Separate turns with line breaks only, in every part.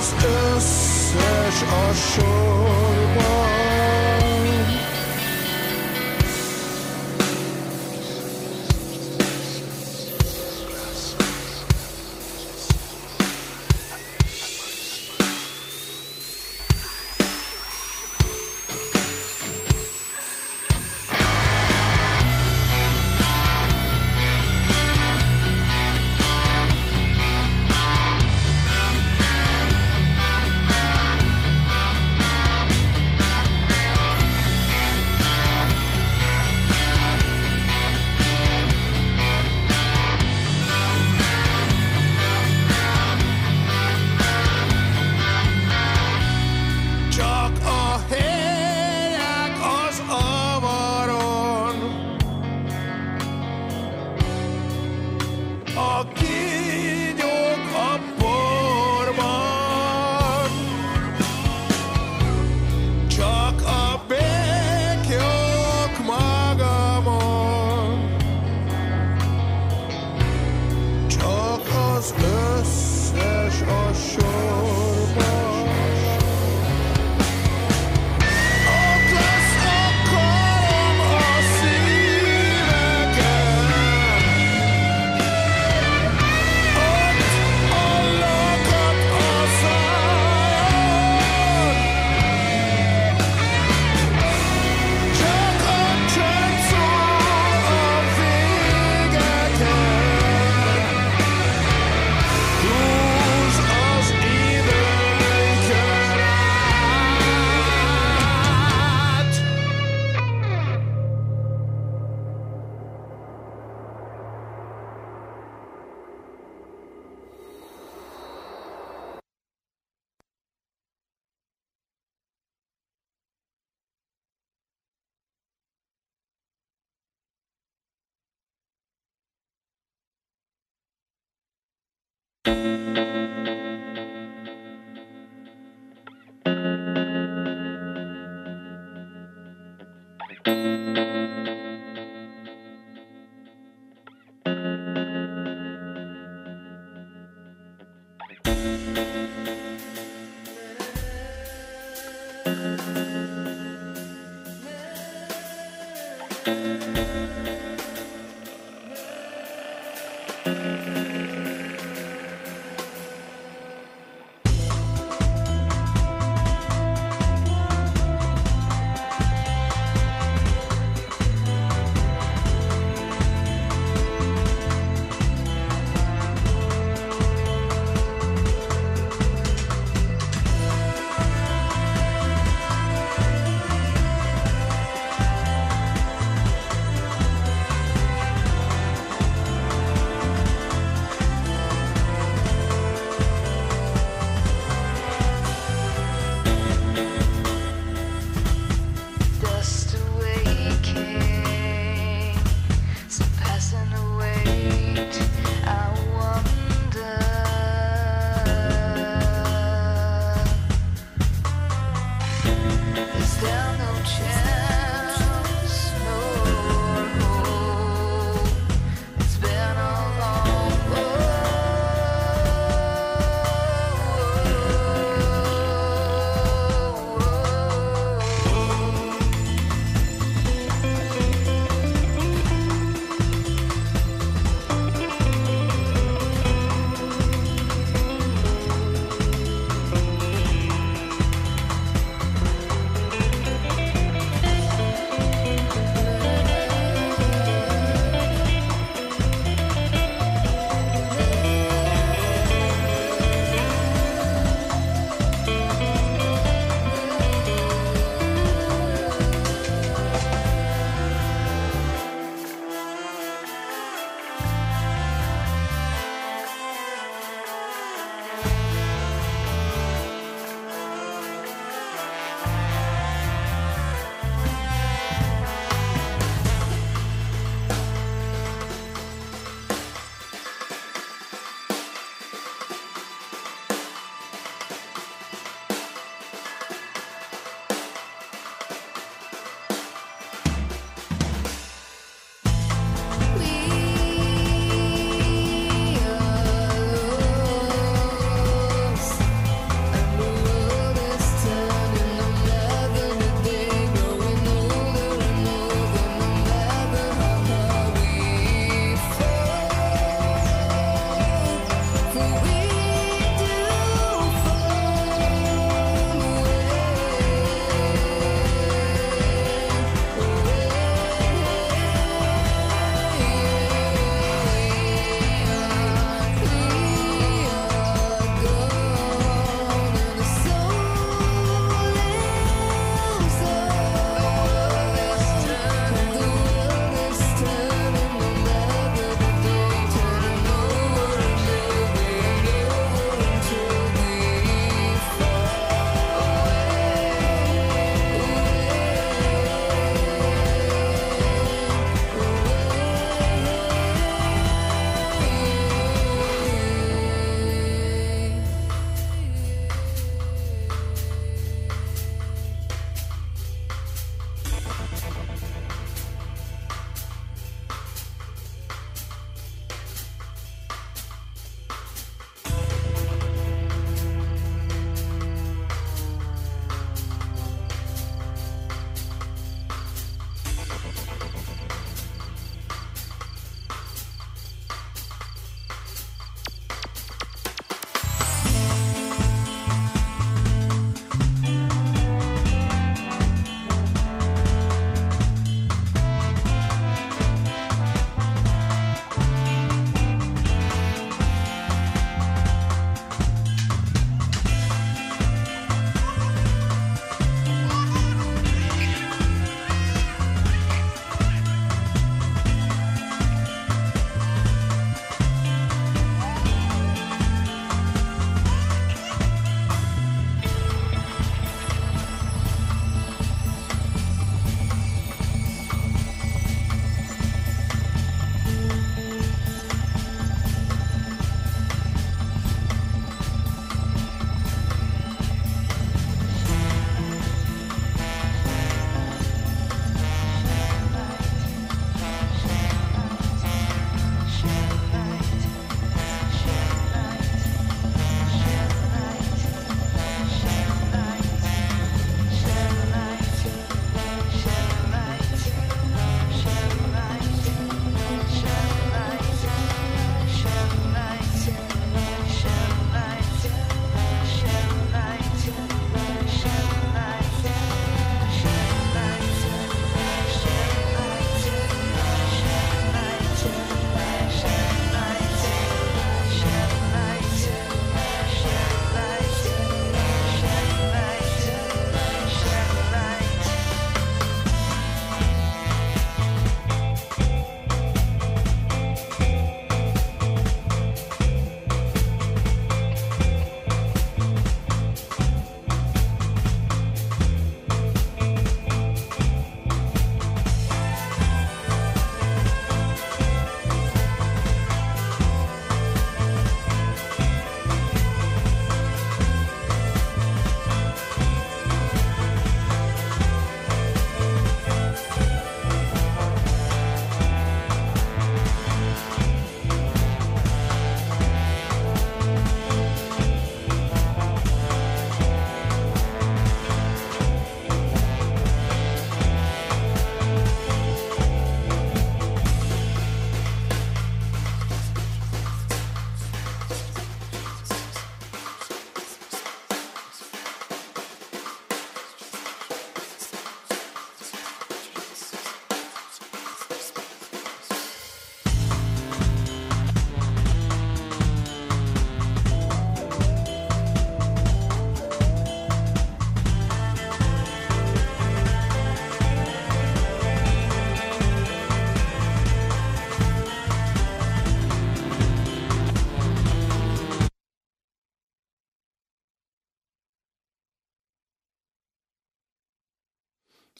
az összes a sorban.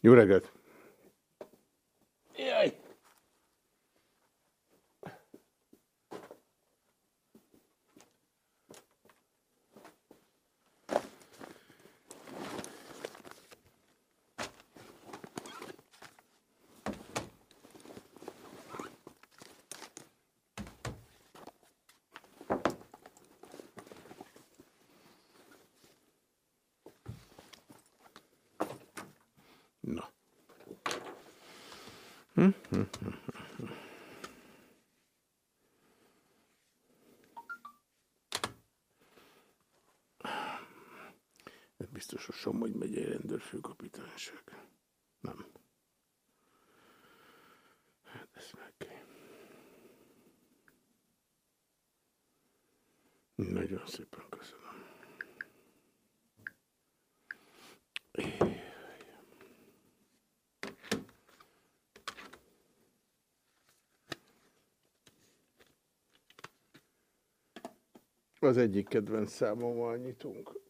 Jó reggelt! Jaj! Na. Ez biztos a Somogy megyei rendőrfőkapitányság. Nem. Hát ezt meg kell. Nagyon szépen köszönöm. Az egyik kedvenc számommal nyitunk.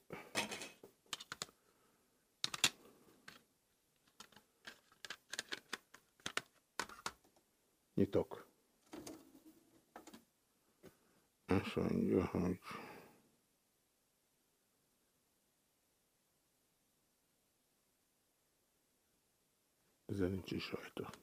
Nyitok. Azt mondja, hogy... Ezzel nincs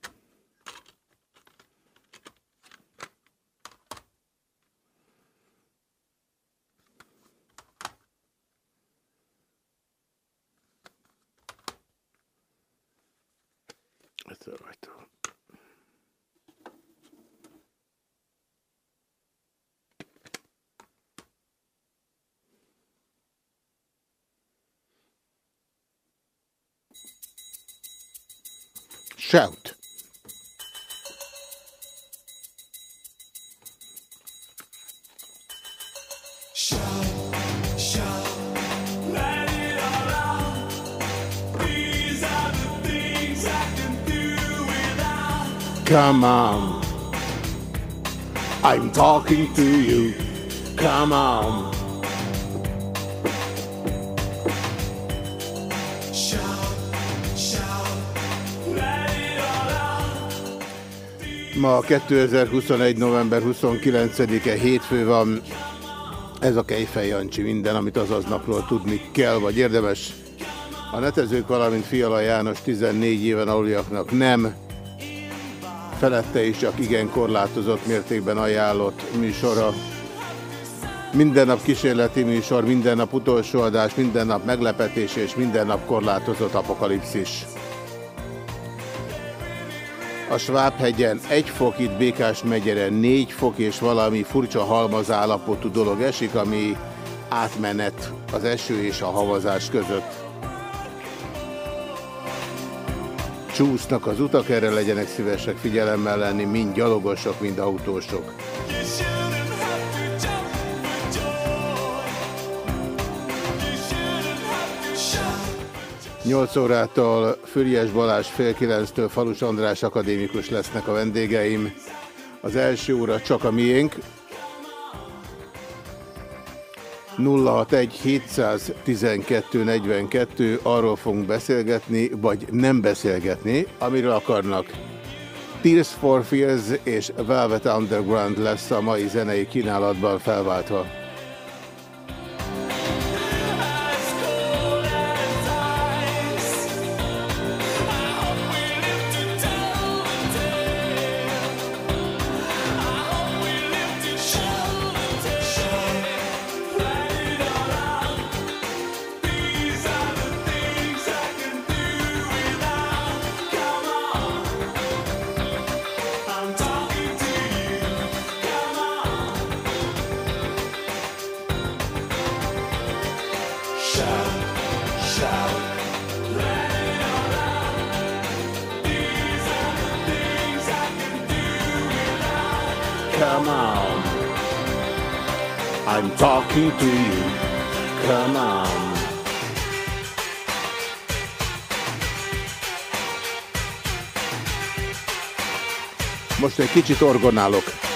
Come on. I'm talking to you. Come on. Ma 2021. november 29-e hétfő van. Ez a Kejfej Jancsi minden, amit azaz napról tudni kell, vagy érdemes. A netezők, valamint Fiala János 14 éven aluljaknak nem, felette is csak igen korlátozott mértékben ajánlott műsora. Minden nap kísérleti műsor, minden nap utolsó adás, minden nap meglepetés és minden nap korlátozott apokalipszis. A Svábhegyen 1 fok, itt Békás megyere 4 fok, és valami furcsa halmaz állapotú dolog esik, ami átmenet az eső és a havazás között. Csúsznak az utak, erre legyenek szívesek figyelemmel lenni, mind gyalogosok, mind autósok.
Shout.
8 órától Füriás Balázs fél 9-től Falus András akadémikus lesznek a vendégeim. Az első óra csak a miénk. 061 712 42, arról fogunk beszélgetni, vagy nem beszélgetni, amiről akarnak. Tears for Fears és Velvet Underground lesz a mai zenei kínálatban felváltva.
Come on. I'm talking to you. Come on.
Most egy kicsit orgonálok.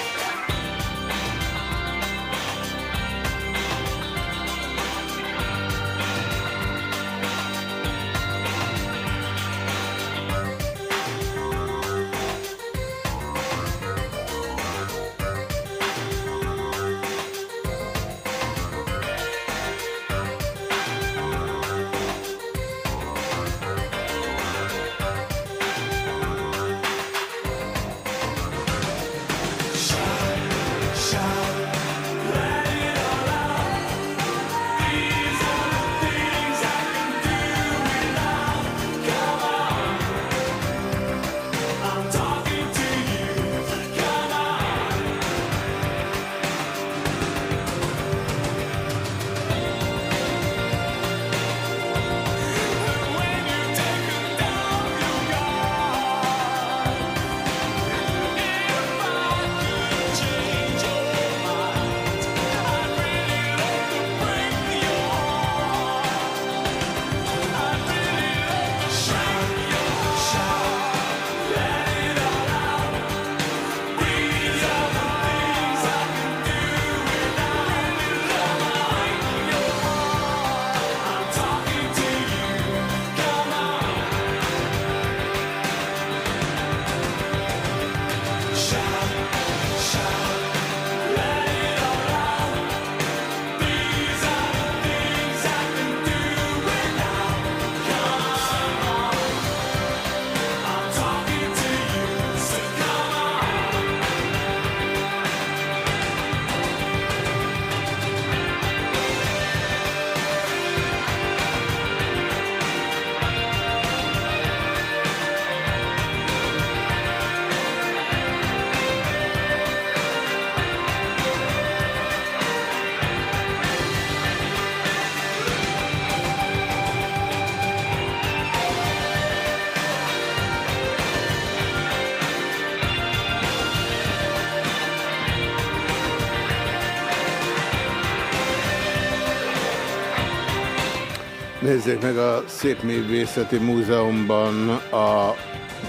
Nézzék meg a Szépművészeti Múzeumban a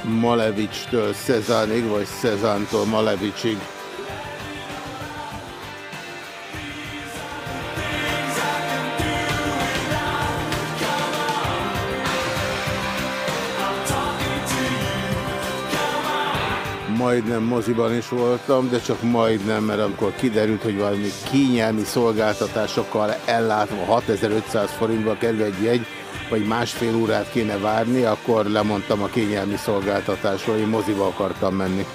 Malevicstől Szezánig, vagy Szezántól Malevicsig. Majdnem moziban is voltam, de csak majdnem, mert amikor kiderült, hogy valami kényelmi szolgáltatásokkal ellátva 6500 forintba kerül egy jegy, vagy másfél órát kéne várni, akkor lemondtam a kényelmi szolgáltatásról, én moziba akartam menni.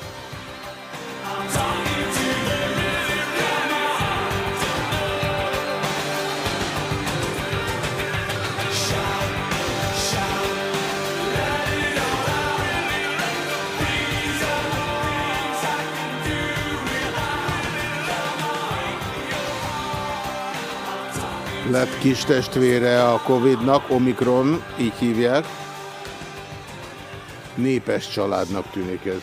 Kis testvére a Covid-nak, Omikron, így hívják. Népes családnak tűnik ez.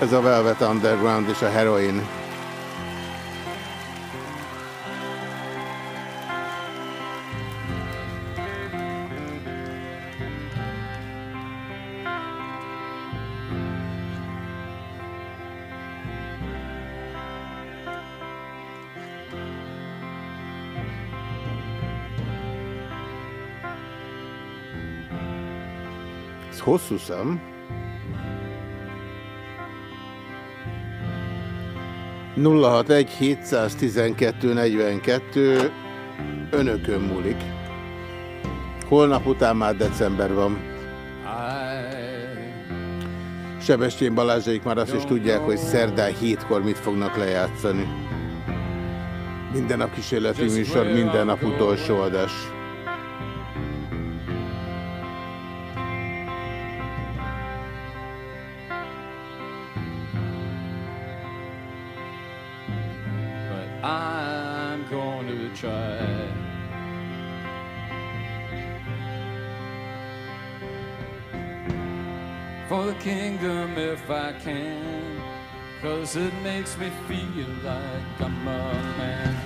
Ez a Velvet Underground és a Heroin. Hosszú szám. 061 712 42 önökön múlik. Holnap után már december van. Sebestyén Balázsaik már azt is tudják, hogy szerdán hétkor mit fognak lejátszani. Minden nap kísérleti műsor, minden nap utolsó adás.
It makes me feel like I'm a man.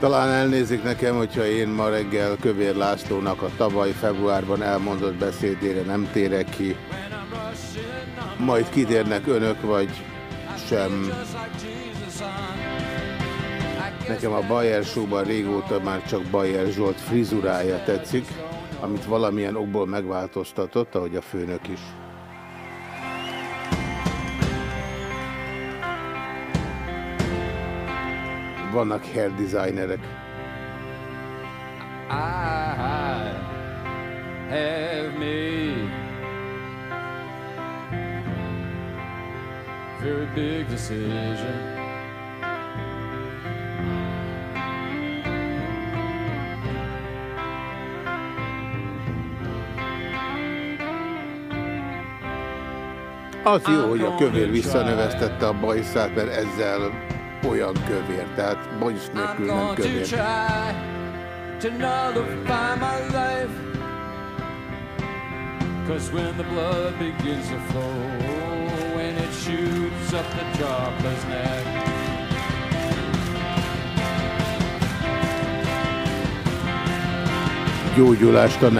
Talán elnézik nekem, hogyha én ma reggel Kövér Lászlónak a tavaly februárban elmondott beszédére nem térek ki. Majd kidérnek önök, vagy sem. Nekem a Bayer Show-ban régóta már csak Bayer Zsolt frizurája tetszik, amit valamilyen okból megváltoztatott, ahogy a főnök is. Vannak hair designerek. I have made very big decision. Az jó, hogy a kövér visszaneveztette a bajszát, mert ezzel olyan kövér, tehát bajsz nélkül nem kövér. Cause when the blood begins to flow When it shoots up the dropper's neck Gyógyulást a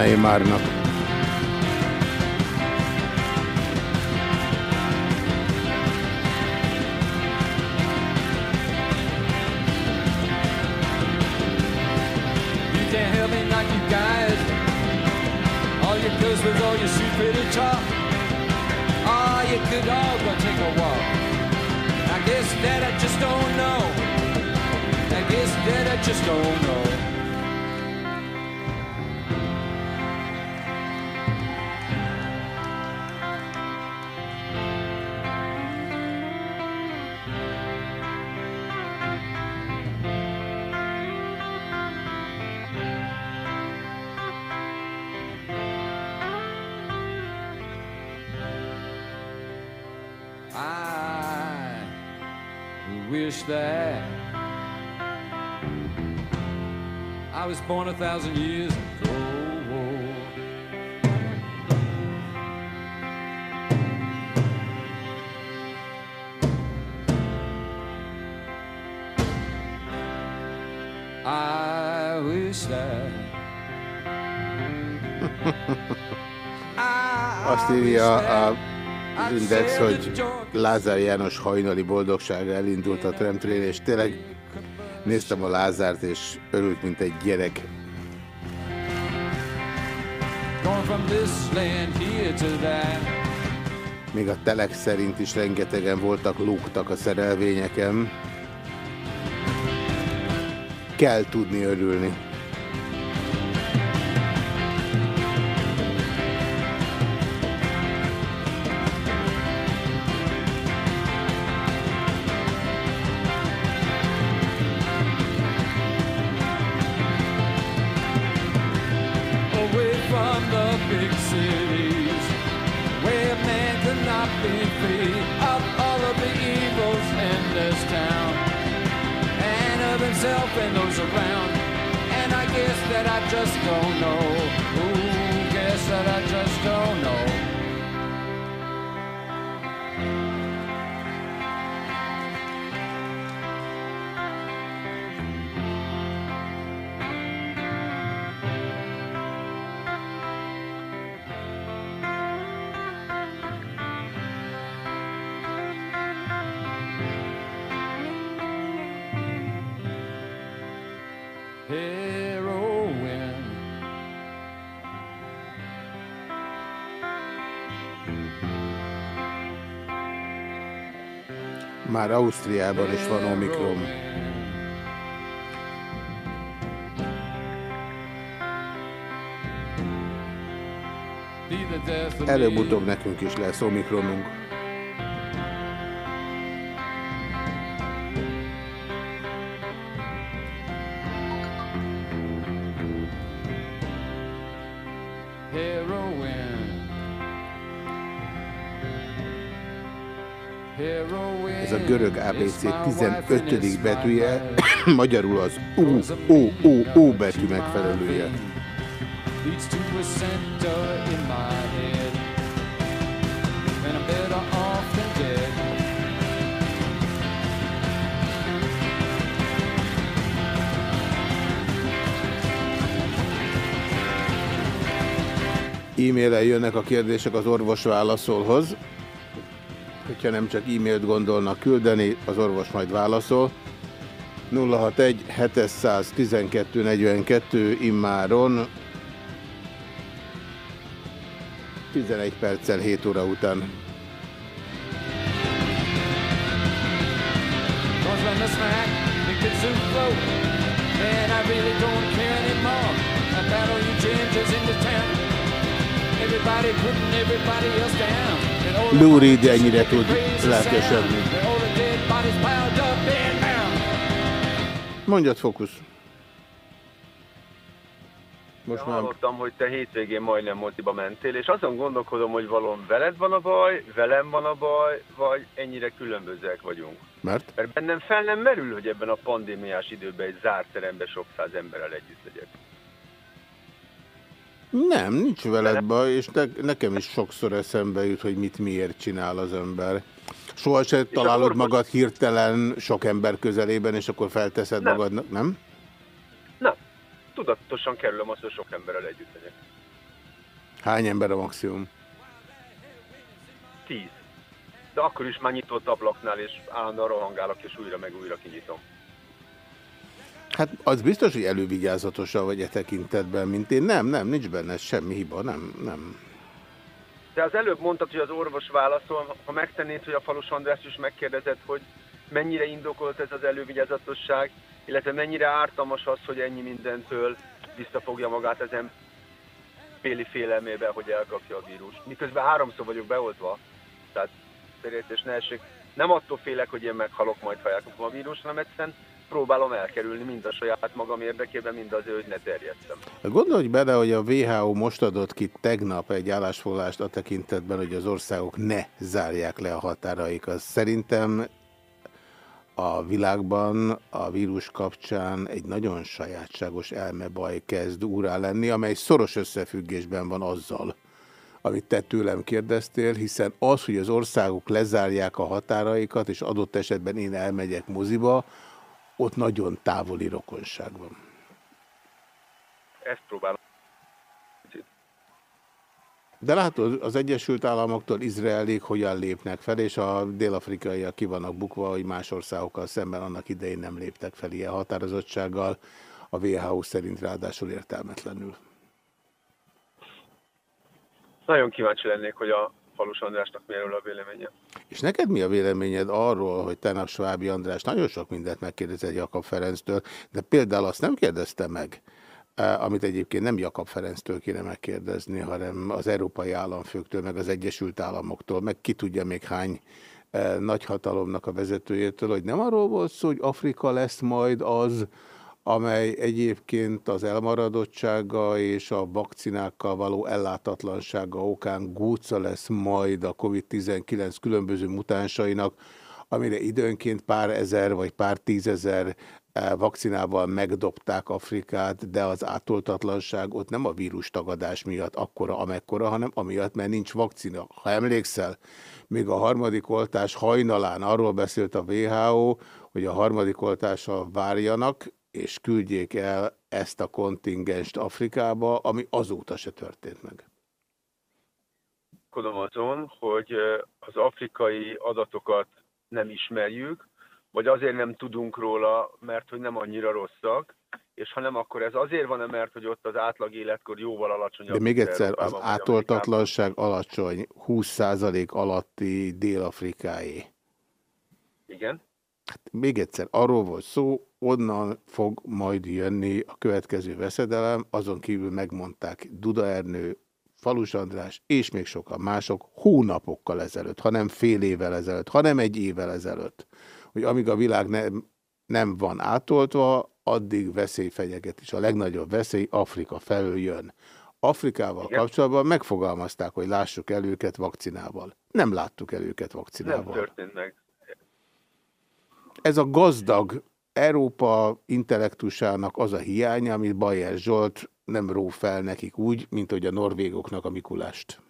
pretty
tough. Oh, ah, you could all go take a walk. I guess that I
just don't know.
I guess that I just don't know. Was born a thousand years ago. I wish that
Azt írja a az Index, hogy Lázár János hajnali boldogsága elindult a tramtrain, és tényleg néztem a Lázárt, és örült, mint egy gyerek. Még a telek szerint is rengetegen voltak, lógtak a szerelvényeken. Kell tudni örülni. Már Ausztriában is van Omikron. Előbb-utóbb nekünk is lesz Omikronunk. Görög ABC
is my wife
15.
and it's my
betűje, magyarul az U, O, O, O betű megfelelője. E-mailen jönnek a kérdések az orvos válaszolhoz. Hogyha nem csak e-mailt gondolnak küldeni, az orvos majd válaszol. 061 712 42 immáron 11 perccel 7 óra után.
Man, I really don't care. Everybody putting everybody else down. Politicians
ennyire tud lelkesedni. Mondjad, fókusz. Most már
Hallottam, hogy te hétvégén majdnem moziba mentél, és azon gondolkodom, hogy valóban veled van a baj, velem van a baj, vagy ennyire különbözőek vagyunk.
mert
Mert bennem fel nem merül, hogy ebben a pandémiás időben egy zárt teremben sok száz emberrel együtt legyek.
Nem, nincs veled baj, és ne, nekem is sokszor eszembe jut, hogy mit miért csinál az ember. Soha se találod magad hirtelen sok ember közelében, és akkor felteszed
Nem.
magadnak, nem?
Na, tudatosan kerülöm azt, hogy sok emberrel együtt legyek.
Hány ember a maximum?
Tíz. De akkor is már nyitott ablaknál, és állandóan rohangálok, és újra meg újra kinyitom.
Hát az biztos, hogy elővigyázatosan vagy e tekintetben, mint én. Nem, nem, nincs benne semmi hiba, nem, nem.
De az előbb mondtad, hogy az orvos válaszol, ha megtennéd, hogy a Falus András is megkérdezett, hogy mennyire indokolt ez az elővigyázatosság, illetve mennyire ártalmas az, hogy ennyi mindentől visszafogja magát ezen Péli félelmébe, hogy elkapja a vírus. Miközben háromszor vagyok beoltva, tehát félreértés ne essék. Nem attól félek, hogy én meghalok majd, ha elkapom a vírus, hanem egyszerűen próbálom elkerülni mind a saját magam érdekében, mind azért, hogy ne terjedtem.
Gondolj bele, hogy a WHO most adott ki tegnap egy állásfoglalást a tekintetben, hogy az országok ne zárják le a határaikat. Szerintem a világban a vírus kapcsán egy nagyon sajátságos elmebaj kezd úrá lenni, amely szoros összefüggésben van azzal, amit te tőlem kérdeztél, hiszen az, hogy az országok lezárják a határaikat, és adott esetben én elmegyek moziba, ott nagyon távoli rokonság van.
Ezt próbálom.
De látod, az Egyesült Államoktól Izraelig hogyan lépnek fel, és a dél-afrikaiak ki vannak bukva, hogy más országokkal szemben annak idején nem léptek fel ilyen határozottsággal, a WHO szerint ráadásul értelmetlenül.
Nagyon kíváncsi lennék, hogy a Falus Andrásnak mi erről a véleménye.
És neked mi a véleményed arról, hogy tegnap Svábi András nagyon sok mindent megkérdezett Jakab Ferenctől, de például azt nem kérdezte meg, eh, amit egyébként nem Jakab Ferenctől kéne megkérdezni, hanem az európai államfőktől, meg az Egyesült Államoktól, meg ki tudja még hány eh, nagyhatalomnak a vezetőjétől, hogy nem arról volt szó, hogy Afrika lesz majd az, amely egyébként az elmaradottsága és a vakcinákkal való ellátatlansága okán gúca lesz majd a COVID-19 különböző mutánsainak, amire időnként pár ezer vagy pár tízezer eh, vakcinával megdobták Afrikát, de az átoltatlanság ott nem a vírus tagadás miatt akkora, amekkora, hanem amiatt, mert nincs vakcina. Ha emlékszel, még a harmadik oltás hajnalán arról beszélt a WHO, hogy a harmadik oltással várjanak, és küldjék el ezt a kontingenst Afrikába, ami azóta se történt meg.
Gondolom azon, hogy az afrikai adatokat nem ismerjük, vagy azért nem tudunk róla, mert hogy nem annyira rosszak, és ha nem, akkor ez azért van-e, mert hogy ott az átlag életkor jóval alacsonyabb.
De még egyszer, az átoltatlanság alacsony, 20% alatti Dél-Afrikáé.
Igen.
Hát még egyszer, arról volt szó, onnan fog majd jönni a következő veszedelem, azon kívül megmondták Duda Ernő, Falus András és még sokan mások hónapokkal ezelőtt, hanem fél évvel ezelőtt, hanem egy évvel ezelőtt, hogy amíg a világ nem, nem van átoltva, addig veszély fenyeget is. A legnagyobb veszély Afrika felől jön. Afrikával
Igen.
kapcsolatban megfogalmazták, hogy lássuk el őket vakcinával. Nem láttuk el őket
Nem
vakcinával.
történt meg.
Ez a gazdag Európa intellektusának az a hiánya, amit Bajer Zsolt nem ró fel nekik úgy, mint hogy a norvégoknak a Mikulást.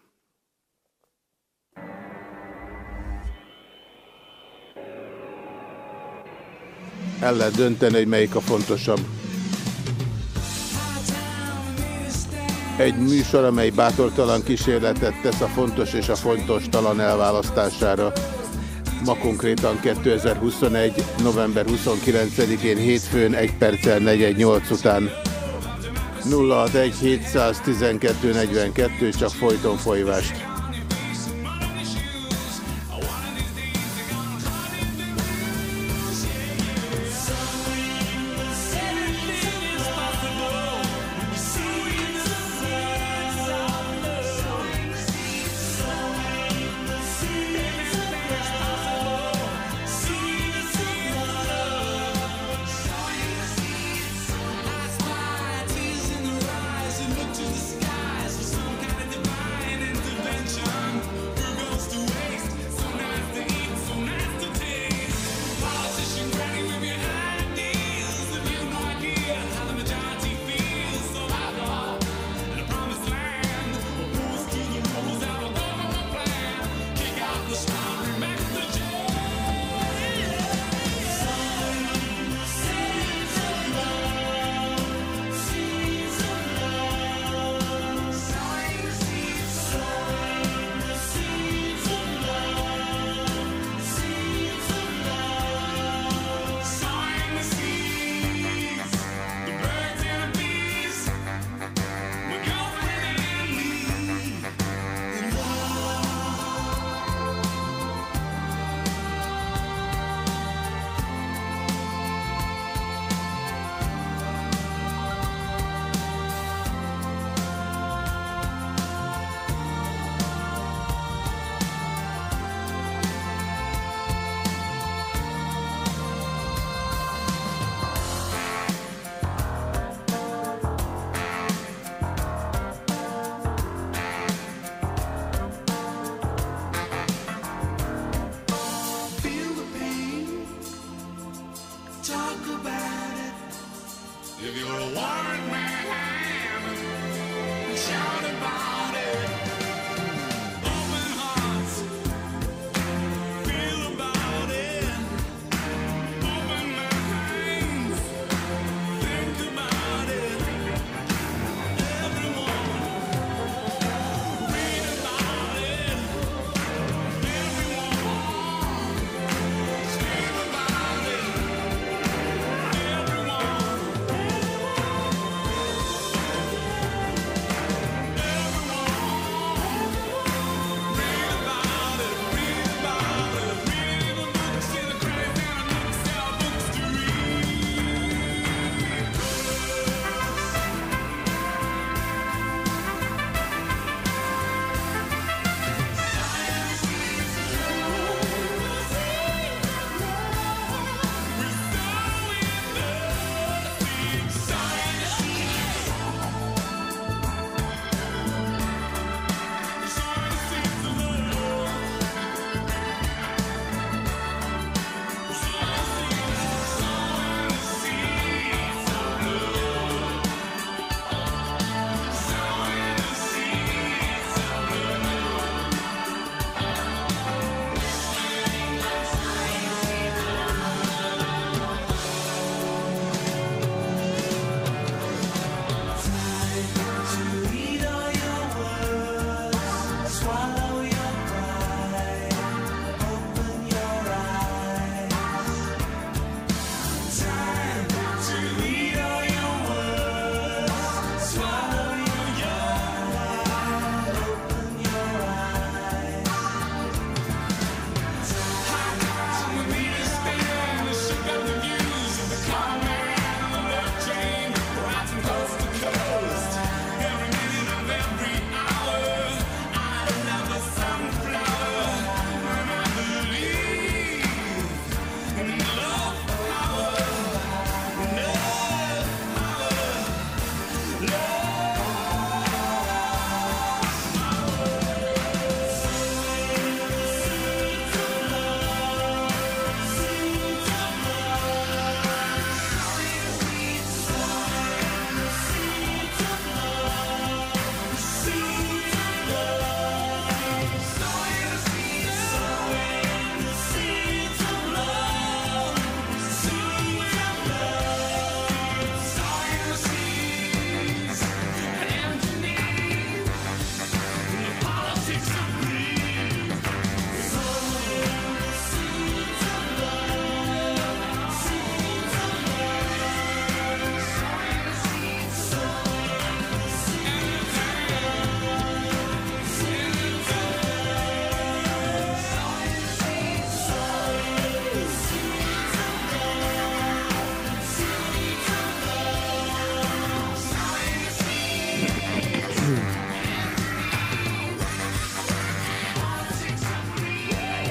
El lehet dönteni, hogy melyik a fontosabb. Egy műsor, amely bátortalan kísérletet tesz a fontos és a fontos talan elválasztására. Ma konkrétan 2021. november 29-én hétfőn 1 perccel 418 után 061 712 42 csak folyton folyvást.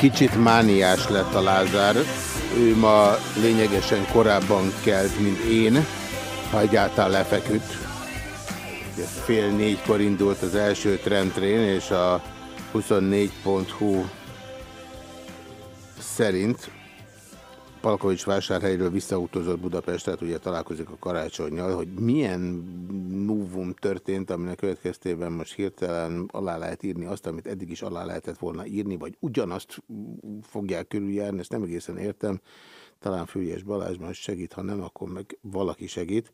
Kicsit mániás lett a Lázár. Ő ma lényegesen korábban kelt, mint én, ha egyáltalán lefeküdt. Fél négykor indult az első trendrén, és a 24.hu szerint Palkovics vásárhelyről visszautazott Budapestet, ugye találkozik a karácsonyjal, hogy milyen történt, aminek következtében most hirtelen alá lehet írni azt, amit eddig is alá lehetett volna írni, vagy ugyanazt fogják körüljárni, ezt nem egészen értem. Talán Fülyes Balázs most segít, ha nem, akkor meg valaki segít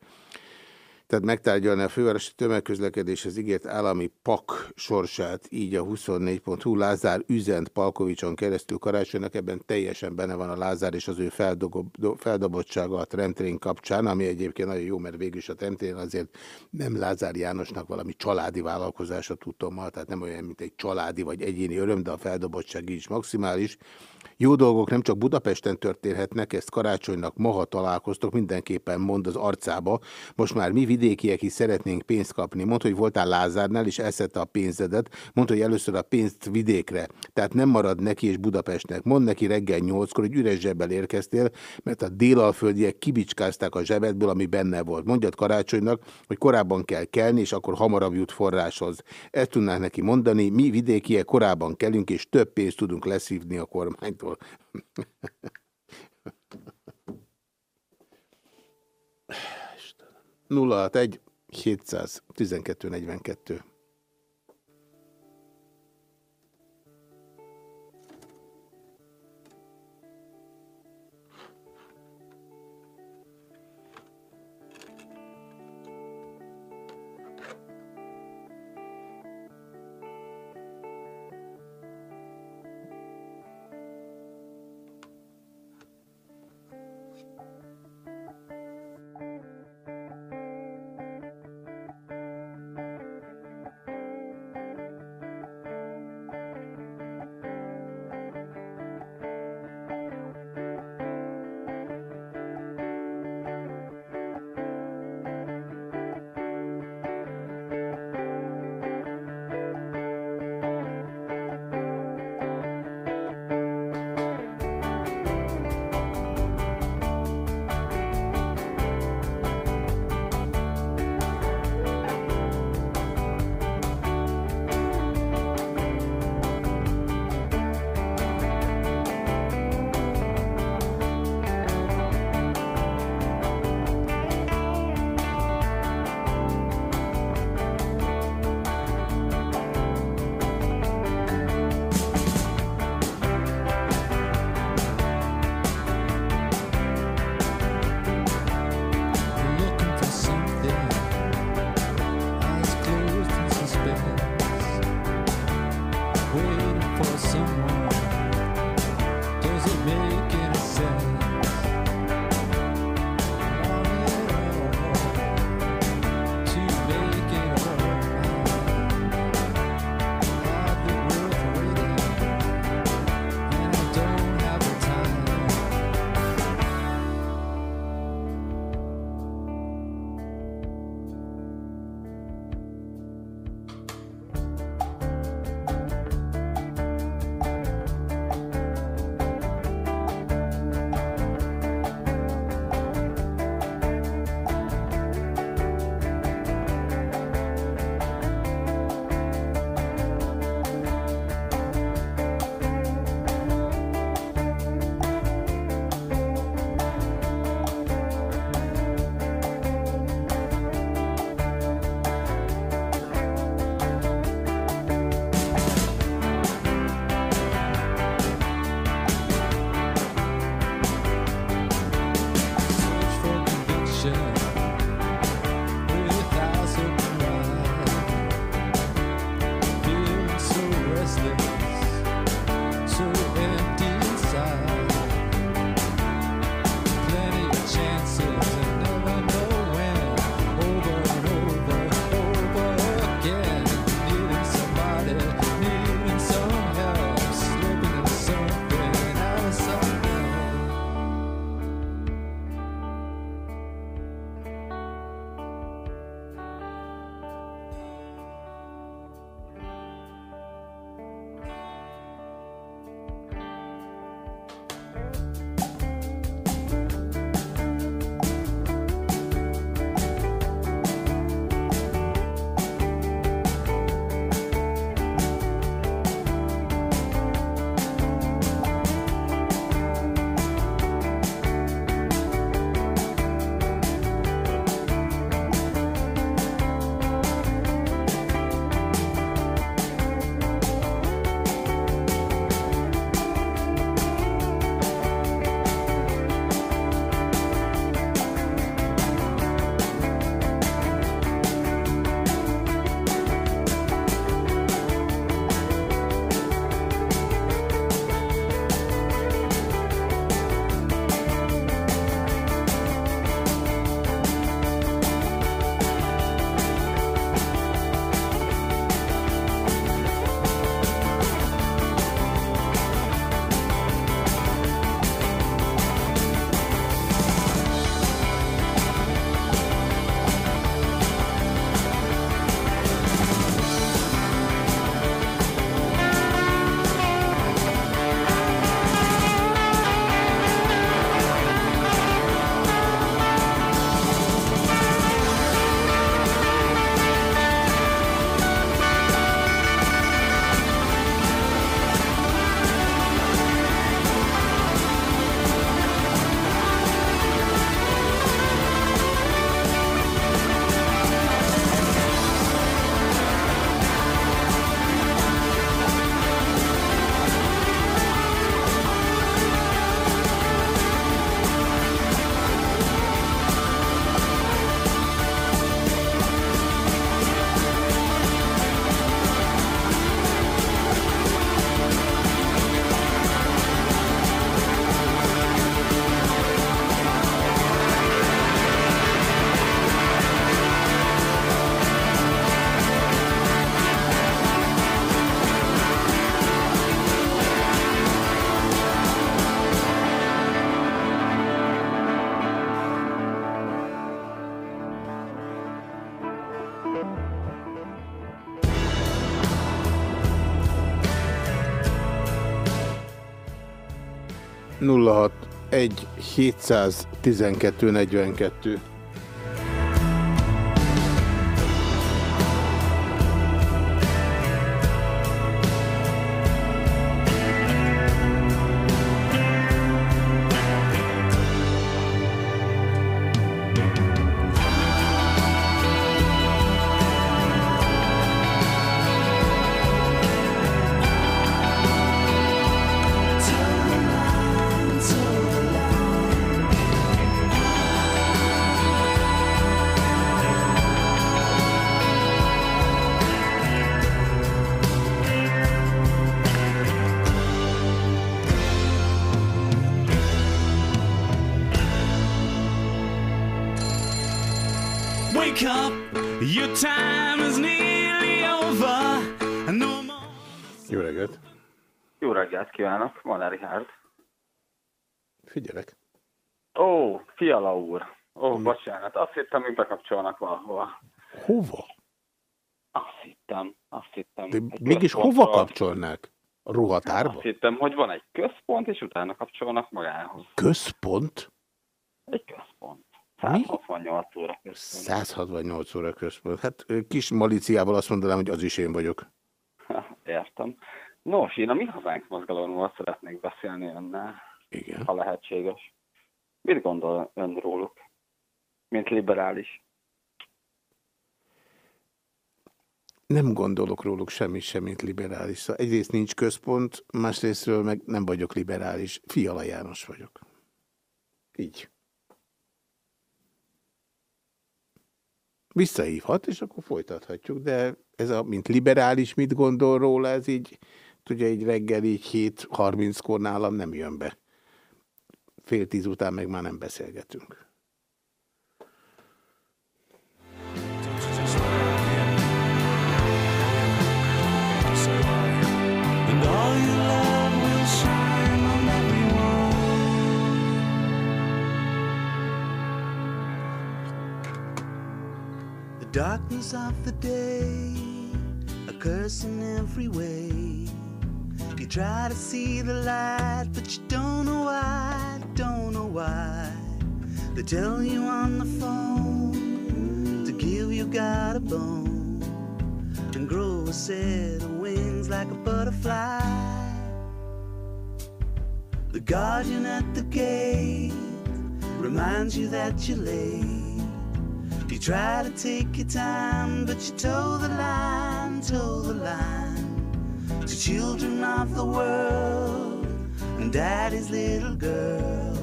tehát megtárgyalni a fővárosi tömegközlekedéshez ígért állami pak sorsát, így a 24.hu Lázár üzent Palkovicson keresztül karácsonynak, ebben teljesen benne van a Lázár és az ő feldobottsága a trendtrain kapcsán, ami egyébként nagyon jó, mert végül is a trendtrain azért nem Lázár Jánosnak valami családi vállalkozása tudtommal, tehát nem olyan, mint egy családi vagy egyéni öröm, de a feldobottság is maximális. Jó dolgok nem csak Budapesten történhetnek, ezt karácsonynak maha találkoztok, mindenképpen mond az arcába. Most már mi vidékiek is szeretnénk pénzt kapni. Mondd, hogy voltál Lázárnál, és eszette a pénzedet. Mondd, hogy először a pénzt vidékre. Tehát nem marad neki és Budapestnek. Mondd neki reggel nyolckor, hogy üres zsebbel érkeztél, mert a délalföldiek kibicskázták a zsebedből, ami benne volt. Mondjad karácsonynak, hogy korábban kell kelni, és akkor hamarabb jut forráshoz. Ezt tudnánk neki mondani, mi vidékiek korábban kelünk, és több pénzt tudunk leszívni a kormánytól magától. Nulla egy 712 42. 061 712 42. De mégis hova kapcsolnák? A ruhatárba?
Azt hittem, hogy van egy központ, és utána kapcsolnak magához.
Központ?
Egy központ.
Mi?
168 óra központ.
168 óra központ. Hát kis maliciával azt mondanám, hogy az is én vagyok.
Értem. Nos, én a Mi Hazánk mozgalomról szeretnék beszélni önnel,
Igen.
ha lehetséges. Mit gondol ön róluk, mint liberális?
Nem gondolok róluk semmi sem, liberális. Szóval egyrészt nincs központ, másrésztről meg nem vagyok liberális. Fiala János vagyok. Így. Visszahívhat, és akkor folytathatjuk, de ez a, mint liberális, mit gondol róla, ez így, tudja, így reggel így 7.30-kor nálam nem jön be. Fél tíz után meg már nem beszélgetünk.
Darkness of the day, a curse in every way. You try to see the light, but you don't know why, don't know why. They tell you on the phone to give you God a bone and grow a set of wings like a butterfly. The guardian at the gate reminds you that you're late. You try to take your time, but you toe the line, toe the line. To children of the world and daddy's little girl.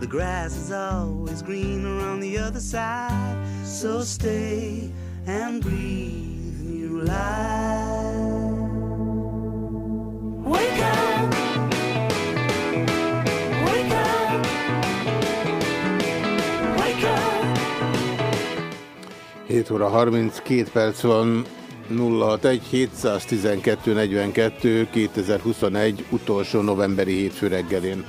The grass is always greener on the other side, so stay and breathe new life.
7 óra 32 perc van 061 712 42 2021 utolsó novemberi hétfő reggelén.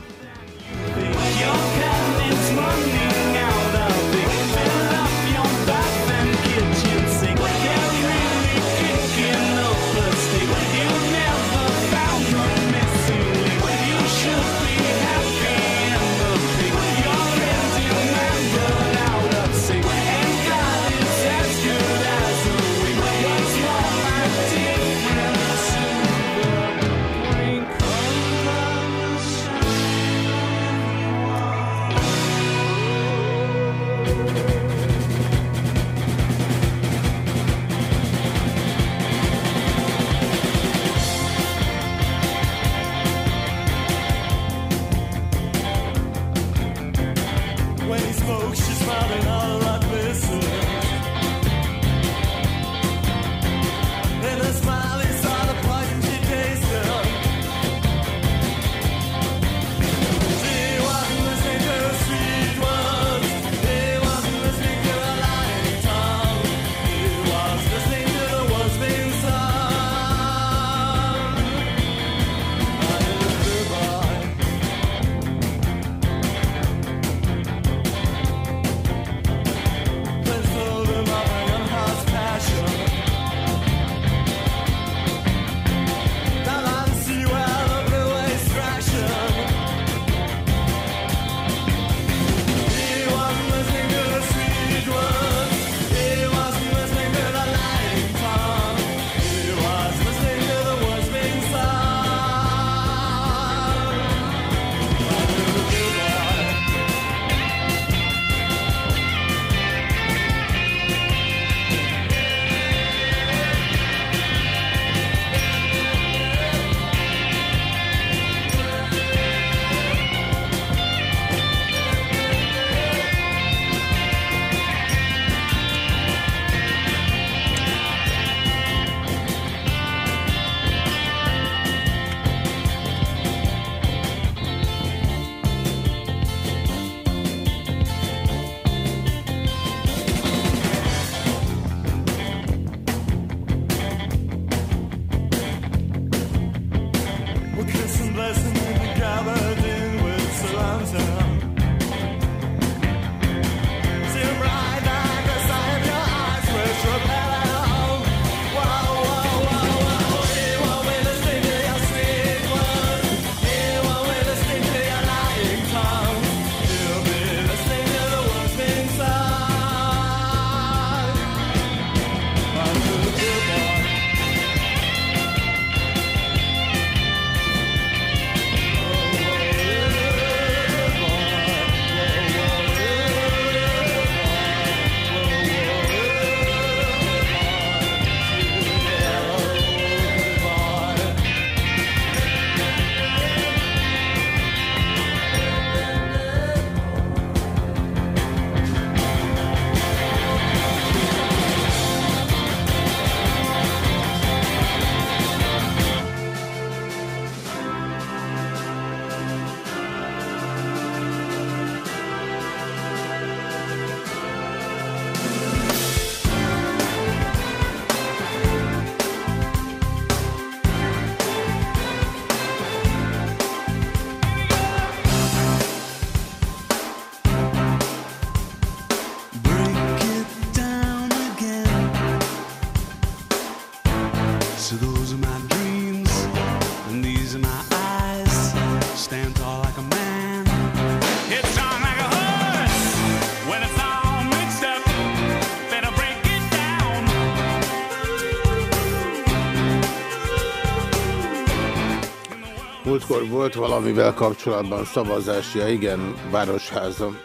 Múltkor volt valamivel kapcsolatban szavazás, igen, Városházam.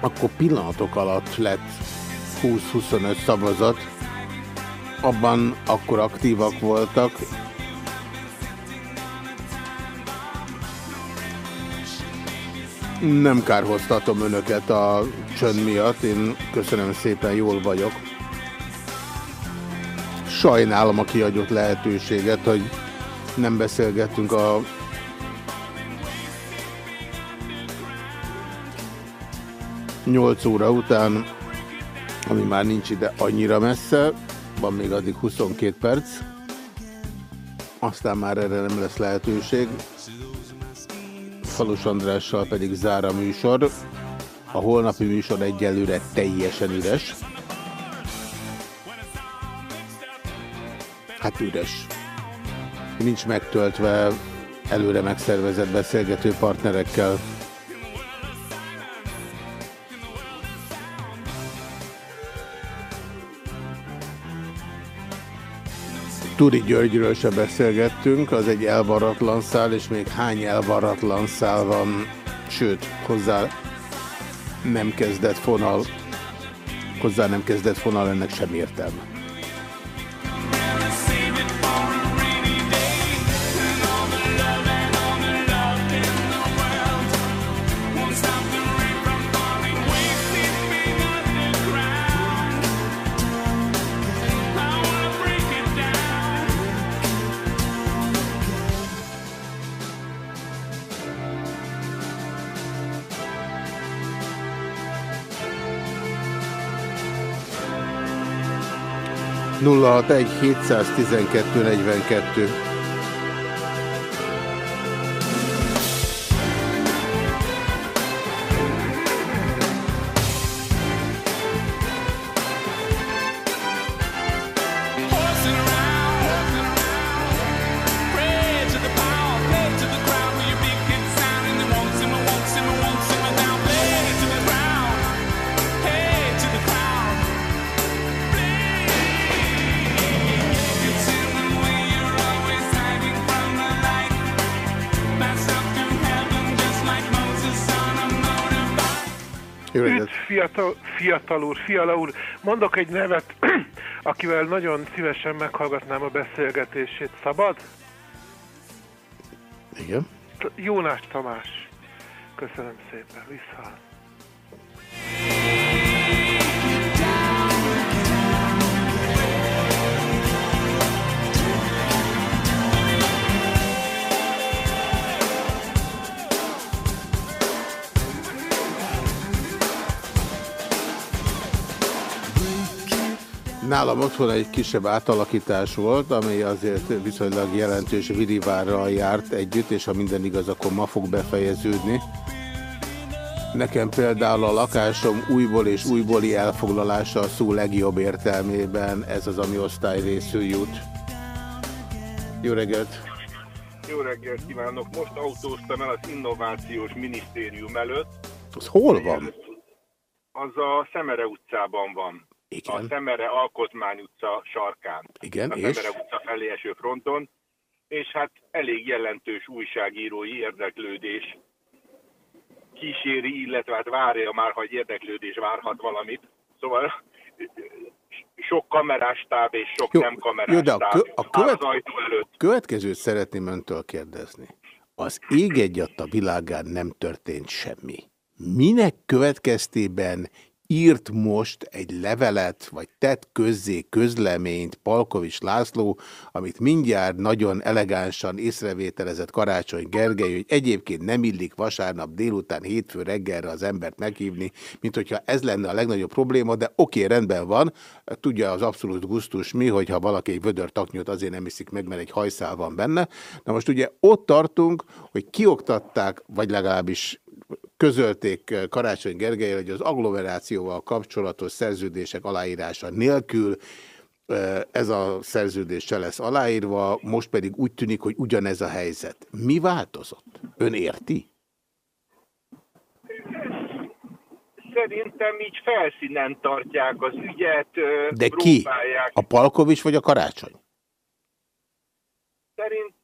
Akkor pillanatok alatt lett 20-25 szavazat. Abban akkor aktívak voltak. Nem kárhoztatom önöket a csönd miatt, én köszönöm szépen, jól vagyok. Sajnálom a kiadott lehetőséget, hogy nem beszélgettünk a nyolc óra után, ami már nincs ide annyira messze, van még addig 22 perc, aztán már erre nem lesz lehetőség. Falus Andrással pedig zár a műsor. A holnapi műsor egyelőre teljesen üres. Hát üres nincs megtöltve előre megszervezett beszélgető partnerekkel. Turi Györgyről se beszélgettünk, az egy elvaratlan szál, és még hány elvaratlan szál van, sőt, hozzá nem kezdett fonal, hozzá nem kezdett fonal, ennek sem értelme. 0614890999
fiatal, úr, fiala úr. Mondok egy nevet, akivel nagyon szívesen meghallgatnám a beszélgetését. Szabad?
Igen.
Jónás Tamás. Köszönöm szépen. Vissza.
Nálam otthon egy kisebb átalakítás volt, ami azért viszonylag jelentős virivárral járt együtt, és ha minden igaz, akkor ma fog befejeződni. Nekem például a lakásom újból és újbóli elfoglalása a szó legjobb értelmében, ez az, ami osztályrészül jut. Jó reggelt!
Jó reggelt kívánok! Most autóztam el az Innovációs Minisztérium előtt.
Az hol van?
Az a Szemere utcában van. A
Igen,
Szemere Alkotmány utca sarkán.
igen,
A
és?
Szemere utca felé eső fronton. És hát elég jelentős újságírói érdeklődés kíséri, illetve hát várja már, hogy érdeklődés várhat valamit. Szóval sok kamerás táv és sok
Jó,
nem kamerás
jó, de a kö- a követ-
az ajtó előtt.
Következőt szeretném öntől kérdezni. Az ég egyatt a világán nem történt semmi. Minek következtében írt most egy levelet, vagy tett közzé közleményt Palkovics László, amit mindjárt nagyon elegánsan észrevételezett Karácsony Gergely, hogy egyébként nem illik vasárnap délután, hétfő reggelre az embert meghívni, mint hogyha ez lenne a legnagyobb probléma, de oké, rendben van, tudja az abszolút gusztus mi, hogyha valaki egy vödör taknyot azért nem iszik meg, mert egy hajszál van benne. Na most ugye ott tartunk, hogy kioktatták, vagy legalábbis közölték eh, Karácsony Gergely, hogy az agglomerációval kapcsolatos szerződések aláírása nélkül ö, ez a szerződés se lesz aláírva, most pedig úgy tűnik, hogy ugyanez a helyzet. Mi változott? Ön érti?
Szerintem így felszínen tartják az ügyet, ö,
De ki?
próbálják.
A Palkovics vagy a Karácsony?
Szerint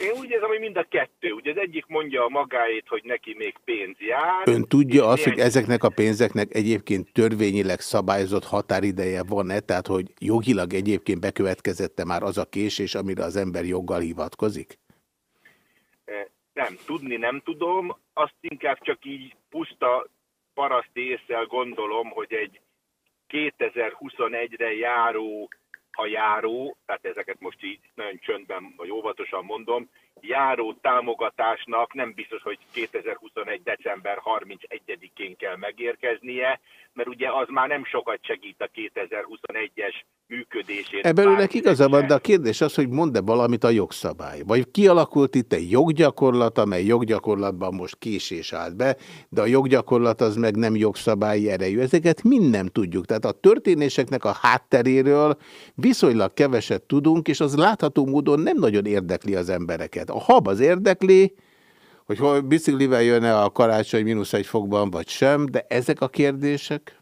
én úgy érzem, hogy mind a kettő. Ugye az egyik mondja a magáét, hogy neki még pénz jár.
Ön tudja azt, hogy ezeknek a pénzeknek egyébként törvényileg szabályozott határideje van-e? Tehát, hogy jogilag egyébként bekövetkezette már az a késés, amire az ember joggal hivatkozik?
Eh, Nem, tudni nem tudom, azt inkább csak így puszta paraszti észsel gondolom, hogy egy 2021-re járó, ha járó, tehát ezeket most így nagyon csöndben vagy óvatosan mondom, járó támogatásnak nem biztos, hogy 2021. december 31-én kell megérkeznie, mert ugye az már nem sokat segít a 2021-es működését.
Ebben önnek igaza van, de a kérdés az, hogy mond-e valamit a jogszabály? Vagy kialakult itt egy joggyakorlat, amely joggyakorlatban most késés állt be, de a joggyakorlat az meg nem jogszabályi erejű. Ezeket mind nem tudjuk. Tehát a történéseknek a hátteréről viszonylag keveset tudunk, és az látható módon nem nagyon érdekli az embereket. A hab az érdekli, hogy hol biciklivel jön-e a karácsony mínusz egy fokban, vagy sem, de ezek a kérdések...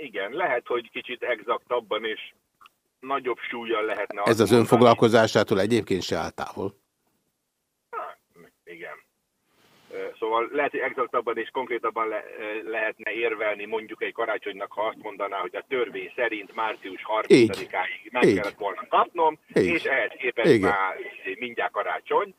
Igen, lehet, hogy kicsit exaktabban és nagyobb súlyjal lehetne
Ez az önfoglalkozásától egyébként se áll távol.
Igen. Ö, Szóval lehet, hogy exaktabban és konkrétabban le, lehetne érvelni mondjuk egy karácsonynak, ha azt mondaná, hogy a törvény szerint március 30-áig meg
Így.
kellett volna kapnom,
Így.
és ehhez képest
Igen.
már mindjárt karácsony.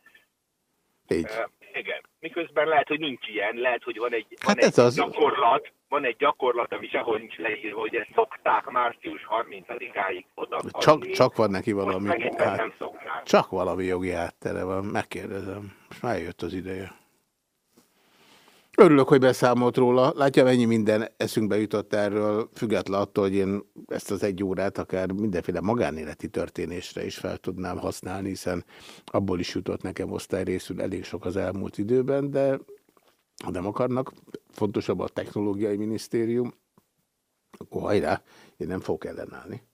Így.
Ö, Igen. Miközben lehet, hogy nincs ilyen, lehet, hogy van egy,
Hát
van
ez
egy
az.
gyakorlat, van egy gyakorlat, ami sehol nincs leírva, hogy ezt szokták március 30-áig oda
Csak, csak van neki valami,
nem
hát,
szokták.
csak valami jogi háttere van, megkérdezem. Most már jött az ideje. Örülök, hogy beszámolt róla. Látja, mennyi minden eszünkbe jutott erről, független attól, hogy én ezt az egy órát akár mindenféle magánéleti történésre is fel tudnám használni, hiszen abból is jutott nekem osztályrészül elég sok az elmúlt időben, de ha nem akarnak, fontosabb a technológiai minisztérium, akkor hajrá, én nem fogok ellenállni.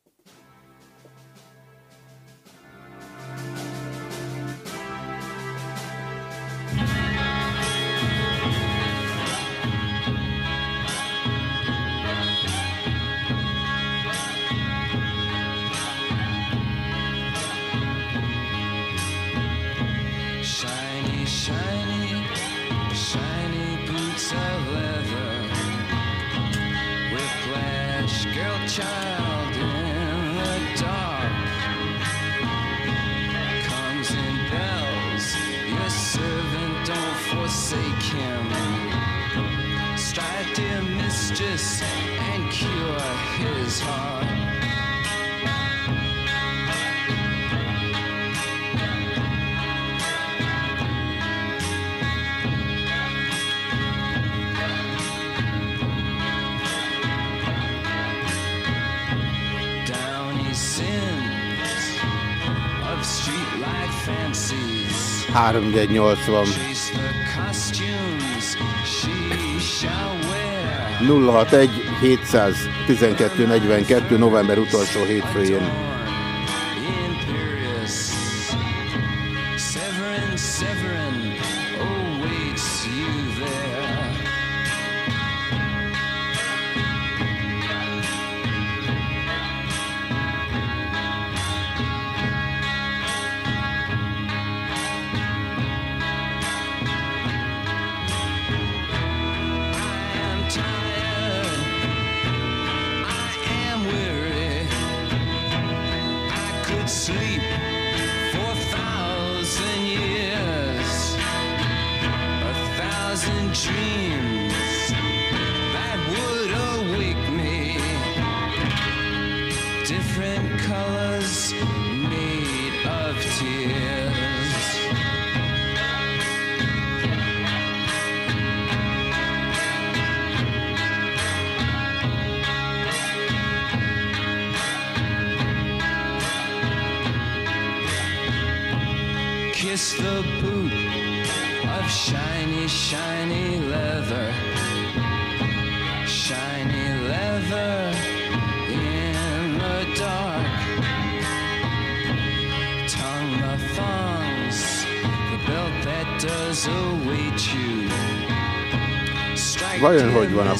3180.
061 712 42 november utolsó hétfőjén.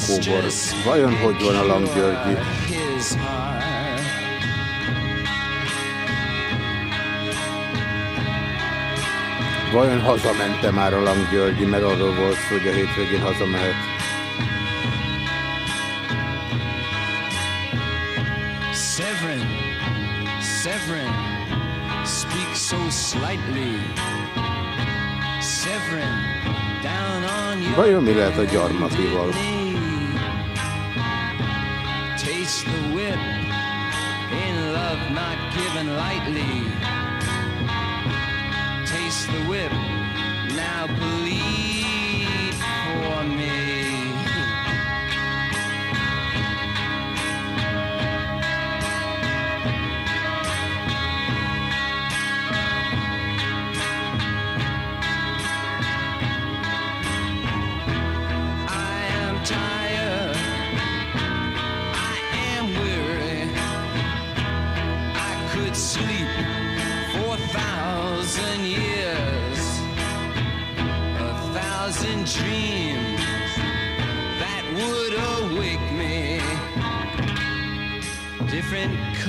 Kóbor? Vajon hogy van a Langgyörgyi? Vajon hazamente már a Langgyörgyi, mert arról volt hogy a hétvégén hazamehet.
Severin, Severin, speak so slightly. Severin, down on your
Vajon mi lehet a gyarmatival?
Not given lightly. Taste the whip, now bleed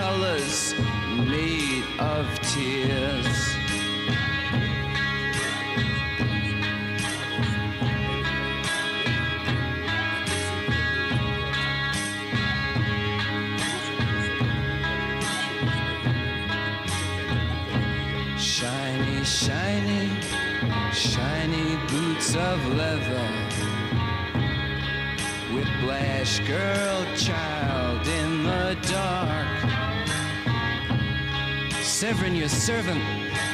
colors made of tears. Shiny, shiny, shiny boots of leather. Whiplash girl, child in the dark. Severin, your servant,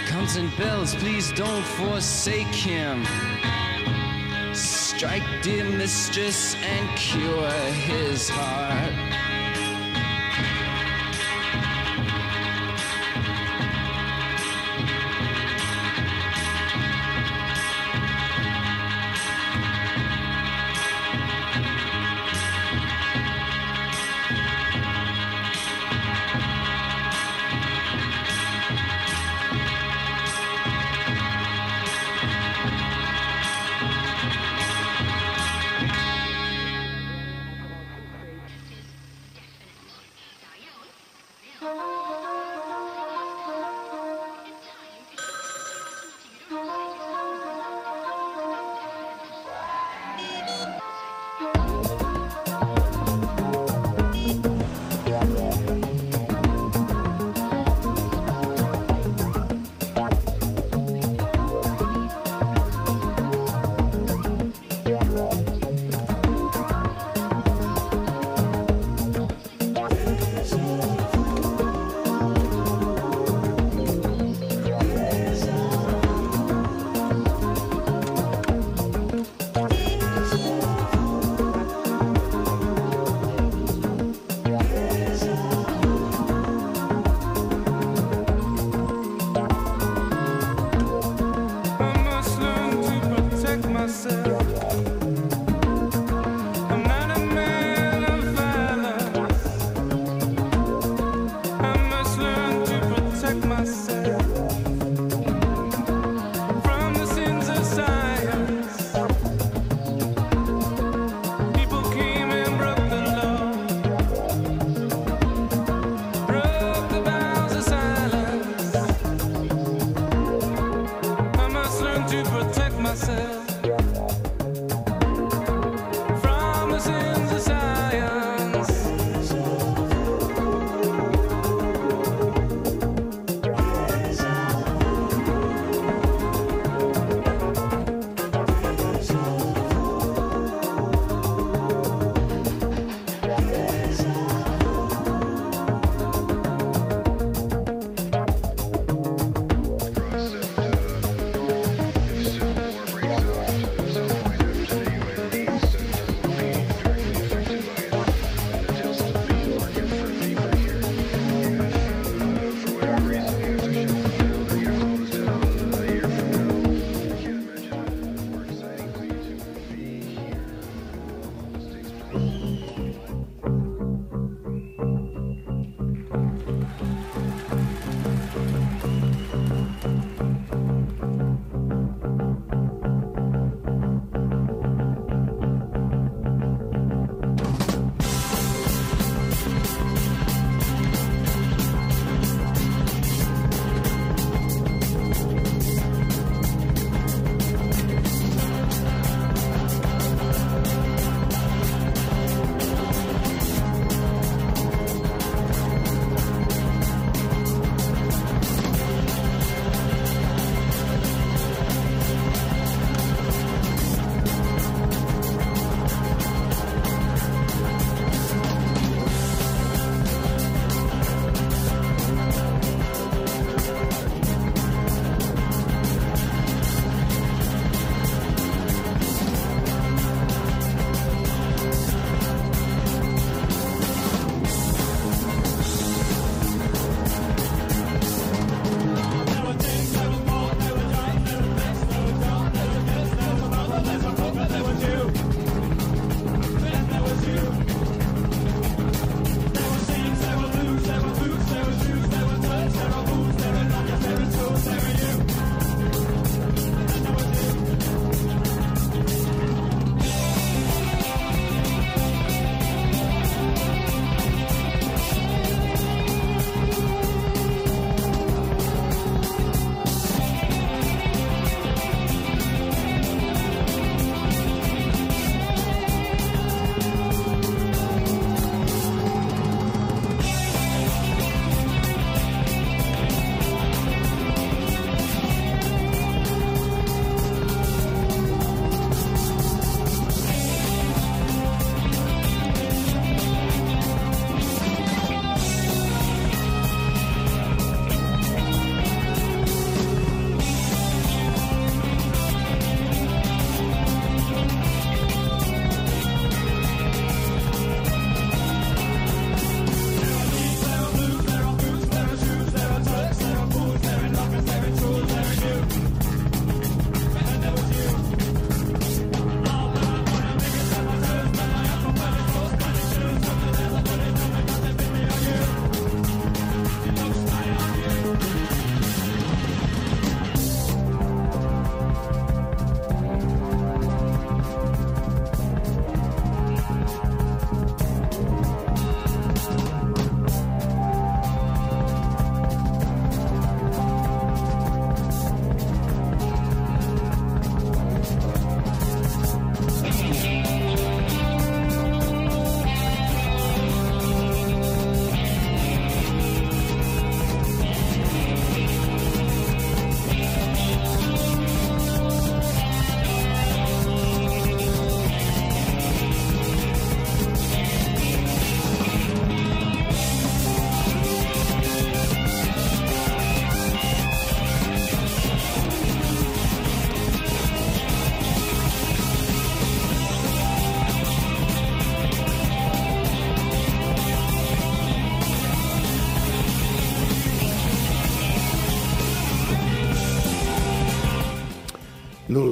comes and bells. Please don't forsake him. Strike, dear mistress, and cure his heart.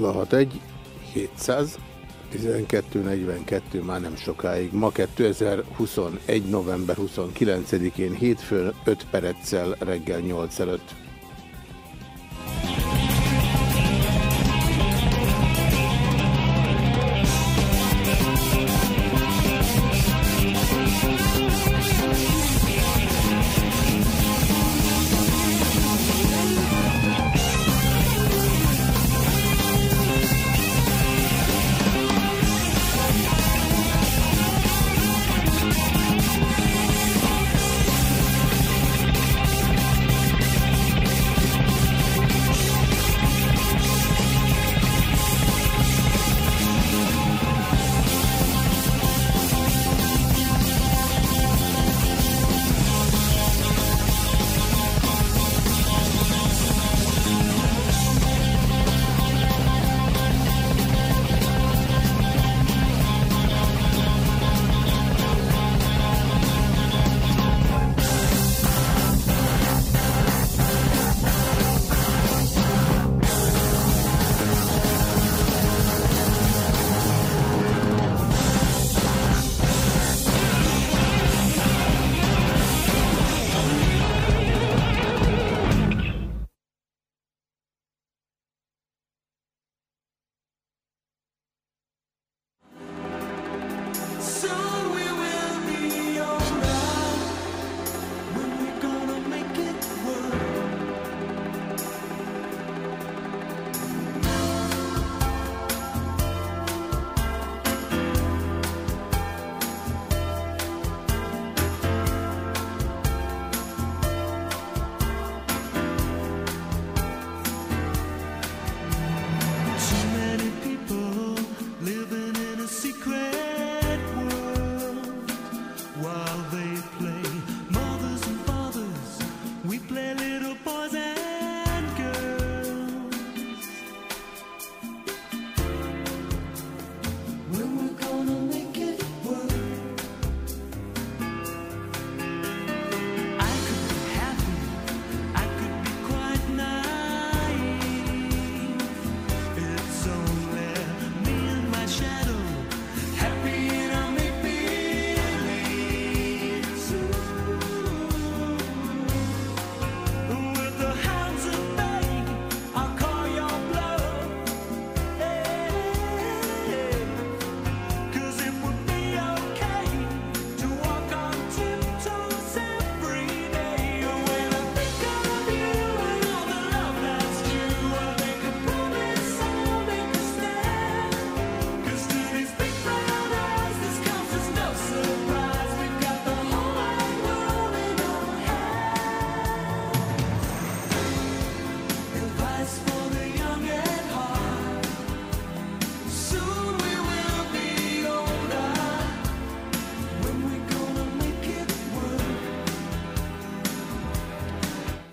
061 700 1242 már nem sokáig. Ma 2021. november 29-én hétfőn 5 perccel reggel 8 előtt.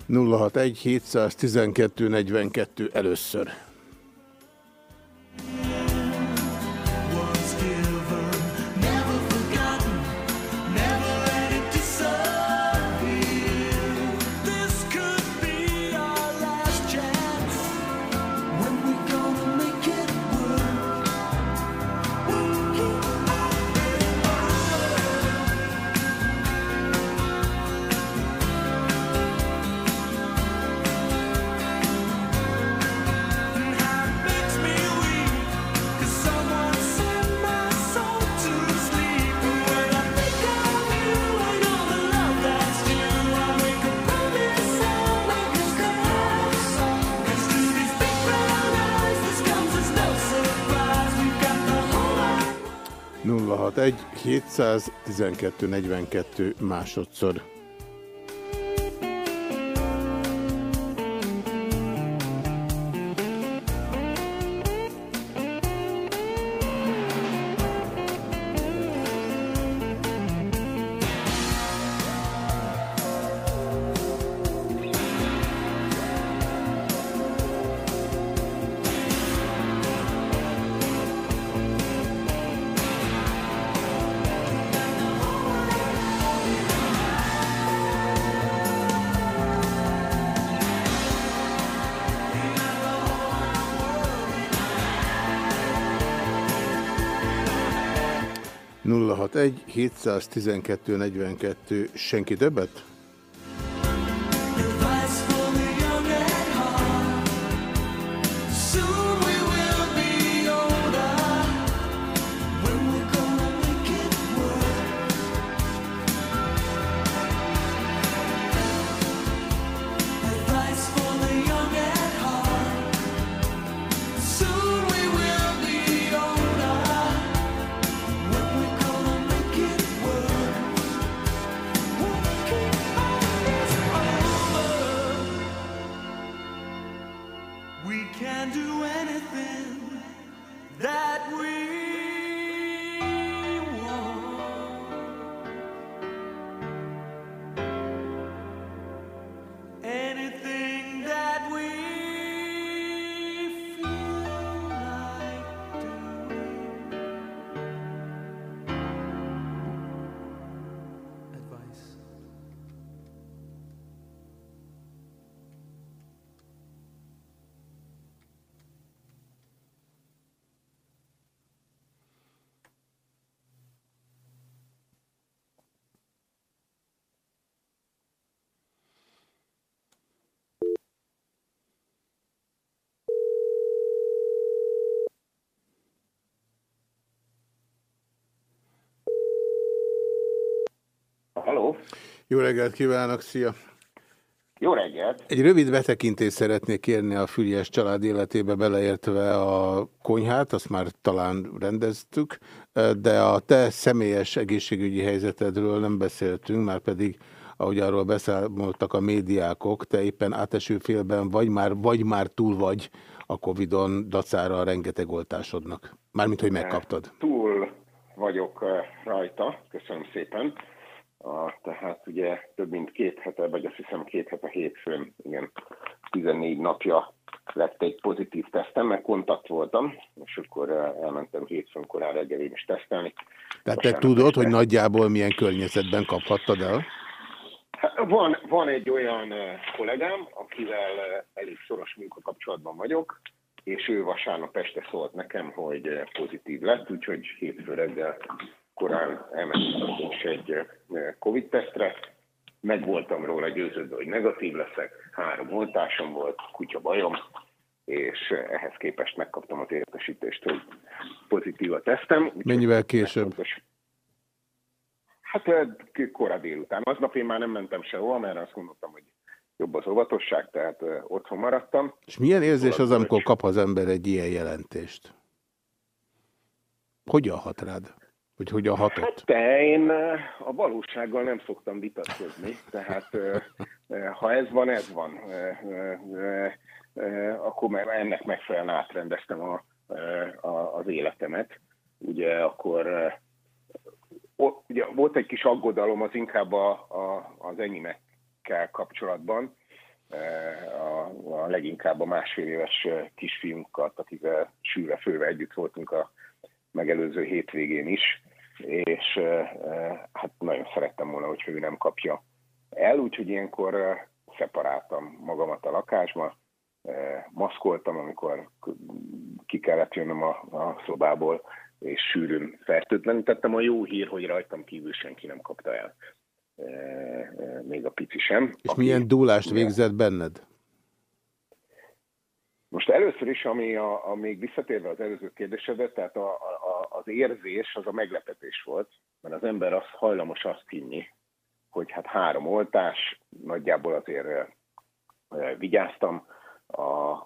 061 712 42 először. 212 42 másodszor.
712 42, senki többet?
Can do anything that we
Jó reggelt kívánok, szia!
jó reggelt!
Egy rövid betekintést szeretnék kérni a Füriás család életébe, beleértve a konyhát, azt már talán rendeztük, de a te személyes egészségügyi helyzetedről nem beszéltünk, már pedig, ahogy arról beszámoltak a médiákok, te éppen áteső félben vagy már, vagy már túl vagy a Covid-on dacára a rengeteg oltásodnak. Mármint, hogy megkaptad.
Túl vagyok eh, rajta, köszönöm szépen. A, tehát ugye több mint két hete, vagy azt hiszem két hete hétfőn, igen, 14 napja lett egy pozitív tesztem, mert kontakt voltam, és akkor eh, elmentem hétfőn korán reggel én is tesztelni.
Tehát te tudod,
este-
hogy nagyjából milyen környezetben kaphattad el?
Hát Van, van egy olyan eh, kollégám, akivel eh, elég szoros munkakapcsolatban vagyok, és ő vasárnap este szólt nekem, hogy pozitív lett, úgyhogy hétfő reggel korán elmentem is egy eh, Covid-tesztre. Meg voltam róla győződve, hogy negatív leszek, három oltásom volt, kutya bajom, és eh, ehhez képest megkaptam az értesítést, hogy pozitív a tesztem.
Mennyivel később?
Hát eh, kora délután. Aznap én már nem mentem sehova, mert azt gondoltam, hogy jobb az óvatosság, tehát eh, otthon maradtam.
És milyen érzés az, amikor kap az ember egy ilyen jelentést? Hogyan hat rád? Vagy hogyan hatott?
De én eh, a valósággal nem szoktam vitatkozni, tehát eh, eh, ha ez van, ez van. Akkor meg ennek megfelelően átrendeztem a, a, az életemet. Ugye akkor ugye volt egy kis aggodalom az inkább a, a, az enyémekkel kapcsolatban, a, a leginkább a másfél éves kisfiunkat, akivel sűrve főve együtt voltunk a megelőző hétvégén is, és hát nagyon szerettem volna, hogy ő nem kapja el, úgyhogy ilyenkor szeparáltam magamat a lakásba, maszkoltam, amikor ki kellett jönnöm a, a szobából, és sűrűn fertőtlenítettem. A jó hír, hogy rajtam kívül senki nem kapta el. Még a pici sem.
És
Aki-
milyen dúlást végzett benned?
Most először is, ami a, a még visszatérve az előző kérdésedre, tehát a, a, az érzés az a meglepetés volt, mert az ember az hajlamos azt hinni, hogy hát három oltás, nagyjából azért vigyáztam, a,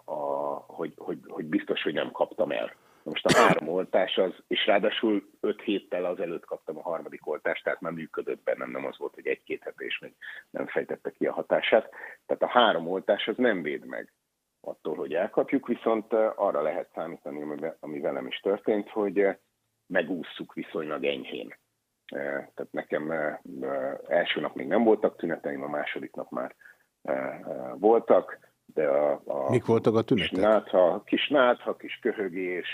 a, hogy, hogy, hogy biztos, hogy nem kaptam el. Most a három oltás az, és ráadásul öt héttel azelőtt kaptam a harmadik oltást, tehát nem működött bennem, nem az volt, hogy egy-két hete, és még nem fejtette ki a hatását. Tehát a három oltás az nem véd meg attól, hogy elkapjuk, viszont eh, arra lehet számítani, ami, velem is történt, hogy eh, megússzuk viszonylag enyhén. Eh, Tehát nekem első nap még nem voltak tüneteim, a második nap már voltak, de a, a
Mik voltak a
kis
tünetek?
nátha, kis nátha, kis köhögés,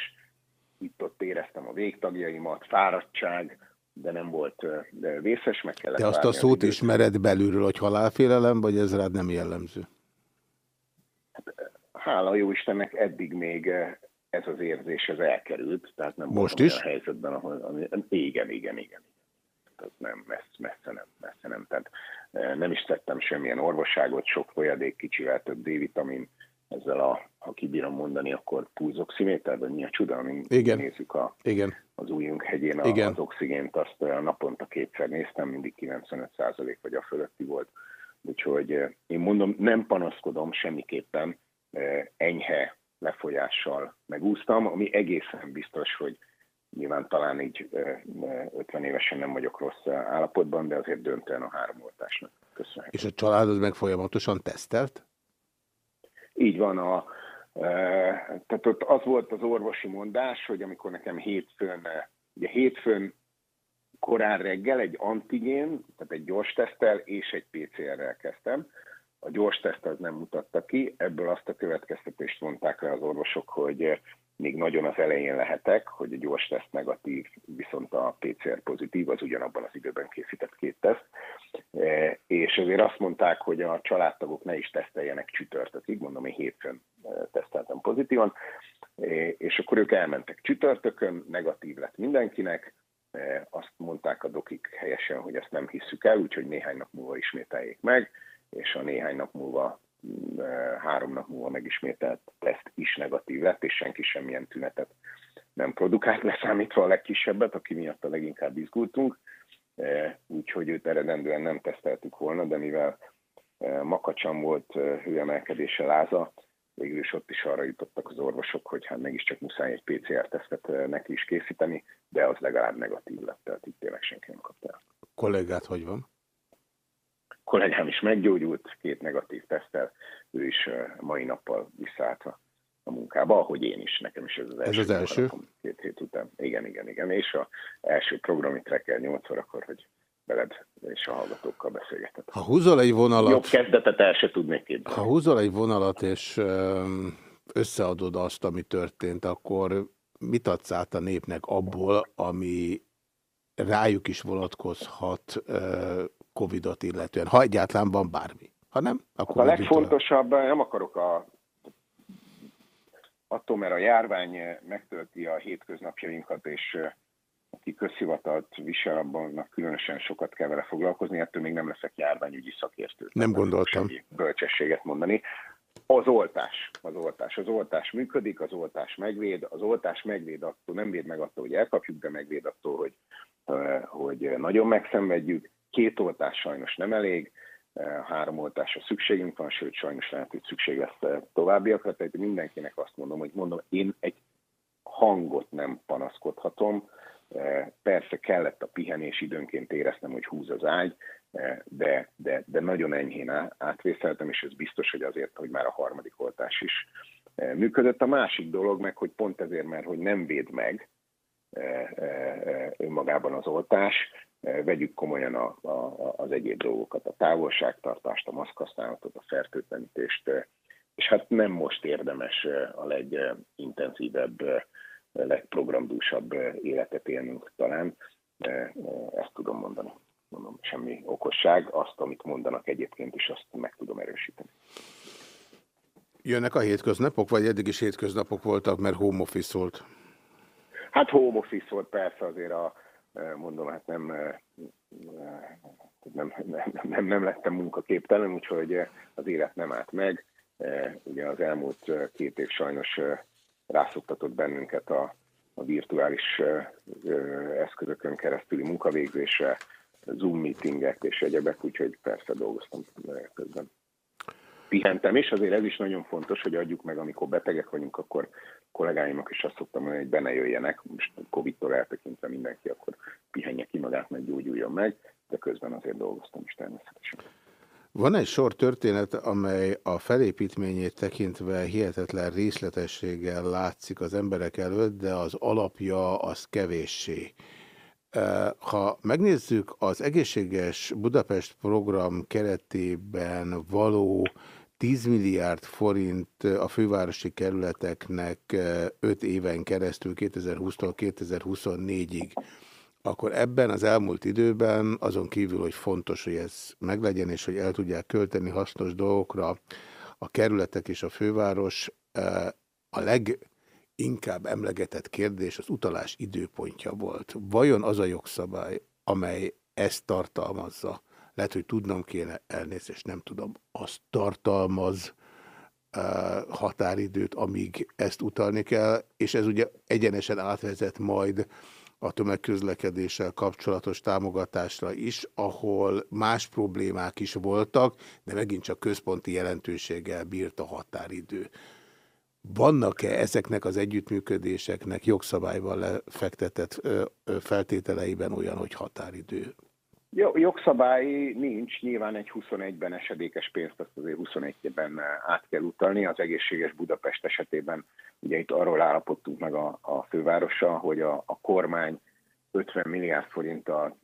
itt-ott éreztem a végtagjaimat, fáradtság, de nem volt de vészes, meg kellett
Te azt a szót ismered belülről, hogy halálfélelem, vagy ez rád nem jellemző?
Hála jó Istennek eddig még, eh, ez az érzés ez elkerült, tehát nem
Most is?
olyan helyzetben, ahol, ami, igen, igen, igen. Tehát nem, messze, messze nem, messze nem. Tehát eh, nem is tettem semmilyen orvosságot, sok folyadék, kicsivel több D-vitamin, ezzel a, ha kibírom mondani, akkor pulzoximéter, vagy mi a csuda, amin
Igen.
nézzük a,
Igen.
az ujjunk hegyén a,
Igen.
az oxigént, azt eh, naponta kétszer néztem, mindig 95% vagy a fölötti volt. Úgyhogy én mondom, nem panaszkodom semmiképpen, enyhe lefolyással megúsztam, ami egészen biztos, hogy nyilván talán így eh, eh, 50 évesen nem vagyok rossz állapotban, de azért döntően a három oltásnak köszönhető.
És a családod meg folyamatosan tesztelt?
Így van, a, tehát ott az volt az orvosi mondás, hogy amikor nekem hétfőn, ugye hétfőn korán reggel egy antigén, tehát egy gyors teszttel és egy PCR-rel kezdtem. A gyors teszt az nem mutatta ki, ebből azt a következtetést mondták le az orvosok, hogy e, még nagyon az elején lehetek, hogy a gyors teszt negatív, viszont a PCR pozitív, az ugyanabban az időben készített két teszt. E, és ezért azt mondták, hogy a családtagok ne is teszteljenek csütörtökig, mondom, én hétfőn e, teszteltem pozitívan, és akkor ők elmentek csütörtökön, negatív lett mindenkinek, azt mondták a dokik helyesen, hogy ezt nem hisszük el, úgyhogy néhány nap múlva ismételjék meg, és a néhány nap múlva, mm, e, három nap múlva megismételt teszt is negatív lett, és senki semmilyen tünetet nem produkált, leszámítva a legkisebbet, aki miatt a leginkább izgultunk, E, úgyhogy őt eredendően nem teszteltük volna, de mivel e, makacsan volt hőemelkedése láza, végül is ott is arra jutottak az orvosok, hogy hát mégiscsak muszáj egy PCR-tesztet neki is készíteni, de az legalább negatív lett, tehát itt tényleg senki nem kapta el.
Kollégát hogy van?
Kollégám is meggyógyult, két negatív tesztel, ő is mai nappal visszaállt a- a munkába, ahogy én is, nekem is ez az
Ez
első.
az első?
Két hét után. Igen, igen, igen. És a első program itt reggel 8 órakor, hogy veled és a hallgatókkal beszélgetett.
Ha húzol egy
Jobb
vonalat,
kezdetet el se tudnék képzelni.
ha húzol egy vonalat és összeadod azt, ami történt, akkor mit adsz át a népnek abból, ami rájuk is vonatkozhat Covid-ot illetően, ha egyáltalán van bármi. Ha nem, akkor
A
menjünk tovább.
legfontosabb, nem akarok a attól, mert a járvány megtölti a hétköznapjainkat, és aki közhivatalt visel, abban különösen sokat kell vele foglalkozni, ettől még nem leszek járványügyi szakértő.
Nem gondoltam.
Bölcsességet mondani. Az oltás, az oltás. Az oltás működik, az oltás megvéd, az oltás megvéd attól, nem véd meg attól, hogy elkapjuk, de megvéd attól, hogy, hogy nagyon megszenvedjük. Két oltás sajnos nem elég, eh, három oltásra szükségünk van, sőt sajnos lehet, hogy szükség lesz eh, továbbiakra, tehát mindenkinek azt mondom, hogy mondom, én egy hangot nem panaszkodhatom, Eh, Persze kellett a pihenés, időnként éreztem, hogy húz az ágy, de, de, de nagyon enyhén átvészeltem, és ez biztos, hogy azért, hogy már a harmadik oltás is működött. A másik dolog meg, hogy pont ezért, mert hogy nem véd meg önmagában az oltás, vegyük komolyan a, a, az egyéb dolgokat, a távolságtartást, a maszkhasználatot, a fertőtlenítést, és hát nem most érdemes a legintenzívebb, legprogramdúsabb életet élnünk talán, ezt tudom mondani. Mondom, semmi okosság, azt, amit mondanak egyébként is, azt meg tudom erősíteni.
Jönnek a hétköznapok, vagy eddig is hétköznapok voltak, mert home office volt?
Hát home office volt persze azért a, mondom, hát nem, nem, nem, nem, nem lettem munkaképtelen, úgyhogy az élet nem állt meg. Ugye az elmúlt két év sajnos rászoktatott bennünket a, a virtuális eszközökön keresztüli munkavégzésre, Zoom meetingek és egyebek, úgyhogy persze dolgoztam közben. Pihentem is, azért ez is nagyon fontos, hogy adjuk meg, amikor betegek vagyunk, akkor kollégáimnak is azt szoktam mondani, hogy be ne jöjjenek, most Covid-tól eltekintve mindenki, akkor pihenje ki magát, meg gyógyuljon meg, de közben azért dolgoztam is természetesen.
Van egy sor történet, amely a felépítményét tekintve hihetetlen részletességgel látszik az emberek előtt, de az alapja az kevéssé. Ha megnézzük az egészséges Budapest program keretében való 10 milliárd forint a fővárosi kerületeknek 5 éven keresztül 2020-tól 2024-ig, akkor ebben az elmúlt időben azon kívül, hogy fontos, hogy ez meglegyen, és hogy el tudják költeni hasznos dolgokra a kerületek és a főváros, eh, a inkább emlegetett kérdés az utalás időpontja volt. Vajon az a jogszabály, amely ezt tartalmazza, lehet, hogy tudnom kéne elnézést, nem tudom, az tartalmaz határidőt, amíg ezt utalni kell, és ez ugye egyenesen átvezet majd a tömegközlekedéssel kapcsolatos támogatásra is, ahol más problémák is voltak, de megint csak központi jelentőséggel bírt a határidő. Vannak-e ezeknek az együttműködéseknek jogszabályban lefektetett feltételeiben olyan, hogy határidő?
Jogszabály nincs, nyilván egy 21-ben esedékes pénzt azt azért 21-ben át kell utalni. Az egészséges Budapest esetében ugye itt arról állapodtunk meg a, a fővárosa, hogy a, a kormány 50 milliárd forinttal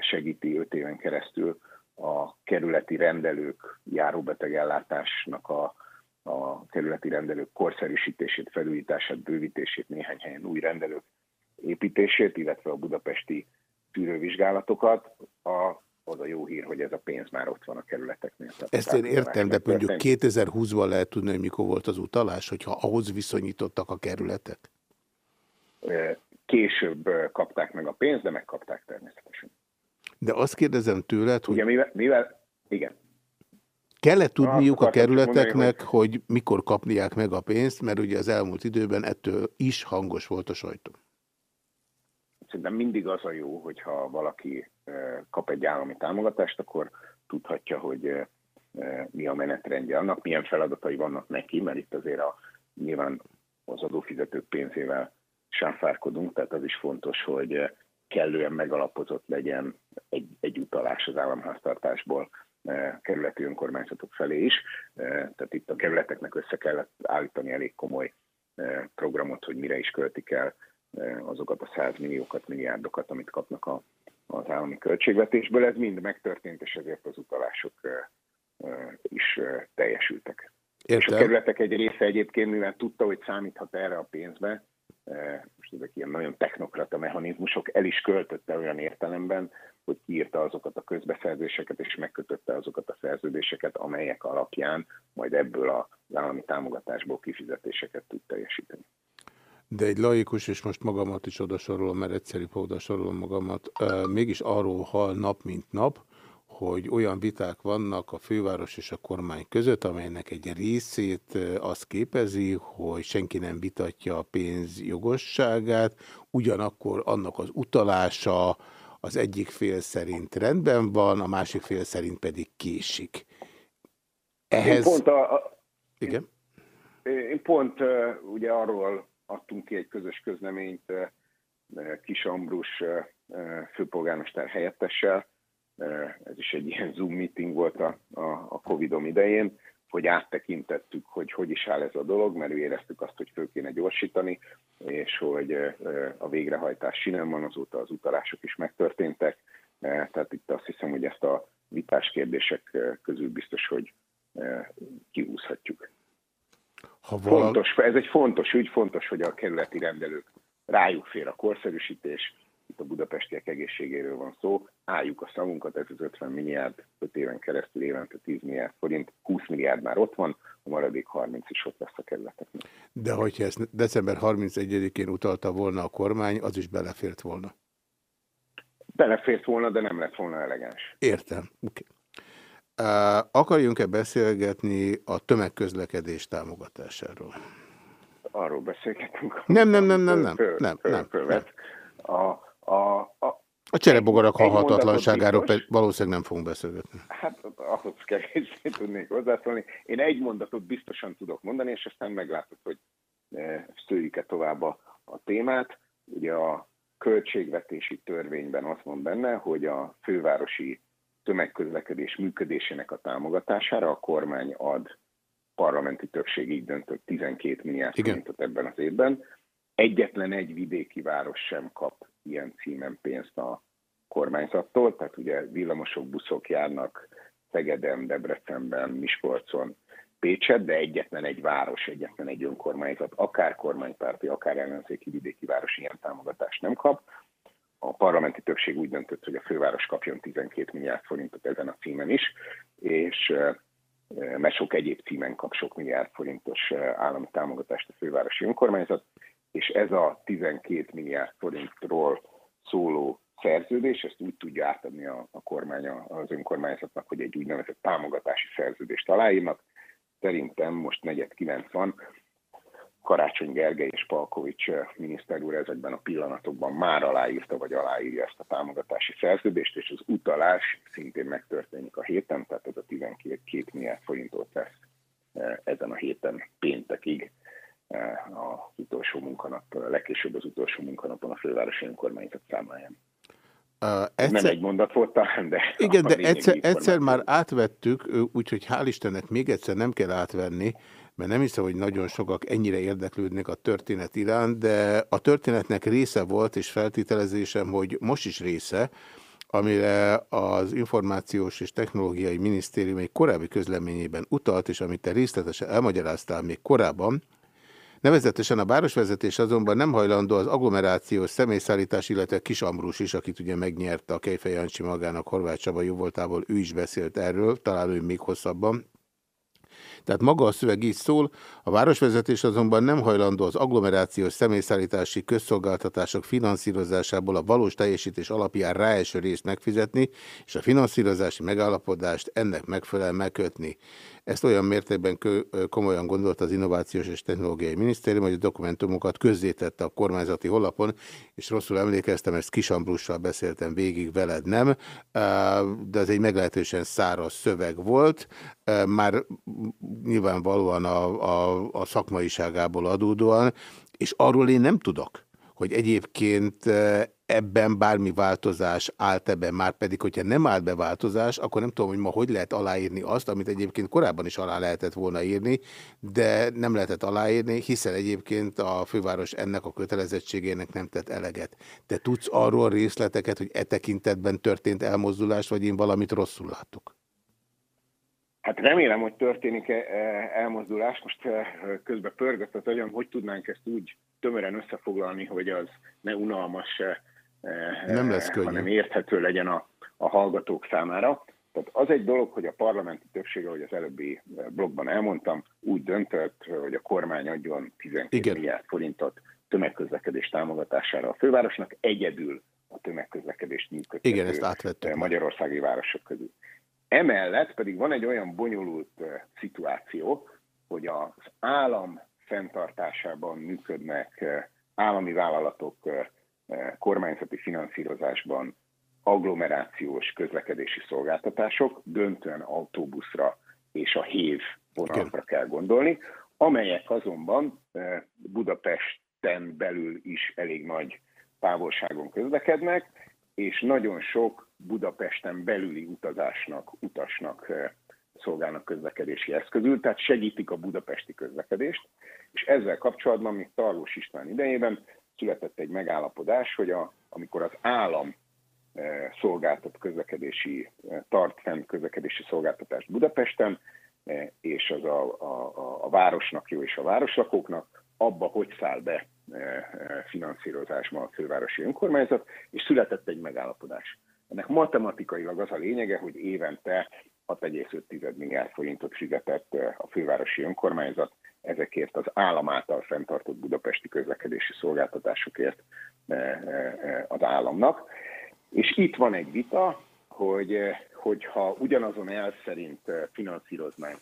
segíti 5 éven keresztül a kerületi rendelők járóbetegellátásnak a, a kerületi rendelők korszerűsítését, felújítását, bővítését, néhány helyen új rendelők építését, illetve a budapesti tűrővizsgálatokat. A, az a jó hír, hogy ez a pénz már ott van a kerületeknél. Tehát
Ezt én értem, de mondjuk 2020-ban lehet tudni, hogy mikor volt az utalás, hogyha ahhoz viszonyítottak a kerületek?
Később kapták meg a pénzt, de megkapták természetesen.
De azt kérdezem tőled, hogy...
Ugye mivel, mivel igen.
Kell-e tudniuk a kerületeknek, mondani, hogy... hogy mikor kapniák meg a pénzt, mert ugye az elmúlt időben ettől is hangos volt a sajtó.
Szerintem mindig az a jó, hogyha valaki kap egy állami támogatást, akkor tudhatja, hogy mi a menetrendje annak, milyen feladatai vannak neki, mert itt azért a, nyilván az adófizetők pénzével sáfárkodunk, tehát az is fontos, hogy kellően megalapozott legyen egy, egy utalás az államháztartásból kerületi önkormányzatok felé is. Tehát itt a kerületeknek össze kellett állítani elég komoly programot, hogy mire is költik el azokat a százmilliókat, milliárdokat, amit kapnak a, az állami költségvetésből. Ez mind megtörtént, és ezért az utalások is teljesültek. Értem. És a kerületek egy része egyébként, mivel tudta, hogy számíthat erre a pénzbe, most ezek ilyen nagyon technokrata mechanizmusok, el is költötte olyan értelemben, hogy kiírta azokat a közbeszerzéseket, és megkötötte azokat a szerződéseket, amelyek alapján majd ebből az állami támogatásból kifizetéseket tud teljesíteni.
De egy laikus, és most magamat is odasorolom, mert egyszerű odasorolom magamat, mégis arról hal nap, mint nap, hogy olyan viták vannak a főváros és a kormány között, amelynek egy részét az képezi, hogy senki nem vitatja a pénz jogosságát, ugyanakkor annak az utalása az egyik fél szerint rendben van, a másik fél szerint pedig késik.
Ehhez... Én pont, a, a...
Igen?
Én pont uh, ugye arról adtunk ki egy közös közleményt uh, Kis Ambrus uh, főpolgármester helyettessel, ez is egy ilyen Zoom meeting volt a, a, a Covid-om idején, hogy áttekintettük, hogy hogy is áll ez a dolog, mert éreztük azt, hogy föl kéne gyorsítani, és hogy a végrehajtás sinem van, azóta az utalások is megtörténtek, tehát itt azt hiszem, hogy ezt a vitás kérdések közül biztos, hogy kihúzhatjuk. Ha vala... fontos, ez egy fontos ügy, fontos, hogy a kerületi rendelők rájuk fér a korszerűsítés, itt a budapestiek egészségéről van szó, álljuk a szavunkat, ez az 50 milliárd, 5 éven keresztül évente 10 milliárd forint, 20 milliárd már ott van, a maradék 30 is ott lesz a kerületeknek.
De hogyha ezt december 31-én utalta volna a kormány, az is belefért volna?
Belefért volna, de nem lett volna elegáns.
Értem. Okay. Akarjunk-e beszélgetni a tömegközlekedés támogatásáról?
Arról beszélgetünk.
Nem, nem, nem, nem, nem. nem, nem, nem.
A, a, a,
a cserebogarak halhatatlanságáról valószínűleg nem fogunk beszélgetni.
Hát ahhoz kevésbé tudnék hozzászólni. Én egy mondatot biztosan tudok mondani, és aztán meglátod, hogy e, szőjük-e tovább a, a témát. Ugye a költségvetési törvényben azt mond benne, hogy a fővárosi tömegközlekedés működésének a támogatására a kormány ad parlamenti többség így döntött 12 milliárd forintot ebben az évben. Egyetlen egy vidéki város sem kap ilyen címen pénzt a kormányzattól, tehát ugye villamosok, buszok járnak Szegeden, Debrecenben, Miskolcon, Pécset, de egyetlen egy város, egyetlen egy önkormányzat, akár kormánypárti, akár ellenzéki vidéki város ilyen támogatást nem kap. A parlamenti többség úgy döntött, hogy a főváros kapjon 12 milliárd forintot ezen a címen is, és mert sok egyéb címen kap sok milliárd forintos állami támogatást a fővárosi önkormányzat, és ez a 12 milliárd forintról szóló szerződés, ezt úgy tudja átadni a, a kormány az önkormányzatnak, hogy egy úgynevezett támogatási szerződést aláírnak. Szerintem most negyed kilenc van, Karácsony Gergely és Palkovics eh, miniszter úr ezekben a pillanatokban már aláírta, vagy aláírja ezt a támogatási szerződést, és az utalás szintén megtörténik a héten, tehát ez a 12 két milliárd forintot lesz eh, ezen a héten péntekig eh, az utolsó munkanap, legkésőbb az utolsó munkanapon a fővárosi önkormányzat számáján.
Uh, egyszer...
nem egy mondat volt talán, de...
Igen, de egyszer, egyszer már átvettük, úgyhogy hál' Istennek még egyszer nem kell átvenni, mert nem hiszem, hogy nagyon sokak ennyire érdeklődnek a történet iránt, de a történetnek része volt, és feltételezésem, hogy most is része, amire az Információs és Technológiai Minisztérium egy korábbi közleményében utalt, és amit te részletesen elmagyaráztál még korábban, Nevezetesen a városvezetés azonban nem hajlandó az agglomerációs személyszállítás, illetve Kis Ambrus is, akit ugye megnyerte a Kejfej Jancsi magának Horváth Csaba jóvoltából, ő is beszélt erről, talán ő még hosszabban. Tehát maga a szöveg így szól, a városvezetés azonban nem hajlandó az agglomerációs személyszállítási közszolgáltatások finanszírozásából a valós teljesítés alapján ráeső részt megfizetni, és a finanszírozási megállapodást ennek megfelelően megkötni. Ezt olyan mértékben komolyan gondolt az Innovációs és Technológiai Minisztérium, hogy a dokumentumokat közzétette a kormányzati honlapon, és rosszul emlékeztem, ezt Kis Ambrussal beszéltem végig, veled nem, de ez egy meglehetősen száraz szöveg volt, már nyilvánvalóan a, a, a szakmaiságából adódóan, és arról én nem tudok, hogy egyébként ebben bármi változás állt ebben, már pedig, hogyha nem állt be változás, akkor nem tudom, hogy ma hogy lehet aláírni azt, amit egyébként korábban is alá lehetett volna írni, de nem lehetett aláírni, hiszen egyébként a főváros ennek a kötelezettségének nem tett eleget. Te tudsz arról részleteket, hogy e tekintetben történt elmozdulás, vagy én valamit rosszul látok?
Hát remélem, hogy történik -e elmozdulás. Most eh, közben pörgött az agyam, hogy tudnánk ezt úgy tömören összefoglalni, hogy az ne unalmas,
Nem lesz könnyű.
hanem érthető legyen a, a hallgatók számára. Tehát az egy dolog, hogy a parlamenti többség, ahogy az előbbi eh, blogban elmondtam, úgy döntött, hogy a kormány adjon 12
Igen.
milliárd forintot tömegközlekedés támogatására a fővárosnak, egyedül a tömegközlekedést működtető
Igen, ezt átvettük.
eh, magyarországi városok közül. Emellett pedig van egy olyan bonyolult eh, szituáció, hogy az állam fenntartásában működnek eh, állami vállalatok eh, eh, kormányzati finanszírozásban agglomerációs közlekedési szolgáltatások, döntően autóbuszra és a hév vonalakra kell gondolni, amelyek azonban eh, Budapesten belül is elég nagy távolságon közlekednek, és nagyon sok Budapesten belüli utazásnak, utasnak eh, szolgálnak közlekedési eszközül, tehát segítik a budapesti közlekedést, és ezzel kapcsolatban még Tarlós István idejében született egy megállapodás, hogy a, amikor az állam eh, szolgáltat közlekedési, eh, tart fenn közlekedési szolgáltatást Budapesten, eh, és az a, a, a, a városnak jó és a városlakóknak, abba hogy száll be finanszírozásba a fővárosi önkormányzat, és született egy megállapodás. Ennek matematikailag az a lényege, hogy évente 6,5 milliárd forintot fizetett a fővárosi önkormányzat ezekért az állam által fenntartott budapesti közlekedési szolgáltatásokért eh, eh, az államnak. És itt van egy vita, hogy eh, hogyha ugyanazon el szerint finanszíroznánk,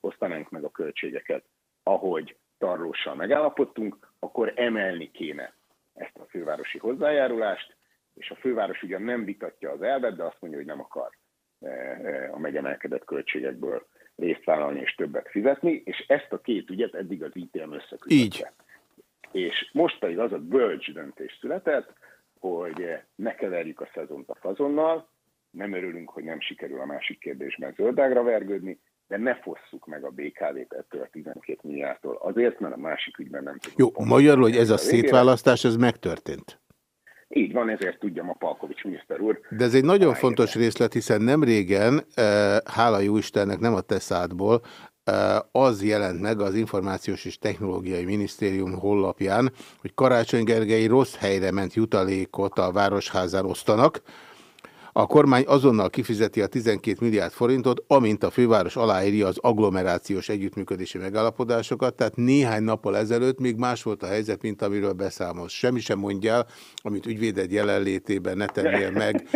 osztanánk meg a költségeket, ahogy Tarlóssal megállapodtunk, akkor emelni kéne ezt a fővárosi hozzájárulást, és a főváros ugyan nem vitatja az elvet, de azt mondja, hogy nem akar a megemelkedett költségekből részt vállalni és többet fizetni, és ezt a két ügyet eddig az ITM összeküldte.
Így.
És most pedig az a bölcs döntés született, hogy ne keverjük a szezont a fazonnal, nem örülünk, hogy nem sikerül a másik kérdésben zöldágra vergődni, de ne fosszuk meg a BKV-t ettől a 12 milliárdtól azért, mert a másik ügyben nem tudunk.
Jó, magyarul, hogy ez a
végére.
szétválasztás, ez megtörtént.
Így van, ezért tudja ma Palkovics miniszter úr.
De ez egy nagyon fontos részlet, hiszen nem régen, eh, hála jó Istennek, nem a te szádból, eh, az jelent meg az Információs és Technológiai Minisztérium honlapján, hogy Karácsony Gergely rossz helyre ment jutalékot a Városházán osztanak, A kormány azonnal kifizeti a 12 milliárd forintot, amint a főváros aláírja az agglomerációs együttműködési megállapodásokat, tehát néhány nappal ezelőtt még más volt a helyzet, mint amiről beszámolsz. Semmi sem mondjál, amit ügyvéded jelenlétében ne tennél meg.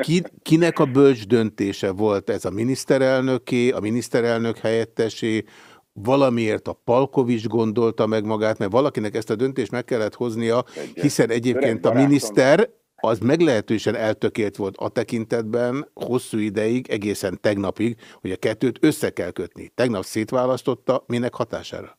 Ki, kinek a bölcs döntése volt ez a miniszterelnöké, a miniszterelnök helyettesé, valamiért a Palkovics gondolta meg magát, mert valakinek ezt a döntést meg kellett hoznia, hiszen egyébként a miniszter az meglehetősen eltökélt volt a tekintetben hosszú ideig, egészen tegnapig, hogy a kettőt össze kell kötni. Tegnap szétválasztotta, minek hatására?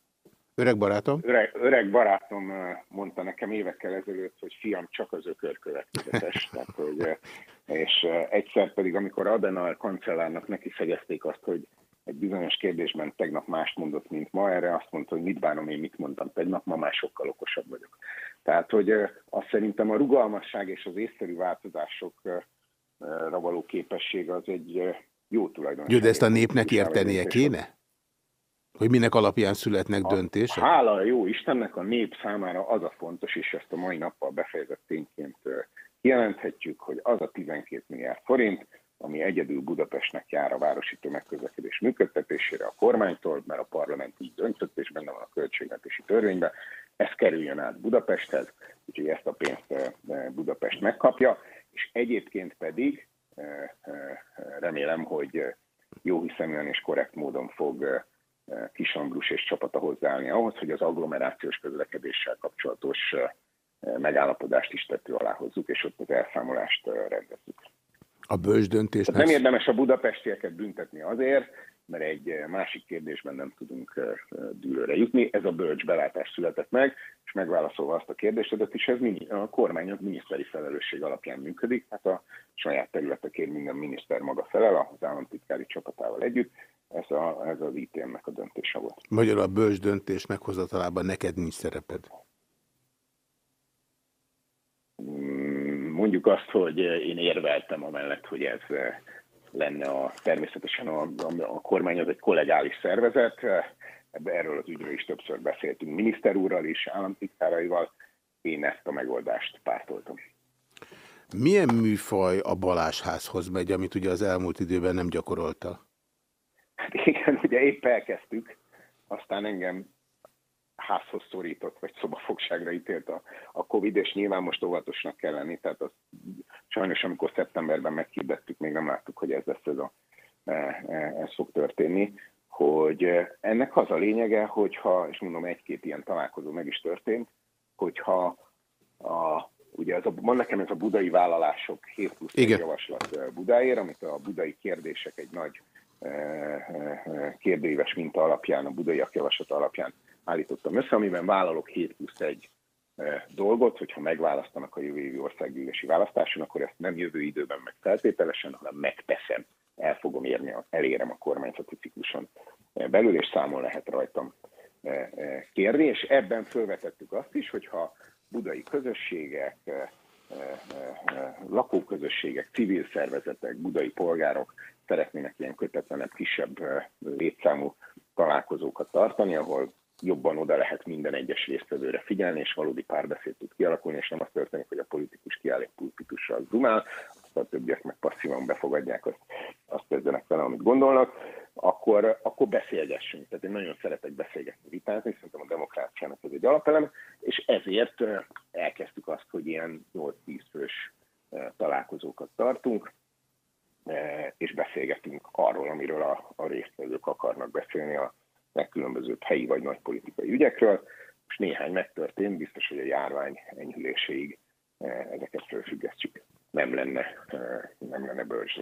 Öreg barátom?
Öreg, öreg barátom mondta nekem évekkel ezelőtt, hogy fiam csak az ökör következetes. Tehát, hogy, és egyszer pedig, amikor Adenauer kancellárnak neki szegezték azt, hogy egy bizonyos kérdésben tegnap mást mondott, mint ma, erre azt mondta, hogy mit bánom én, mit mondtam tegnap, ma már sokkal okosabb vagyok. Tehát, hogy azt szerintem a rugalmasság és az észszerű változásokra való képesség az egy jó tulajdonság.
Jó, de ezt a népnek értenie kéne? Hogy minek alapján születnek
a,
döntések?
Hála jó Istennek a nép számára az a fontos, és ezt a mai nappal befejezett tényként kijelenthetjük, hogy az a 12 milliárd forint, ami egyedül Budapestnek jár a városi tömegközlekedés működtetésére a kormánytól, mert a parlament így döntött, és benne van a költségvetési törvényben, ez kerüljön át Budapesthez, úgyhogy ezt a pénzt Budapest megkapja, és egyébként pedig remélem, hogy jó hiszeműen és korrekt módon fog Kis Ambrus és csapata hozzáállni ahhoz, hogy az agglomerációs közlekedéssel kapcsolatos megállapodást is tető alá hozzuk, és ott az elszámolást rendezzük.
A bölcs döntés.
Nem érdemes a budapestieket büntetni azért, mert egy másik kérdésben nem tudunk dűlőre jutni. Ez a bölcs belátás született meg, és megválaszolva azt a kérdésedet is, ez a kormány az miniszteri felelősség alapján működik, hát a saját területekért minden miniszter maga felel, az államtitkári csapatával együtt, ez, a, ez az ITM-nek a döntése volt.
Magyarul a bölcs döntés meghozatalában neked nincs szereped?
Mondjuk azt, hogy én érveltem amellett, hogy ez lenne a, természetesen a, a, kormány az egy kollegális szervezet, erről az ügyről is többször beszéltünk miniszter úrral is, államtitkáraival, én ezt a megoldást pártoltam.
Milyen műfaj a Balásházhoz megy, amit ugye az elmúlt időben nem gyakorolta?
Hát igen, ugye épp elkezdtük, aztán engem házhoz szorított, vagy szobafogságra ítélt a, a Covid, és nyilván most óvatosnak kell lenni, tehát az, sajnos amikor szeptemberben meghirdettük, még nem láttuk, hogy ez lesz ez, a, e, e, ez fog történni, hogy ennek az a lényege, hogyha, és mondom, egy-két ilyen találkozó meg is történt, hogyha a, ugye ez a, van nekem ez a budai vállalások 7 plusz javaslat Budáért, amit a budai kérdések egy nagy kérdőíves minta alapján, a budaiak javaslata alapján állítottam össze, amiben vállalok 7 plusz 1 dolgot, hogyha megválasztanak a jövő évi országgyűlési választáson, akkor ezt nem jövő időben meg feltételesen, hanem megteszem, el fogom érni, elérem a kormányzati cikluson belül, és számon lehet rajtam kérni, és ebben felvetettük azt is, hogyha budai közösségek, lakóközösségek, civil szervezetek, budai polgárok szeretnének ilyen kötetlenebb, kisebb létszámú találkozókat tartani, ahol jobban oda lehet minden egyes résztvevőre figyelni, és valódi párbeszéd tud kialakulni, és nem az történik, hogy a politikus kiáll egy pulpitusra, az dumál, azt a többiek meg passzívan befogadják, azt, azt kezdenek vele, amit gondolnak, akkor, akkor beszélgessünk. Tehát én nagyon szeretek beszélgetni, vitázni, szerintem a demokráciának ez egy alapelem, és ezért elkezdtük azt, hogy ilyen 8-10 fős találkozókat tartunk, és beszélgetünk arról, amiről a, a résztvevők akarnak beszélni a legkülönbözőbb helyi vagy nagy politikai ügyekről. Most néhány megtörtént, biztos, hogy a járvány enyhüléséig ezeket felfüggesztjük. Nem lenne, nem lenne bölcs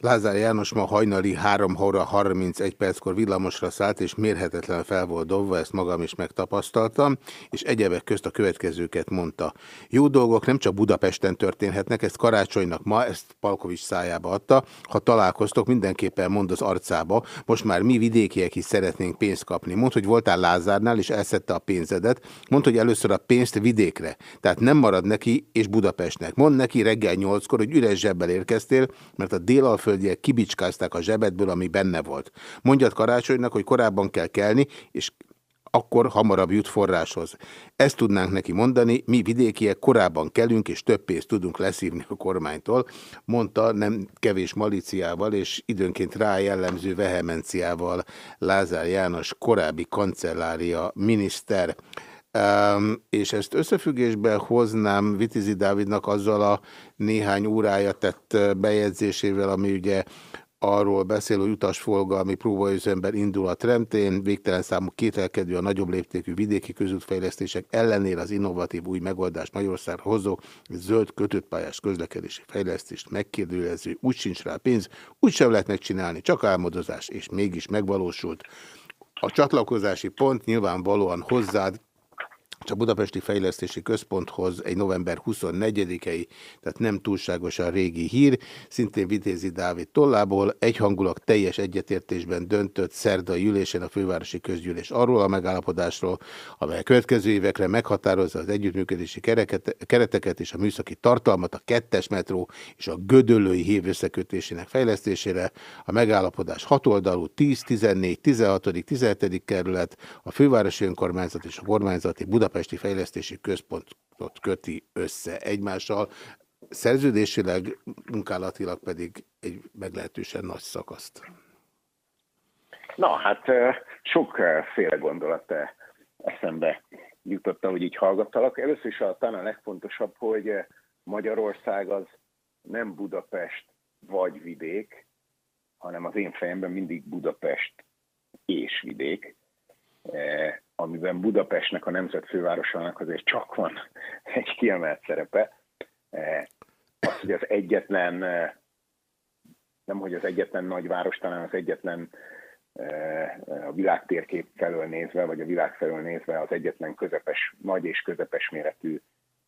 Lázár János ma hajnali 3 óra 31 perckor villamosra szállt, és mérhetetlen fel volt dobva, ezt magam is megtapasztaltam, és egyebek közt a következőket mondta. Jó dolgok nem csak Budapesten történhetnek, ezt karácsonynak ma, ezt Palkovics szájába adta, ha találkoztok, mindenképpen mond az arcába, most már mi vidékiek is szeretnénk pénzt kapni. Mond, hogy voltál Lázárnál, és elszedte a pénzedet, mond, hogy először a pénzt vidékre, tehát nem marad neki és Budapestnek. Mond neki reggel nyolckor, hogy üres zsebbel érkeztél, mert a délalföld külföldiek kibicskázták a zsebedből, ami benne volt. Mondjad karácsonynak, hogy korábban kell kelni, és akkor hamarabb jut forráshoz. Ezt tudnánk neki mondani, mi vidékiek korábban kelünk, és több pénzt tudunk leszívni a kormánytól, mondta nem kevés maliciával, és időnként rá jellemző vehemenciával Lázár János korábbi kancellária miniszter. És ezt összefüggésbe hoznám Vitizi Dávidnak azzal a néhány órája tett bejegyzésével, ami ugye arról beszél, hogy utasforgalmi próbaüzemben indul a trendtén, végtelen számú kételkedő a nagyobb léptékű vidéki közútfejlesztések ellenére az innovatív új megoldást Magyarországra hozó zöld kötőtpályás közlekedési fejlesztést megkérdőjelező, úgy sincs rá pénz, úgy sem lehet megcsinálni, csak álmodozás, és mégis megvalósult. A csatlakozási pont nyilvánvalóan hozzád és a Budapesti Fejlesztési Központhoz egy november 24-i, tehát nem túlságosan régi hír, szintén Vitézi Dávid tollából egyhangulag teljes egyetértésben döntött szerdai ülésen a fővárosi közgyűlés arról a megállapodásról, amely a következő évekre meghatározza az együttműködési kereket, kereteket és a műszaki tartalmat a kettes metró és a gödöllői hív összekötésének fejlesztésére. A megállapodás hatoldalú 10, 14, 16, 17. kerület, a fővárosi önkormányzat és a kormányzati Budapesti Fejlesztési Központot köti össze egymással, szerződésileg, munkálatilag pedig egy meglehetősen nagy szakaszt.
Na, hát sokféle gondolat eszembe jutott, hogy így hallgattalak. Először is a, talán a legfontosabb, hogy Magyarország az nem Budapest vagy vidék, hanem az én fejemben mindig Budapest és vidék amiben Budapestnek, a nemzetfővárosának azért csak van egy kiemelt szerepe. Az, hogy az egyetlen, nem hogy az egyetlen nagyváros, talán az egyetlen a világ térkép felől nézve, vagy a világ felől nézve az egyetlen közepes, nagy és közepes méretű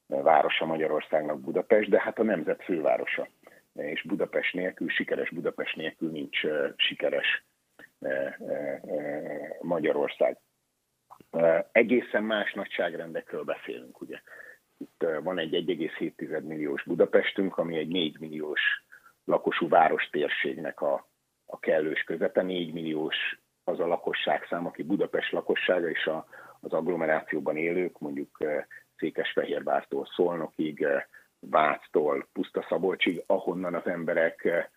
városa Magyarországnak Budapest, de hát a nemzet fővárosa. És Budapest nélkül, sikeres Budapest nélkül nincs sikeres Magyarország egészen más nagyságrendekről beszélünk, ugye. Itt van egy 1,7 milliós Budapestünk, ami egy 4 milliós lakosú város térségnek a, a kellős közepe. 4 milliós az a lakosságszám, aki Budapest lakossága, és a, az agglomerációban élők, mondjuk Székesfehérvártól Szolnokig, Váctól Puszta Szabolcsig, ahonnan az emberek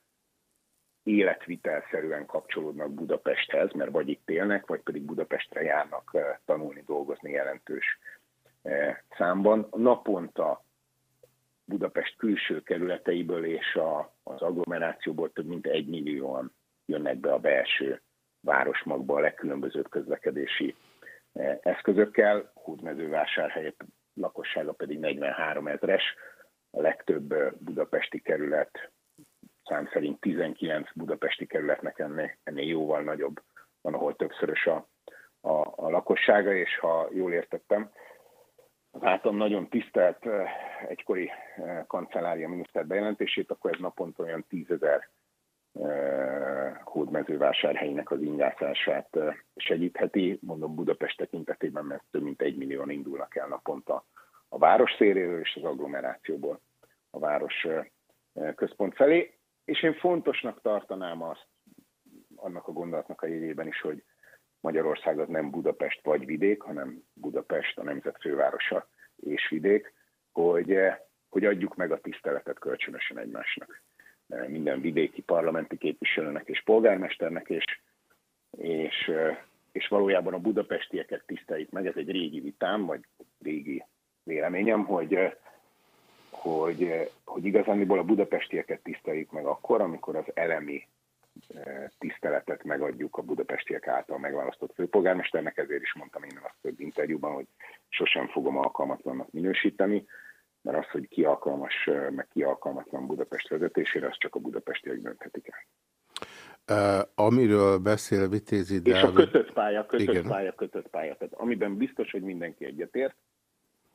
életvitelszerűen kapcsolódnak Budapesthez, mert vagy itt élnek, vagy pedig Budapestre járnak eh, tanulni, dolgozni jelentős eh, számban. Naponta Budapest külső kerületeiből és a, az agglomerációból több mint egy millióan jönnek be a belső városmagba a legkülönbözőbb közlekedési eh, eszközökkel. Hódmezővásárhely lakossága pedig 43 ezres, a legtöbb budapesti kerület szám szerint 19 budapesti kerületnek ennél, ennél jóval nagyobb van, ahol többszörös a, a, a lakossága, és ha jól értettem, általam nagyon tisztelt eh, egykori eh, kancellária miniszter bejelentését, akkor ez naponta olyan tízezer eh, hódmezővásárhelynek az ingászását segítheti. Mondom Budapest tekintetében, mert több mint egy millióan indulnak el naponta a város széléről és az agglomerációból a város központ felé és én fontosnak tartanám azt, annak a gondolatnak a jegyében is, hogy Magyarország az nem Budapest vagy vidék, hanem Budapest a nemzet fővárosa és vidék, hogy, hogy adjuk meg a tiszteletet kölcsönösen egymásnak. Minden vidéki parlamenti képviselőnek és polgármesternek, és, és, és valójában a budapestieket tiszteljük meg. Ez egy régi vitám, vagy régi véleményem, hogy hogy, hogy igazániból a budapestieket tiszteljük meg akkor, amikor az elemi eh, tiszteletet megadjuk a budapestiek által megválasztott főpolgármesternek, ezért is mondtam én azt több interjúban, hogy sosem fogom alkalmatlannak minősíteni, mert az, hogy ki alkalmas, eh, meg ki alkalmatlan Budapest vezetésére, az csak a budapestiek dönthetik el.
Uh, amiről beszél Vitézi
Dávid... És a kötött pálya, kötött Igen. pálya, kötött pálya. Tehát amiben biztos, hogy mindenki egyetért,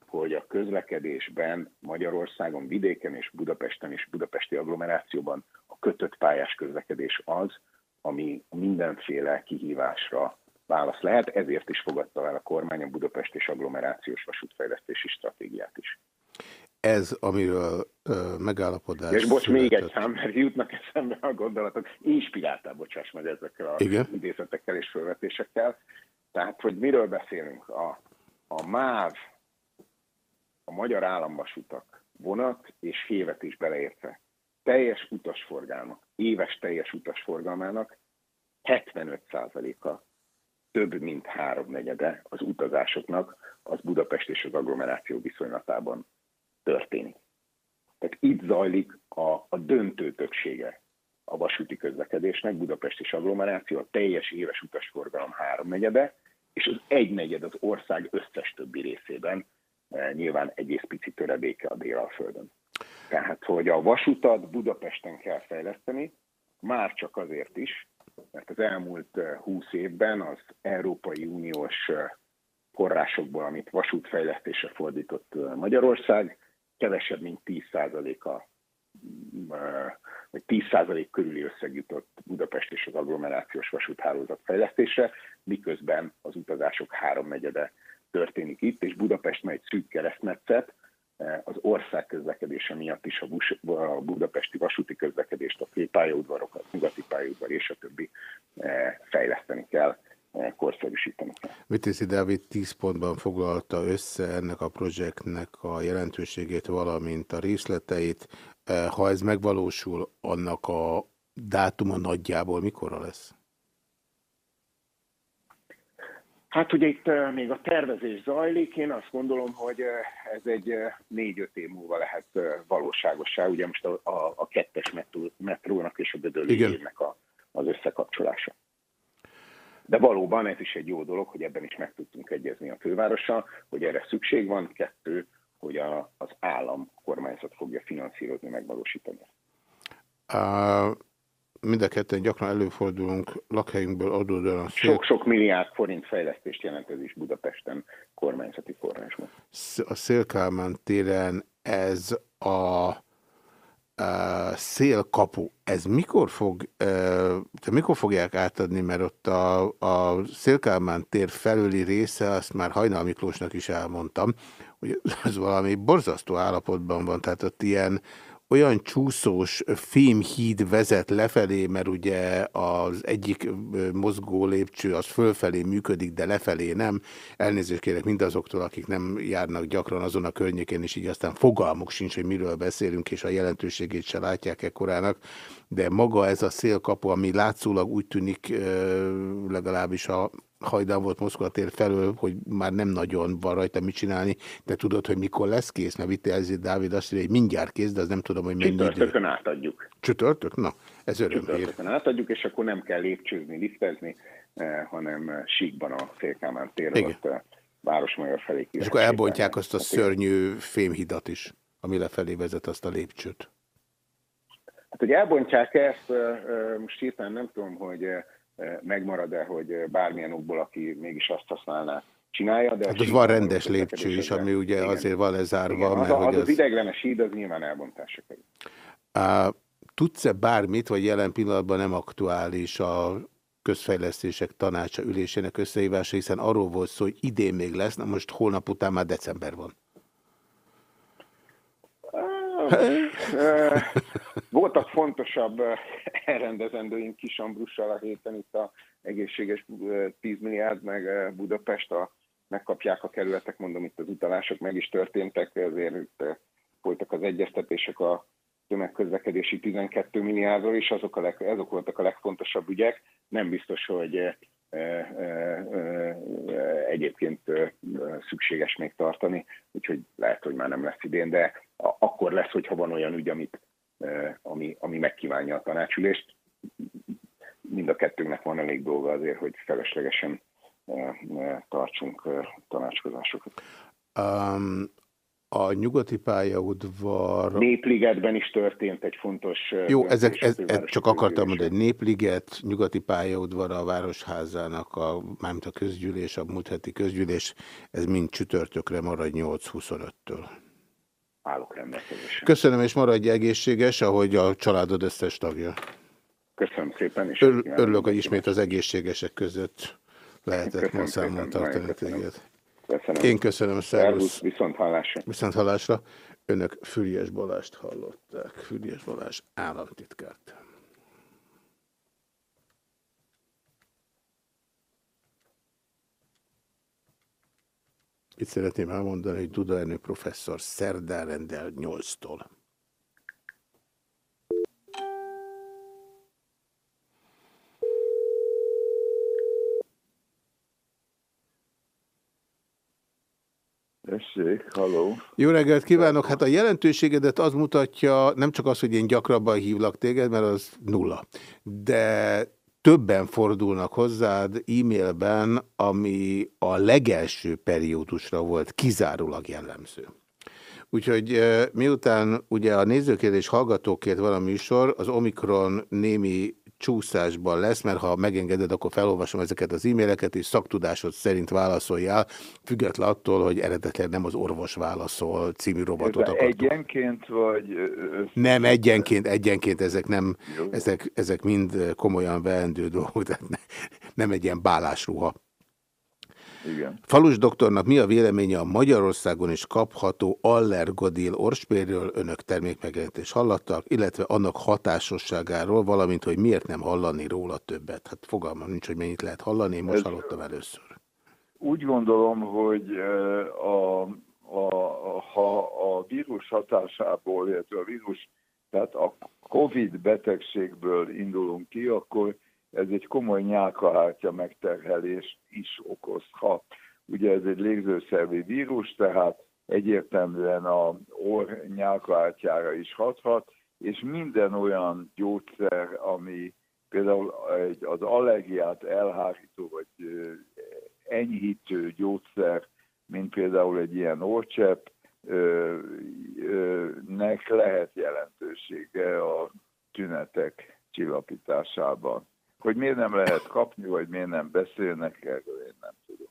hogy a közlekedésben Magyarországon, vidéken és Budapesten és budapesti agglomerációban a kötött pályás közlekedés az, ami mindenféle kihívásra válasz lehet, ezért is fogadta el a kormány a Budapest és agglomerációs vasútfejlesztési stratégiát is.
Ez, amiről ö, megállapodás
És bocs, született. még egy szám, mert jutnak eszembe a gondolatok. Inspiráltál, bocsáss meg ezekkel a Igen? idézetekkel és felvetésekkel. Tehát, hogy miről beszélünk? A, a MÁV, a Magyar Államvasutak vonat és hévet is beleértve teljes utasforgalmak, éves teljes utasforgalmának 75%-a több mint háromnegyede az utazásoknak az Budapest és az agglomeráció viszonylatában történik. Tehát itt zajlik a, a döntő többsége a vasúti közlekedésnek, Budapest és agglomeráció, a teljes éves utasforgalom háromnegyede, és az egynegyed az ország összes többi részében, nyilván egész pici töredéke a Délalföldön. Tehát, hogy a vasutat Budapesten kell fejleszteni, már csak azért is, mert az elmúlt eh, 20 évben az Európai Uniós eh, forrásokból, amit vasútfejlesztésre fordított Magyarország, kevesebb, mint 10%-a mm, eh, vagy 10% körüli összeg jutott Budapest és az agglomerációs vasúthálózat fejlesztésre, miközben az utazások háromnegyede történik itt, és Budapest már egy szűk keresztmetszet, eh, az ország közlekedése miatt is a, bus, a budapesti vasúti közlekedést, a főpályaudvarokat, nyugati pályaudvar és a többi eh, fejleszteni kell, eh, korszerűsíteni kell.
Vitézi Dávid 10 pontban foglalta össze ennek a projektnek a jelentőségét, valamint a részleteit. Ha ez megvalósul, annak a dátuma nagyjából mikorra lesz?
Hát ugye itt még a tervezés zajlik, én azt gondolom, hogy ez egy négy-öt év múlva lehet eh, valóságossá, ugye most a, a, a kettes metró, metrónak és a hídnek a, az összekapcsolása. De valóban ez is egy jó dolog, hogy ebben is meg tudtunk egyezni a fővárossal, hogy erre szükség van. Kettő, hogy a, az állam kormányzat fogja finanszírozni, megvalósítani.
Á, Mind a ketten gyakran előfordulunk lakhelyünkből adódóan
Sok-sok milliárd forint fejlesztést jelent ez is Budapesten kormányzati forrásban.
a Szélkálmán téren ez a, a szélkapu, ez mikor fog, te mikor fogják átadni, mert ott a, a Szélkálmán tér felüli része, azt már Hajnal Miklósnak is elmondtam, hogy az valami borzasztó állapotban van, tehát ott ilyen olyan csúszós fémhíd vezet lefelé, mert ugye az egyik mozgó lépcső az fölfelé működik, de lefelé nem. Elnézést kérek mindazoktól, akik nem járnak gyakran azon a környéken, és így aztán fogalmuk sincs, hogy miről beszélünk, és a jelentőségét se látják ekkorának. De maga ez a szélkapu, ami látszólag úgy tűnik legalábbis a hajdan volt Moszkva tér felől, hogy már nem nagyon van rajta mit csinálni, de tudod, hogy mikor lesz kész, mert Vitte ezért Dávid azt mondja, hogy mindjárt kész, de az nem tudom, hogy mennyi idő.
Csütörtökön átadjuk.
Csütörtök? Na, ez örömhír.
Csütörtökön átadjuk, és akkor nem kell lépcsőzni, liftezni, eh, hanem eh, síkban a Szélkámán
Igen.
ott eh, Városmajor felé
És akkor elbontják azt a szörnyű fémhidat is, ami lefelé vezet azt a lépcsőt.
Hát, hogy elbontják ezt, ö, most hirtelen nem tudom, hogy megmarad-e, hogy bármilyen okból, aki mégis azt használná, csinálja. De
Hát ott van rendes lépcső is,
az-
ami ugye
igen.
azért van lezárva,
Igen, az,
mert
a-
hogy
az, az
az...
ideglenes híd, az nyilván elbontásra kerül.
Tudsz-e bármit, vagy jelen pillanatban nem aktuális a közfejlesztések tanácsa ülésének összehívása, hiszen arról volt szó, hogy idén még lesz, na most holnap után már december van.
Voltak fontosabb elrendezendőink Kis Ambrussal a héten itt a egészséges ö, 10 milliárd, meg Budapest, a, megkapják a kerületek, mondom itt az utalások meg is történtek, ezért itt ö, folytak az egyeztetések a tömegközlekedési 12 milliárdról, és azok, a leg, azok voltak a legfontosabb ügyek. Nem biztos, hogy ö, egyébként szükséges még tartani, úgyhogy lehet, hogy már nem lesz idén, de akkor lesz, hogyha van olyan ügy, amit, ami, ami megkívánja a tanácsülést. Mind a kettőnknek van elég dolga azért, hogy feleslegesen tartsunk tanácskozásokat.
Um, a nyugati pályaudvar...
Népligetben is történt egy fontos...
Jó, ezek, ez, ez csak akartam mondani, népliget, nyugati pályaudvara a Városházának, a, mármint a közgyűlés, a múlt heti közgyűlés, ez mind csütörtökre marad 8-25-től.
Állok rendelkezésre.
Köszönöm, és maradj egészséges, ahogy a családod összes tagja.
Köszönöm szépen. És
Ör, örülök, hogy ismét az egészségesek között lehetett ma számon tartani téged.
Köszönöm.
Én köszönöm,
szervusz. viszont hallásra.
Viszont hallásra. Önök Füriás Balást hallották. Füriás Balázs államtitkárt. Itt szeretném elmondani, hogy Duda Ernő professzor szerdán rendel 8-tól.
Tessék, haló.
Jó reggelt kívánok! Hát a jelentőségedet az mutatja, nem csak az, hogy én gyakrabban hívlak téged, mert az nulla, de többen fordulnak hozzád e-mailben, ami a legelső periódusra volt kizárólag jellemző. Úgyhogy miután ugye a nézőkért és hallgatókért van a műsor, az Omikron némi csúszásban lesz, mert ha megengeded, akkor felolvasom ezeket az e-maileket, és szaktudásod szerint válaszoljál, független attól, hogy eredetileg nem az orvos válaszol című robotot
Ez
akartuk.
egyenként vagy...
Nem, egyenként, egyenként ezek nem,
Jó.
ezek, ezek mind komolyan veendő dolgok, tehát ne, nem egy ilyen bálásruha.
Igen.
Falus doktornak mi a véleménye a Magyarországon is kapható allergodil orspérről önök termékmegjelentés hallattak, illetve annak hatásosságáról, valamint, hogy miért nem hallani róla többet. Hát fogalmam nincs, hogy mennyit lehet hallani, én most
Ez-
hallottam először.
Úgy gondolom, hogy a, a, a, ha a vírus hatásából, illetve a vírus, tehát a COVID betegségből indulunk ki, akkor ez egy komoly nyálkahártya megterhelést is okozhat. Ugye ez egy légzőszervi vírus, tehát egyértelműen a orr nyálkahártyára is hathat, és minden olyan gyógyszer, ami például az allergiát elhárító vagy enyhítő gyógyszer, mint például egy ilyen orcsepp, nek lehet jelentősége a tünetek csillapításában. Hogy miért nem lehet kapni, vagy miért nem beszélnek erről, én nem tudom.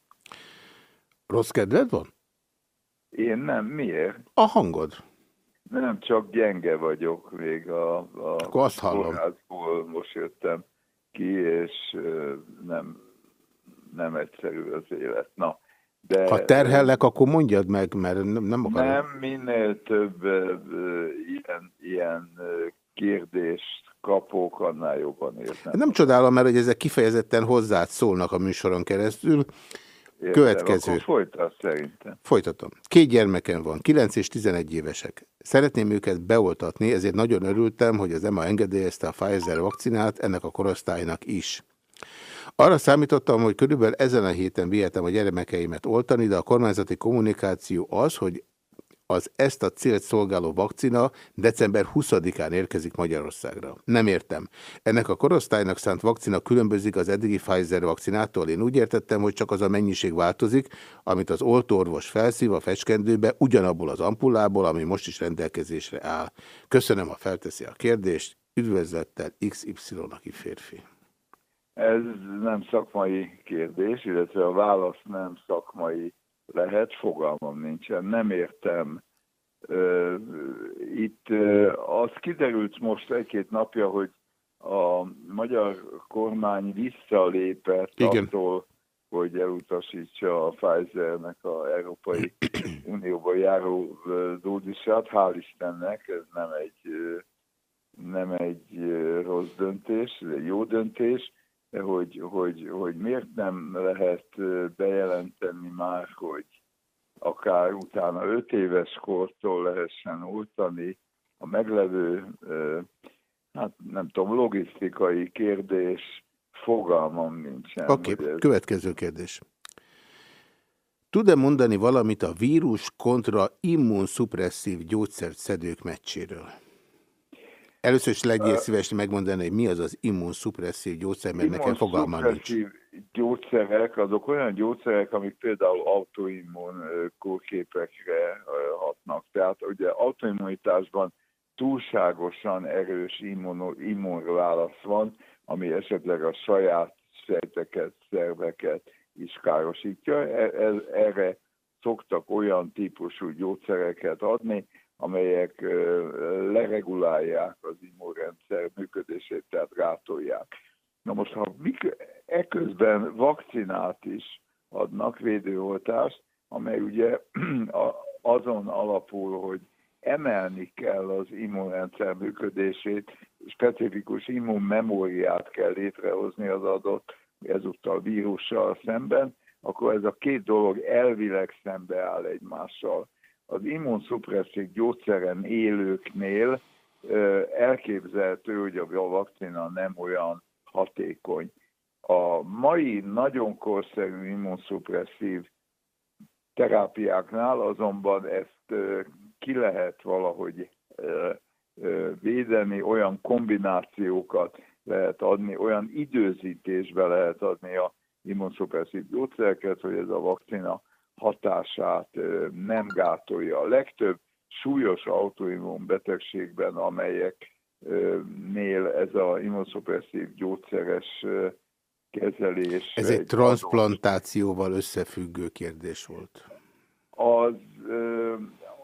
Rossz kedved van?
Én nem, miért?
A hangod.
Nem csak gyenge vagyok még a, a
Akkor azt hallom.
kórházból most jöttem ki, és nem, nem egyszerű az élet. Na, de
Ha terhellek, akkor mondjad meg, mert nem, nem akarom.
nem minél több ilyen, ilyen kérdést kapok, annál jobban érzem.
Nem csodálom, mert hogy ezek kifejezetten hozzád szólnak a műsoron keresztül.
Értem,
következő.
Akkor folytasd szerintem.
Folytatom. Két gyermekem van, 9 és 11 évesek. Szeretném őket beoltatni, ezért nagyon örültem, hogy az EMA engedélyezte a Pfizer vakcinát ennek a korosztálynak is. Arra számítottam, hogy körülbelül ezen a héten vihetem a gyermekeimet oltani, de a kormányzati kommunikáció az, hogy az ezt a célt szolgáló vakcina december 20-án érkezik Magyarországra. Nem értem. Ennek a korosztálynak szánt vakcina különbözik az eddigi Pfizer vakcinától. Én úgy értettem, hogy csak az a mennyiség változik, amit az oltóorvos felszív a fecskendőbe, ugyanabból az ampullából, ami most is rendelkezésre áll. Köszönöm, ha felteszi a kérdést. Üdvözlettel XY, aki férfi.
Ez nem szakmai kérdés, illetve a válasz nem szakmai lehet, fogalmam nincsen, nem értem. Itt az kiderült most egy-két napja, hogy a magyar kormány visszalépett
Igen.
attól, hogy elutasítsa a Pfizernek a Európai Unióba járó dózisát. Hál' Istennek, ez nem egy, nem egy rossz döntés, ez egy jó döntés, hogy, hogy, hogy miért nem lehet bejelenteni már, hogy akár utána öt éves kortól lehessen oltani a meglevő, hát nem tudom, logisztikai kérdés, fogalmam nincsen.
Oké,
hogy ez-
következő kérdés. Tud-e mondani valamit a vírus kontra immunszupresszív gyógyszert szedők meccséről? Először is legyél szíves megmondani, hogy mi az az immunszupresszív gyógyszer, mert nekem fogalmam nincs.
Gyógyszerek, azok olyan gyógyszerek, amik például autoimmun kórképekre hatnak. Tehát ugye autoimmunitásban túlságosan erős immuno- immunválasz van, ami esetleg a saját sejteket, szerveket is károsítja. E- e- Erre szoktak olyan típusú gyógyszereket adni, amelyek leregulálják az immunrendszer működését, tehát gátolják. Na most, ha eközben vakcinát is adnak, védőoltást, amely ugye azon alapul, hogy emelni kell az immunrendszer működését, specifikus immunmemóriát kell létrehozni az adott ezúttal vírussal szemben, akkor ez a két dolog elvileg szembeáll egymással. Az immunszupresszív gyógyszeren élőknél elképzelhető, hogy a vakcina nem olyan hatékony. A mai nagyon korszerű immunszupresszív terápiáknál azonban ezt ki lehet valahogy védeni, olyan kombinációkat lehet adni, olyan időzítésbe lehet adni a immunszupresszív gyógyszereket, hogy ez a vakcina hatását nem gátolja. A legtöbb súlyos autoimmun betegségben, amelyeknél ez a immunszupresszív gyógyszeres kezelés.
Ez egy
adott-
transplantációval összefüggő kérdés volt.
az,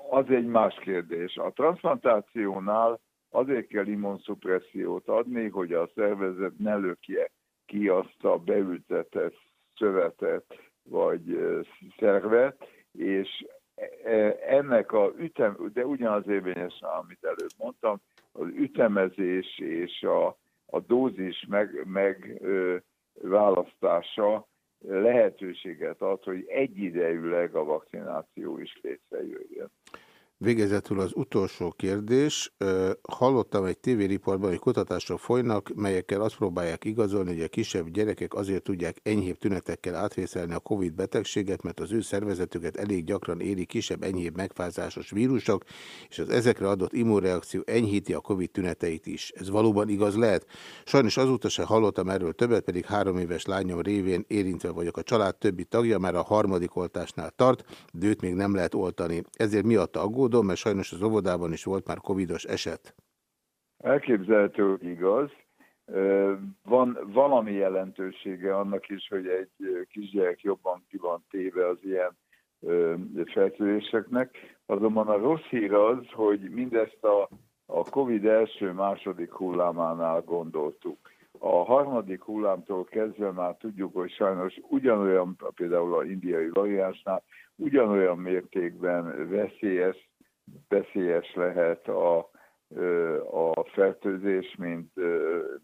az egy más kérdés. A transplantációnál azért kell immunszupressziót adni, hogy a szervezet ne lökje ki azt a beültetett szövetet vagy szervet, és e- ennek a ütem, de ugyanaz érvényes, amit előbb mondtam, az ütemezés és a, a dózis meg, meg ö, választása lehetőséget ad, hogy egyidejűleg a vakcináció is létrejöjjön.
Végezetül az utolsó kérdés. Hallottam egy tévériportban, hogy kutatások folynak, melyekkel azt próbálják igazolni, hogy a kisebb gyerekek azért tudják enyhébb tünetekkel átvészelni a Covid betegséget, mert az ő szervezetüket elég gyakran éri kisebb enyhébb megfázásos vírusok, és az ezekre adott immunreakció enyhíti a Covid tüneteit is. Ez valóban igaz lehet? Sajnos azóta se hallottam erről többet, pedig három éves lányom révén érintve vagyok. A család többi tagja már a harmadik oltásnál tart, de őt még nem lehet oltani. Ezért miatta aggódom, mert sajnos az óvodában is volt már covidos eset.
Elképzelhető, igaz. Van valami jelentősége annak is, hogy egy kisgyerek jobban ki van téve az ilyen fertőzéseknek. Azonban a rossz hír az, hogy mindezt a, a Covid első-második hullámánál gondoltuk. A harmadik hullámtól kezdve már tudjuk, hogy sajnos ugyanolyan, például a indiai variánsnál, ugyanolyan mértékben veszélyes, veszélyes lehet a, a fertőzés, mint,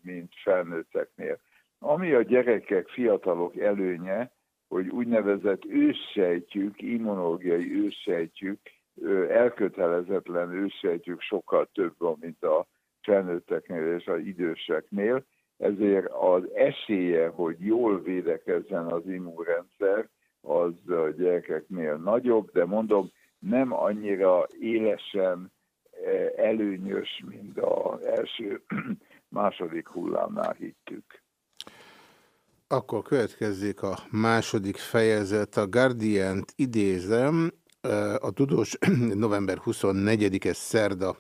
mint felnőtteknél. Ami a gyerekek, fiatalok előnye, hogy úgynevezett őssejtjük, immunológiai őssejtjük, elkötelezetlen őssejtjük sokkal több van, mint a felnőtteknél és az időseknél, ezért az esélye, hogy jól védekezzen az immunrendszer, az a gyerekeknél nagyobb, de mondom, nem annyira élesen eh, előnyös, mint az első, második hullámnál hittük.
Akkor következzék a második fejezet. A Guardian-t idézem, ö, a tudós november 24-e szerda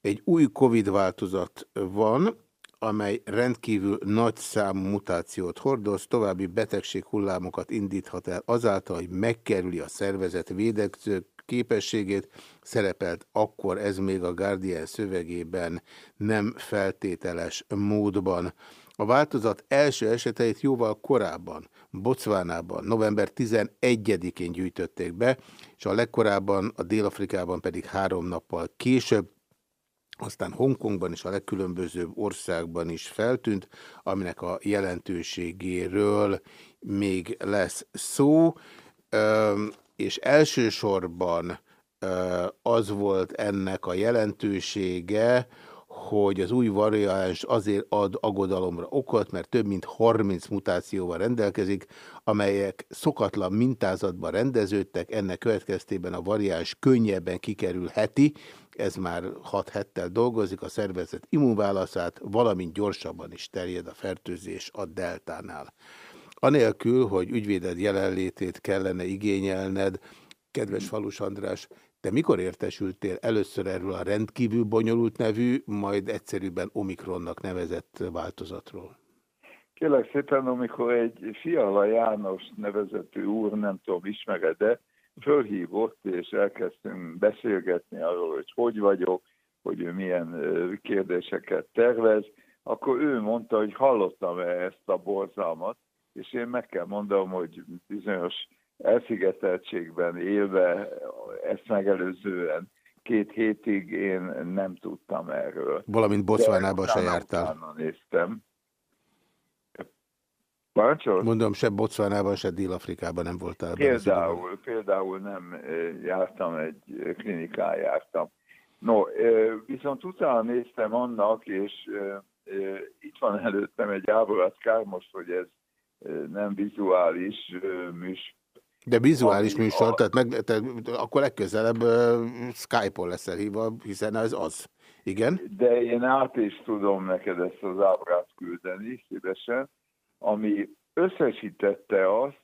egy új Covid változat van, amely rendkívül nagy számú mutációt hordoz, további betegség hullámokat indíthat el azáltal, hogy megkerüli a szervezet védekező képességét, szerepelt akkor ez még a Guardian szövegében nem feltételes módban. A változat első eseteit jóval korábban, Botswanában, november 11-én gyűjtötték be, és a legkorábban a Dél-Afrikában pedig három nappal később, aztán Hongkongban és a legkülönbözőbb országban is feltűnt, aminek a jelentőségéről még lesz szó, és elsősorban az volt ennek a jelentősége, hogy az új variáns azért ad aggodalomra okot, mert több mint 30 mutációval rendelkezik, amelyek szokatlan mintázatban rendeződtek, ennek következtében a variáns könnyebben kikerülheti, ez már 6 hettel dolgozik, a szervezet immunválaszát, valamint gyorsabban is terjed a fertőzés a deltánál. Anélkül, hogy ügyvéded jelenlétét kellene igényelned, kedves Falus András, te mikor értesültél először erről a rendkívül bonyolult nevű, majd egyszerűbben Omikronnak nevezett változatról?
Kérlek szépen, amikor egy Fiala János nevezetű úr, nem tudom, ismered de fölhívott, és elkezdtünk beszélgetni arról, hogy hogy vagyok, hogy ő milyen kérdéseket tervez, akkor ő mondta, hogy hallottam-e ezt a borzalmat, és én meg kell mondanom, hogy bizonyos elszigeteltségben élve ezt megelőzően két hétig én nem tudtam erről.
Valamint Botswanába
De
se jártál.
néztem. Parancsol?
Mondom, se Botswanában, se Dél-Afrikában nem voltál.
Például, például nem jártam, egy klinikán jártam. No, viszont utána néztem annak, és itt van előttem egy ábrát, kár most, hogy ez nem vizuális műsor,
De vizuális műsor,
a-
tehát meg, te, akkor legközelebb Skype-on leszel hívva, hiszen ez az. Igen?
de én át is tudom neked ezt az ábrát küldeni szívesen, ami összesítette azt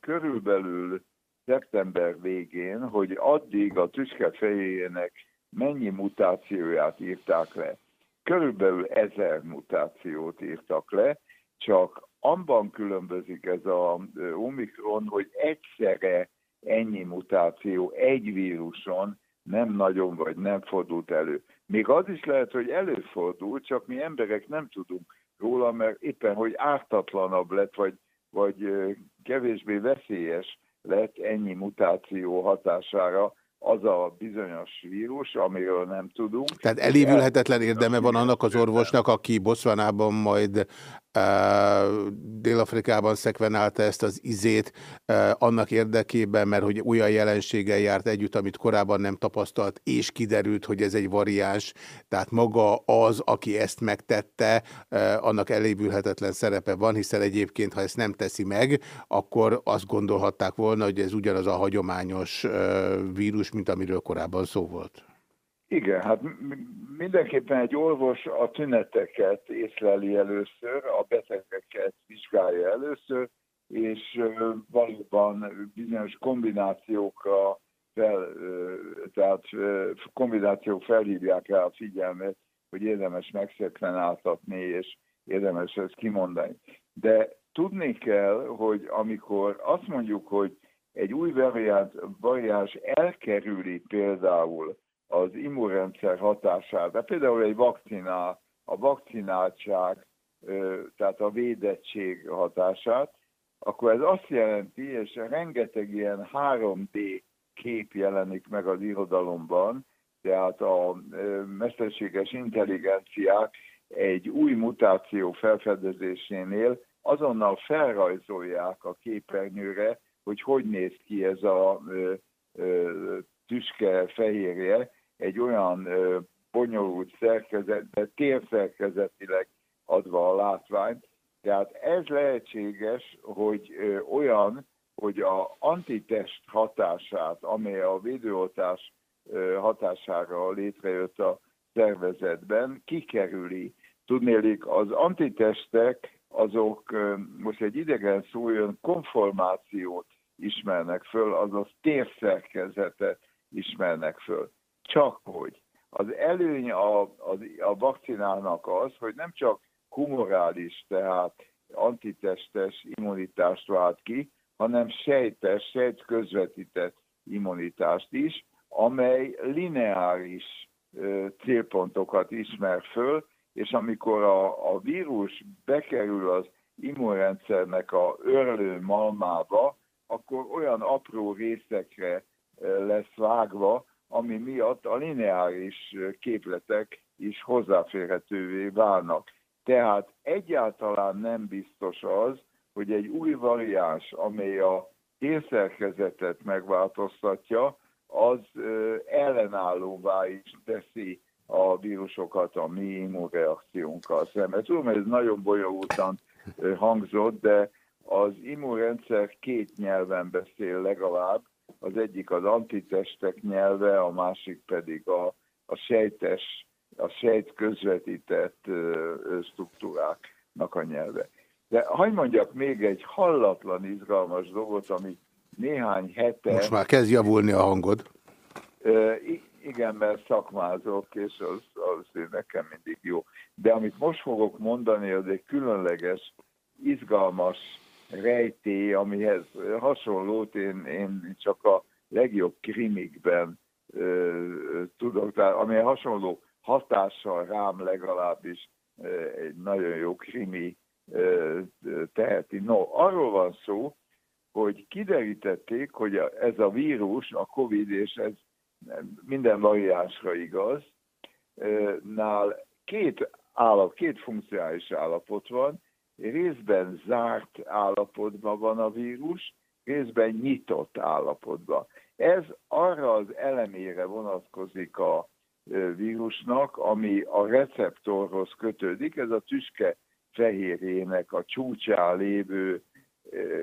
körülbelül szeptember végén, hogy addig a tüskefejének mennyi mutációját írták le. Körülbelül ezer mutációt írtak le, csak abban különbözik ez a Omikron, hogy egyszerre ennyi mutáció egy víruson nem nagyon vagy nem fordult elő. Még az is lehet, hogy előfordul, csak mi emberek nem tudunk róla, mert éppen, hogy ártatlanabb lett, vagy, vagy kevésbé veszélyes lett ennyi mutáció hatására az a bizonyos vírus, amiről nem tudunk.
Tehát elévülhetetlen érdeme van annak az orvosnak, aki Botswanában majd Dél-Afrikában szekvenálta ezt az izét annak érdekében, mert hogy olyan jelenséggel járt együtt, amit korábban nem tapasztalt, és kiderült, hogy ez egy variáns, tehát maga az, aki ezt megtette, annak elévülhetetlen szerepe van, hiszen egyébként, ha ezt nem teszi meg, akkor azt gondolhatták volna, hogy ez ugyanaz a hagyományos vírus, mint amiről korábban szó volt.
Igen, hát mindenképpen egy orvos a tüneteket észleli először, a betegeket vizsgálja először, és valóban bizonyos kombinációkra fel, tehát kombinációk felhívják rá a figyelmet, hogy érdemes megszekvenáltatni, és érdemes ezt kimondani. De tudni kell, hogy amikor azt mondjuk, hogy egy új variáns elkerüli például az immunrendszer hatását, de például egy vakcinál, a vakcináltság, tehát a védettség hatását, akkor ez azt jelenti, és rengeteg ilyen 3D kép jelenik meg az irodalomban, tehát a mesterséges intelligenciák egy új mutáció felfedezésénél azonnal felrajzolják a képernyőre, hogy hogy néz ki ez a ö, tüske fehérje, egy olyan ö, bonyolult szerkezet, de térszerkezetileg adva a látványt. Tehát ez lehetséges, hogy ö, olyan, hogy a antitest hatását, amely a védőoltás hatására létrejött a szervezetben, kikerüli. Tudnélik, az antitestek azok, most egy idegen szó jön, konformációt ismernek föl, azaz térszerkezetet ismernek föl. Csak hogy. Az előny a, a, a vakcinának az, hogy nem csak humorális, tehát antitestes immunitást vált ki, hanem sejtes, sejt közvetített immunitást is, amely lineáris ö, célpontokat ismer föl, és amikor a, a vírus bekerül az immunrendszernek a örlő malmába, akkor olyan apró részekre lesz vágva, ami miatt a lineáris képletek is hozzáférhetővé válnak. Tehát egyáltalán nem biztos az, hogy egy új variáns, amely a térszerkezetet megváltoztatja, az ellenállóvá is teszi a vírusokat a mi immunreakciónkkal szemben. Tudom, ez nagyon bonyolultan hangzott, de az immunrendszer két nyelven beszél legalább. Az egyik az antitestek nyelve, a másik pedig a, a sejtes, a sejt közvetített struktúráknak a nyelve. De hagyd mondjak még egy hallatlan izgalmas dolgot, ami néhány hete...
Most már kezd javulni a hangod.
Igen, mert szakmázok, és az, az nekem mindig jó. De amit most fogok mondani, az egy különleges, izgalmas rejtély, amihez hasonlót én, én csak a legjobb krimikben ö, tudok, tehát ami hasonló hatással rám legalábbis ö, egy nagyon jó krimi ö, teheti. No, arról van szó, hogy kiderítették, hogy ez a vírus, a Covid, és ez minden variánsra igaz, nál két állap, két funkcionális állapot van. Részben zárt állapotban van a vírus, részben nyitott állapotban. Ez arra az elemére vonatkozik a vírusnak, ami a receptorhoz kötődik, ez a tüske fehérjének a csúcsán lévő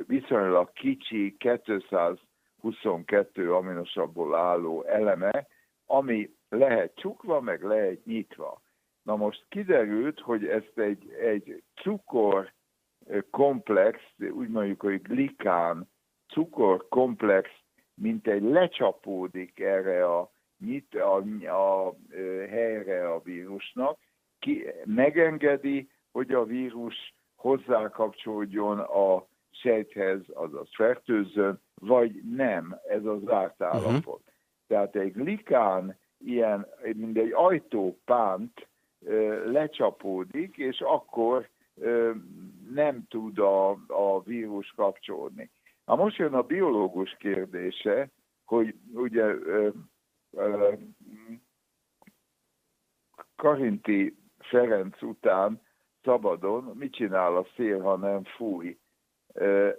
viszonylag kicsi 222 aminosabból álló eleme, ami lehet csukva, meg lehet nyitva. Na most kiderült, hogy ezt egy, egy cukor komplex, úgy mondjuk, hogy glikán cukorkomplex, mint egy lecsapódik erre a, nyit, a, a, a helyre a vírusnak, ki, megengedi, hogy a vírus hozzákapcsolódjon a sejthez, azaz fertőzzön, vagy nem, ez az zárt állapot. Uh-huh. Tehát egy glikán ilyen, mint egy ajtópánt lecsapódik, és akkor nem tud a, a vírus kapcsolódni. Na most jön a biológus kérdése, hogy ugye Karinti Ferenc után szabadon mit csinál a szél, ha nem fúj?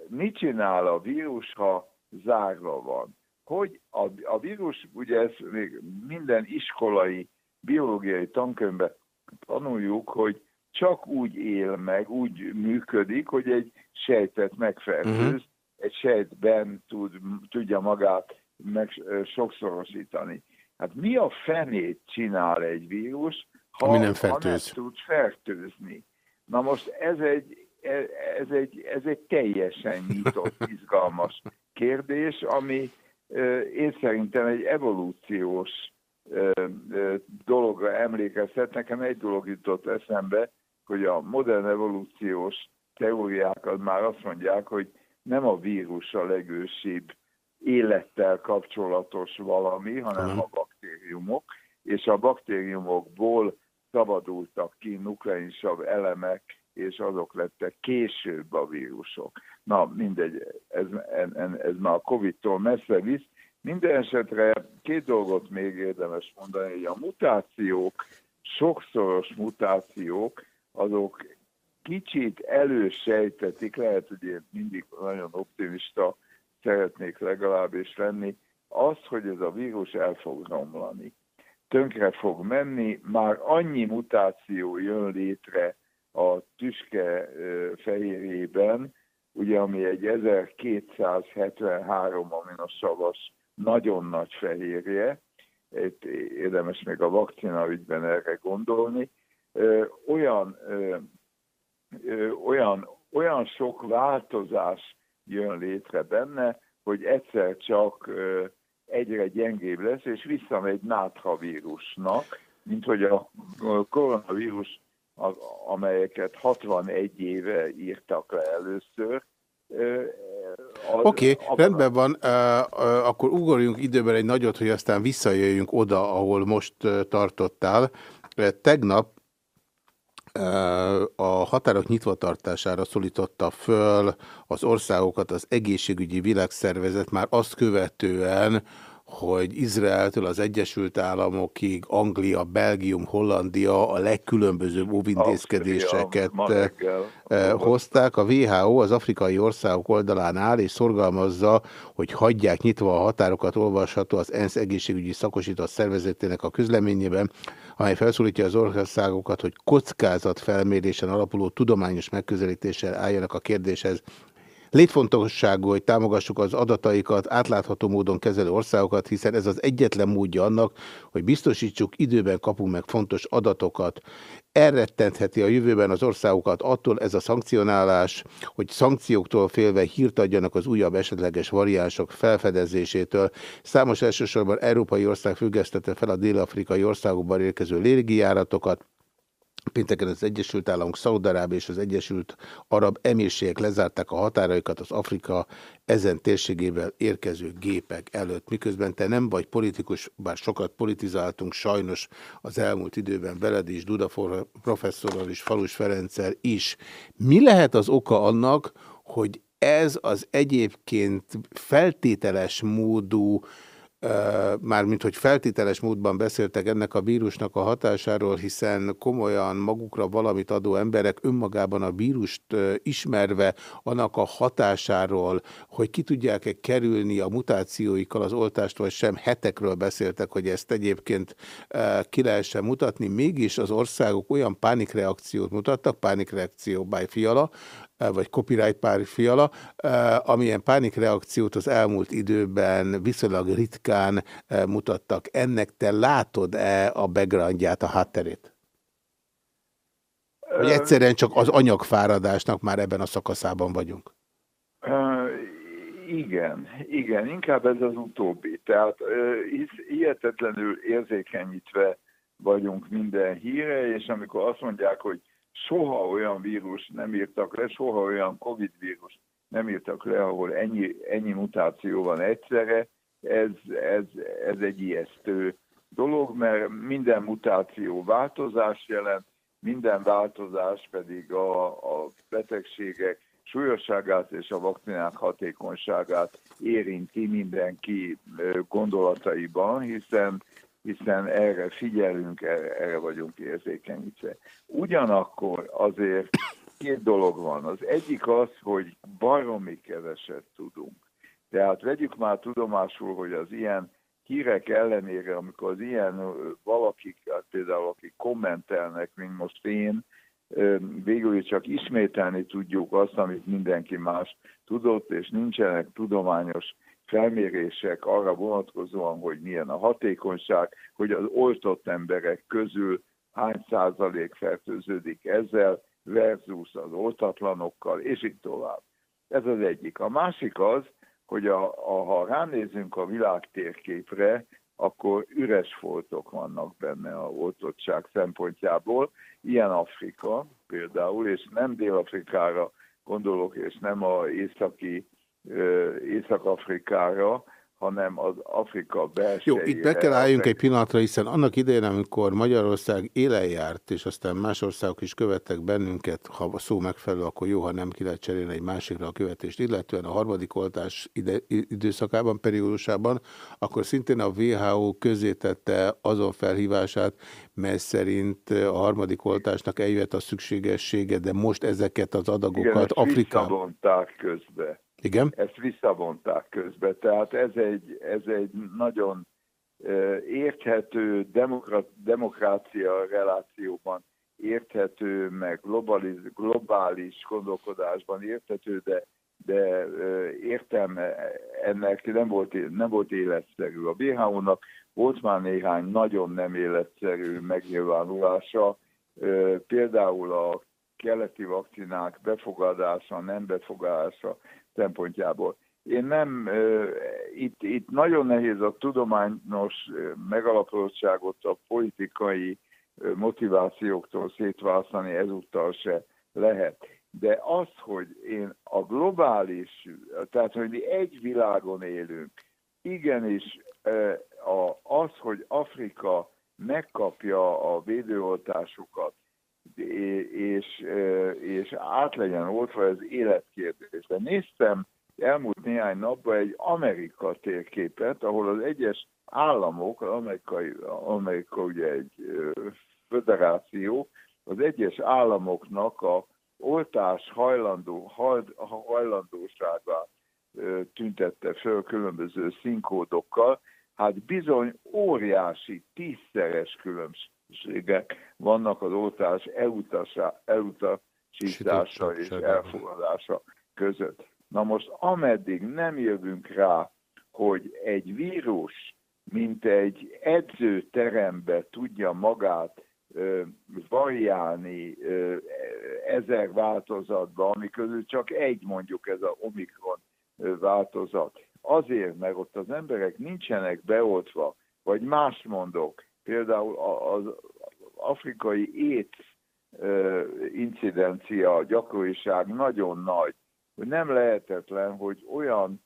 Mit csinál a vírus, ha zárva van? Hogy a, a vírus, ugye ez még minden iskolai biológiai tankönyvben tanuljuk, hogy csak úgy él meg, úgy működik, hogy egy sejtet megfertőz, uh-huh. egy sejtben tud, tudja magát meg sokszorosítani. Hát mi a fenét csinál egy vírus, ha,
Ami nem
ha
fertőz.
nem tud fertőzni? Na most ez egy, e- ez egy, ez egy teljesen nyitott, izgalmas kérdés, ami én szerintem egy evolúciós dologra emlékeztet. Nekem egy dolog jutott eszembe, hogy a modern evolúciós teóriákat már azt mondják, hogy nem a vírus a legősibb élettel kapcsolatos valami, hanem a baktériumok, és a baktériumokból szabadultak ki nukleinsav elemek, és azok lettek később a vírusok. Na, mindegy, ez, ez, ez már a Covid-tól messze visz. Minden esetre két dolgot még érdemes mondani, hogy a mutációk, sokszoros mutációk, azok kicsit elősejtetik, lehet, hogy én mindig nagyon optimista szeretnék legalábbis lenni, az, hogy ez a vírus el fog romlani. Tönkre fog menni, már annyi mutáció jön létre a tüske fehérjében, ugye ami egy 1273 aminosavas nagyon nagy fehérje, itt érdemes még a vakcina ügyben erre gondolni, olyan, olyan, olyan sok változás jön létre benne, hogy egyszer csak egyre gyengébb lesz, és visszamegy nátravírusnak, mint hogy a koronavírus, amelyeket 61 éve írtak le először.
Oké, okay, rendben van, akkor ugorjunk időben egy nagyot, hogy aztán visszajöjjünk oda, ahol most tartottál. Tegnap a határok nyitvatartására szólította föl az országokat az egészségügyi világszervezet már azt követően, hogy Izraeltől az Egyesült Államokig, Anglia, Belgium, Hollandia a legkülönbözőbb óvintézkedéseket eh, eh, hozták. A WHO az afrikai országok oldalán áll, és szorgalmazza, hogy hagyják nyitva a határokat, olvasható az ENSZ egészségügyi szakosított szervezetének a közleményében, amely felszólítja az országokat, hogy kockázatfelmérésen alapuló tudományos megközelítéssel álljanak a kérdéshez. Létfontosságú, hogy támogassuk az adataikat, átlátható módon kezelő országokat, hiszen ez az egyetlen módja annak, hogy biztosítsuk, időben kapunk meg fontos adatokat. Elrettentheti a jövőben az országokat attól ez a szankcionálás, hogy szankcióktól félve hírt adjanak az újabb esetleges variánsok felfedezésétől. Számos elsősorban európai ország függesztette fel a dél-afrikai országokban érkező légijáratokat, Pénteken az Egyesült Államok, Szaudaráb és az Egyesült Arab Emírségek lezárták a határaikat az Afrika ezen térségével érkező gépek előtt. Miközben te nem vagy politikus, bár sokat politizáltunk sajnos az elmúlt időben veled is, Duda professzorral és Falus Ferenccel is. Mi lehet az oka annak, hogy ez az egyébként feltételes módú mármint hogy feltételes módban beszéltek ennek a vírusnak a hatásáról, hiszen komolyan magukra valamit adó emberek önmagában a vírust ismerve annak a hatásáról, hogy ki tudják-e kerülni a mutációikkal az oltást, vagy sem hetekről beszéltek, hogy ezt egyébként ki lehessen mutatni, mégis az országok olyan pánikreakciót mutattak, pánikreakció by Fiala, vagy copyright pár fiala, amilyen pánikreakciót az elmúlt időben viszonylag ritkán mutattak. Ennek te látod-e a backgroundját, a hátterét? Vagy egyszerűen csak az anyagfáradásnak már ebben a szakaszában vagyunk?
Igen, igen, inkább ez az utóbbi. Tehát hisz, hihetetlenül érzékenyítve vagyunk minden híre, és amikor azt mondják, hogy soha olyan vírus nem írtak le, soha olyan Covid vírus nem írtak le, ahol ennyi, ennyi mutáció van egyszerre. Ez, ez, ez egy ijesztő dolog, mert minden mutáció változás jelent, minden változás pedig a, a betegségek súlyosságát és a vakcinák hatékonyságát érinti mindenki gondolataiban, hiszen hiszen erre figyelünk, erre, erre vagyunk érzékenyítve. Ugyanakkor azért két dolog van. Az egyik az, hogy baromi keveset tudunk. Tehát vegyük már tudomásul, hogy az ilyen hírek ellenére, amikor az ilyen valakik, hát például akik kommentelnek, mint most én, végül csak ismételni tudjuk azt, amit mindenki más tudott, és nincsenek tudományos felmérések arra vonatkozóan, hogy milyen a hatékonyság, hogy az oltott emberek közül hány százalék fertőződik ezzel, versus az oltatlanokkal, és így tovább. Ez az egyik. A másik az, hogy a, a, ha ránézünk a világ térképre, akkor üres foltok vannak benne a oltottság szempontjából. Ilyen Afrika például, és nem Dél-Afrikára gondolok, és nem a északi Észak-Afrikára, hanem az Afrika belső.
Jó, itt be kell álljunk egy pillanatra, hiszen annak idején, amikor Magyarország élen járt, és aztán más országok is követtek bennünket, ha a szó megfelelő, akkor jó, ha nem ki lehet cserélni egy másikra a követést, illetően a harmadik oltás ide, időszakában, periódusában, akkor szintén a WHO tette azon felhívását, mely szerint a harmadik oltásnak eljöhet a szükségessége, de most ezeket az adagokat
Igen, Afrikában... közbe.
Igen.
Ezt visszavonták közben. Tehát ez egy, ez egy nagyon érthető demokrácia relációban érthető, meg globális, globális gondolkodásban érthető, de, de értelme ennek nem volt, nem volt életszerű. A WHO-nak volt már néhány nagyon nem életszerű megnyilvánulása, például a keleti vakcinák befogadása, nem befogadása szempontjából. Én nem, itt, itt nagyon nehéz a tudományos megalapozottságot a politikai motivációktól szétválasztani, ezúttal se lehet. De az, hogy én a globális, tehát hogy mi egy világon élünk, igenis az, hogy Afrika megkapja a védőoltásokat, és, és át legyen oltva, ez életkérdés. De néztem elmúlt néhány napban egy Amerika térképet, ahol az egyes államok, az amerikai, Amerika ugye egy föderáció, az egyes államoknak a oltás hajlandó, hajlandóságát tüntette föl különböző színkódokkal, hát bizony óriási, tízszeres különbség különbségek vannak az oltás elutasítása és elfogadása között. Na most ameddig nem jövünk rá, hogy egy vírus, mint egy edzőterembe tudja magát ö, variálni ö, ezer változatba, ami közül csak egy mondjuk ez a Omikron változat. Azért, mert ott az emberek nincsenek beoltva, vagy más mondok, például az afrikai ét incidencia, gyakoriság nagyon nagy, hogy nem lehetetlen, hogy olyan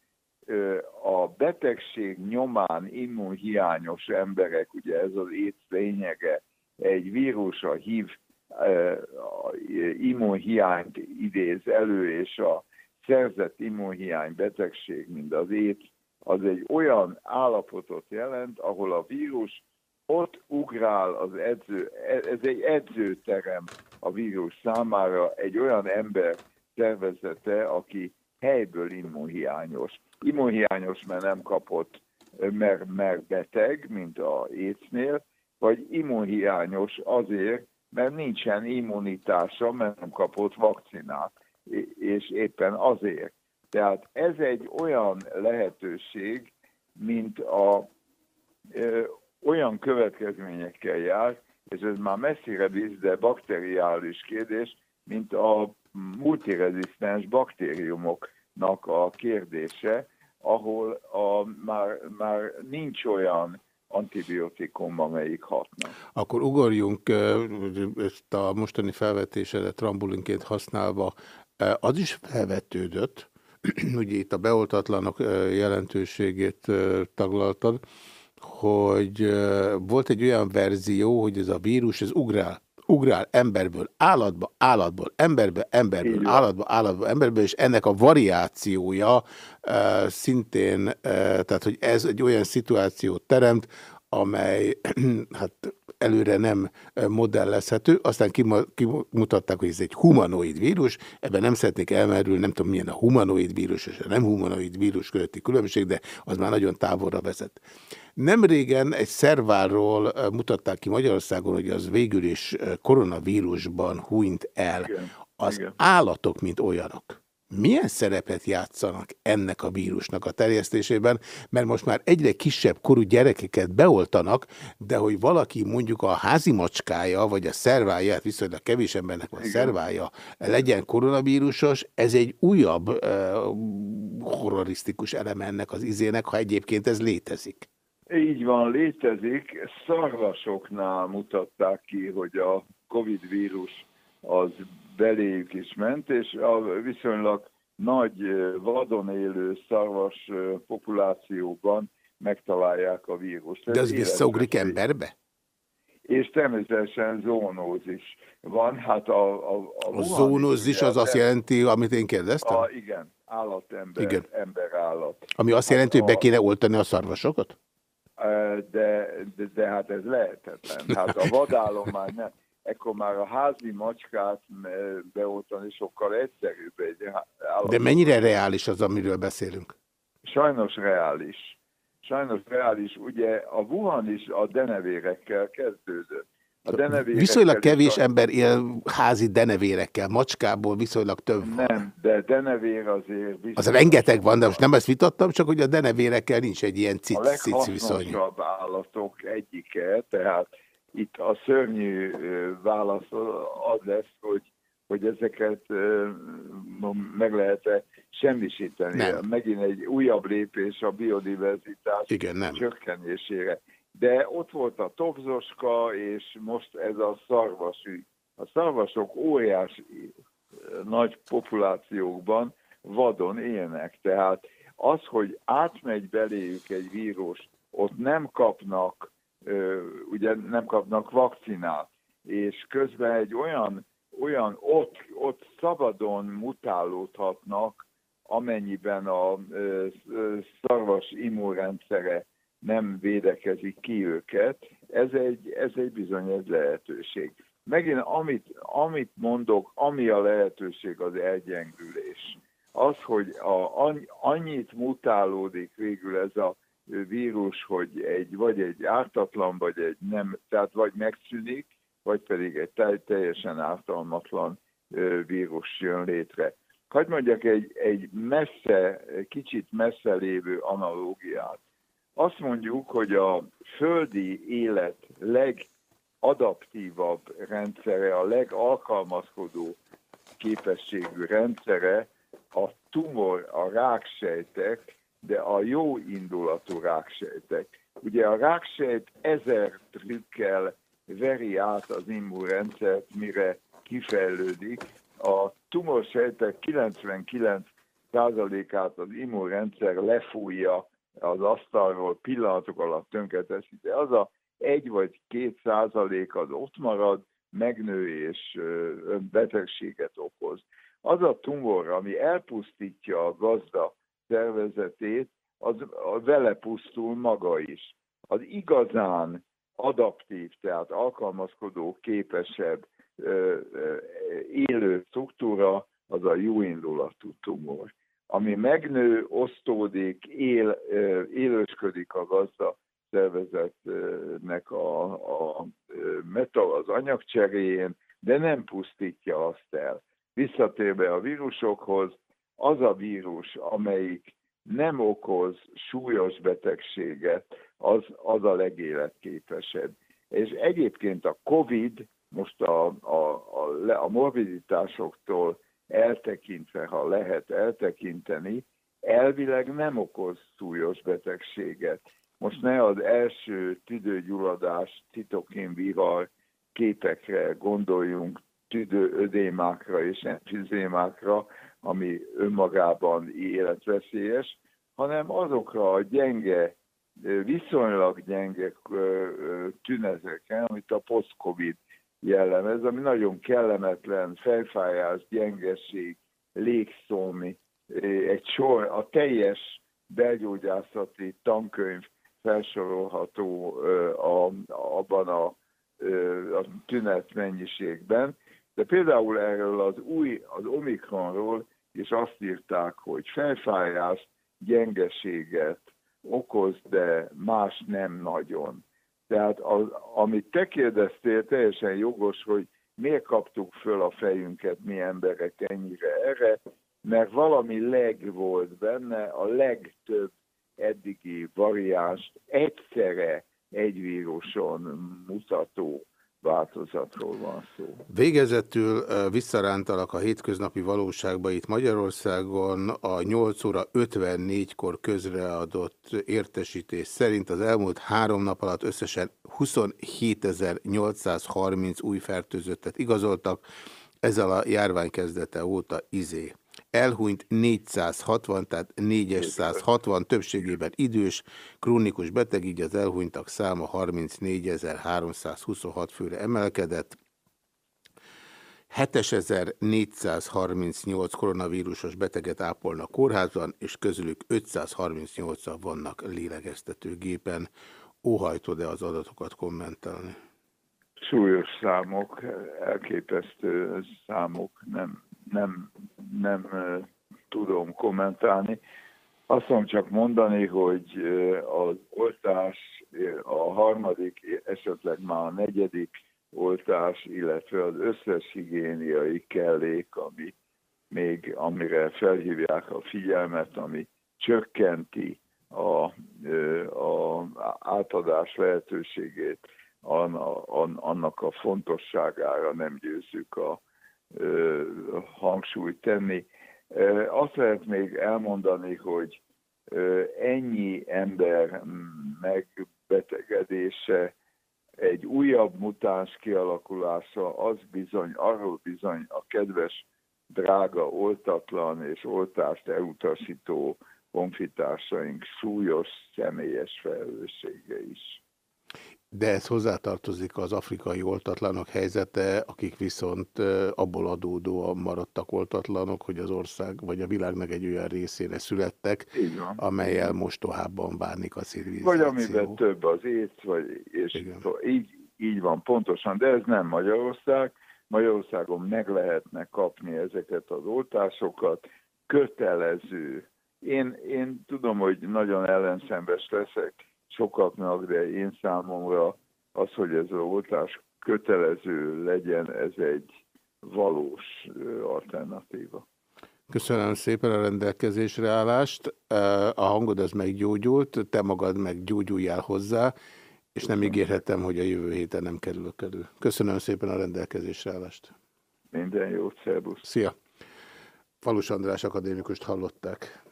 a betegség nyomán immunhiányos emberek, ugye ez az ét lényege, egy vírus, a hív immunhiányt idéz elő, és a szerzett immunhiány betegség, mint az ét, az egy olyan állapotot jelent, ahol a vírus ott ugrál az edző, ez egy edzőterem a vírus számára, egy olyan ember szervezete, aki helyből immunhiányos. Immunhiányos, mert nem kapott, mert, mert beteg, mint a écnél, vagy immunhiányos azért, mert nincsen immunitása, mert nem kapott vakcinát, és éppen azért. Tehát ez egy olyan lehetőség, mint a olyan következményekkel jár, és ez már messzire visz, de bakteriális kérdés, mint a multirezisztens baktériumoknak a kérdése, ahol a, már, már nincs olyan antibiotikum, amelyik hatna.
Akkor ugorjunk ezt a mostani felvetésedet trambulinként használva. Az is felvetődött, ugye itt a beoltatlanok jelentőségét taglaltad, hogy volt egy olyan verzió, hogy ez a vírus, ez ugrál ugrál emberből állatba, állatból emberbe, emberből állatba, állatba, emberbe, és ennek a variációja uh, szintén, uh, tehát hogy ez egy olyan szituációt teremt, amely hát előre nem modellezhető, aztán kimutatták, hogy ez egy humanoid vírus, ebben nem szeretnék elmerülni, nem tudom milyen a humanoid vírus és a nem humanoid vírus közötti különbség, de az már nagyon távolra vezet. Nem régen egy szerváról mutatták ki Magyarországon, hogy az végül is koronavírusban hunyt el. Az Igen. állatok, mint olyanok milyen szerepet játszanak ennek a vírusnak a terjesztésében, mert most már egyre kisebb korú gyerekeket beoltanak, de hogy valaki mondjuk a házi macskája, vagy a szervája, hát viszonylag kevés embernek van szervája, legyen koronavírusos, ez egy újabb uh, horrorisztikus eleme ennek az izének, ha egyébként ez létezik.
Így van, létezik. Szarvasoknál mutatták ki, hogy a Covid vírus az beléjük is ment, és a viszonylag nagy vadon élő szarvas populációban megtalálják a vírust.
De az visszaugrik emberbe?
És természetesen zónózis van. Hát a, a, a,
a zónózis az azt jelenti, amit én kérdeztem?
A, igen, állatember, igen. ember-állat.
Ami azt jelenti, hogy be kéne oltani a szarvasokat?
De, de, de hát ez lehetetlen. Hát a vadállomány nem ekkor már a házi macskát beoltani sokkal egyszerűbb. Egy
De mennyire reális az, amiről beszélünk?
Sajnos reális. Sajnos reális. Ugye a Wuhan is a denevérekkel kezdődött. A denevérekkel
viszonylag kevés a... ember él házi denevérekkel, macskából viszonylag több
van. Nem, de denevér azért...
Az rengeteg van, de most nem ezt vitattam, csak hogy a denevérekkel nincs egy ilyen cic, cic viszony.
A állatok egyike, tehát itt a szörnyű válasz az lesz, hogy, hogy ezeket meg lehet-e semmisíteni. Nem. Megint egy újabb lépés a biodiverzitás
Igen, nem.
csökkenésére. De ott volt a topzoska, és most ez a szarvasű. A szarvasok óriási nagy populációkban vadon élnek. Tehát az, hogy átmegy beléjük egy vírus, ott nem kapnak ugye nem kapnak vakcinát, és közben egy olyan, olyan ott, ott szabadon mutálódhatnak, amennyiben a szarvas immunrendszere nem védekezik ki őket, ez egy, ez egy bizony egy lehetőség. Megint amit, amit mondok, ami a lehetőség az elgyengülés. Az, hogy a, annyit mutálódik végül ez a vírus, hogy egy, vagy egy ártatlan, vagy egy nem, tehát vagy megszűnik, vagy pedig egy teljesen ártalmatlan vírus jön létre. Hogy mondjak egy, egy messze, kicsit messze lévő analógiát. Azt mondjuk, hogy a földi élet legadaptívabb rendszere, a legalkalmazkodó képességű rendszere a tumor, a ráksejtek, de a jó indulatú ráksejtek. Ugye a ráksejt ezer trükkel veri át az immunrendszert, mire kifejlődik. A tumorsejtek 99%-át az immunrendszer lefújja az asztalról, pillanatok alatt tönkreteszi, de az a egy vagy két százalék az ott marad, megnő és betegséget okoz. Az a tumor, ami elpusztítja a gazda szervezetét, az vele pusztul maga is. Az igazán adaptív, tehát alkalmazkodó, képesebb, élő struktúra az a jó indulatú tumor. Ami megnő, osztódik, él, élősködik a gazda szervezetnek a, a metal az anyagcseréjén, de nem pusztítja azt el. Visszatérve a vírusokhoz, az a vírus, amelyik nem okoz súlyos betegséget, az, az a legéletképesebb. És egyébként a COVID, most a, a, a, a morbiditásoktól eltekintve, ha lehet eltekinteni, elvileg nem okoz súlyos betegséget. Most ne az első tüdőgyulladás, citokinvihar képekre gondoljunk, tüdőödémákra és emfizémákra, ami önmagában életveszélyes, hanem azokra a gyenge, viszonylag gyenge tünetekre, amit a post-covid jellemez, ami nagyon kellemetlen, felfájás, gyengeség, légszómi, egy sor, a teljes belgyógyászati tankönyv felsorolható a, abban a, a tünet mennyiségben, de például erről az új, az Omikronról és azt írták, hogy felfájást, gyengeséget okoz, de más nem nagyon. Tehát az, amit te kérdeztél, teljesen jogos, hogy miért kaptuk föl a fejünket mi emberek ennyire erre, mert valami leg volt benne, a legtöbb eddigi variánst egyszerre egy víruson mutató változatról van szó.
Végezetül visszarántalak a hétköznapi valóságba itt Magyarországon a 8 óra 54-kor közreadott értesítés szerint az elmúlt három nap alatt összesen 27.830 új fertőzöttet igazoltak, ezzel a járvány kezdete óta izé. Elhunyt 460, tehát 460, többségében idős, krónikus beteg, így az elhunytak száma 34.326 főre emelkedett. 7438 koronavírusos beteget ápolnak kórházban, és közülük 538-an vannak lélegeztetőgépen. Óhajtod-e az adatokat kommentálni?
Súlyos számok, elképesztő számok, nem, nem, nem tudom kommentálni. Azt tudom csak mondani, hogy az oltás, a harmadik, esetleg már a negyedik oltás, illetve az összes higiéniai kellék, ami még amire felhívják a figyelmet, ami csökkenti a, a átadás lehetőségét, an- an- annak a fontosságára nem győzzük a hangsúlyt tenni. Azt lehet még elmondani, hogy ennyi ember megbetegedése, egy újabb mutáns kialakulása, az bizony, arról bizony a kedves, drága, oltatlan és oltást elutasító honfitársaink súlyos személyes felelőssége is.
De ez hozzátartozik az afrikai oltatlanok helyzete, akik viszont abból adódóan maradtak oltatlanok, hogy az ország vagy a világnak egy olyan részére születtek, amelyel mostohában bánik a
Vagy
civilizáció.
amiben több az éc, vagy, és
Igen.
így, így van pontosan, de ez nem Magyarország. Magyarországon meg lehetne kapni ezeket az oltásokat, kötelező. Én, én tudom, hogy nagyon ellenszembes leszek sokaknak, de én számomra az, hogy ez az oltás kötelező legyen, ez egy valós alternatíva.
Köszönöm szépen a rendelkezésre állást. A hangod az meggyógyult, te magad meg gyógyuljál hozzá, és nem ígérhetem, hogy a jövő héten nem kerülök elő. Köszönöm szépen a rendelkezésre állást.
Minden jót, szervusz!
Szia! Falus András akadémikust hallották.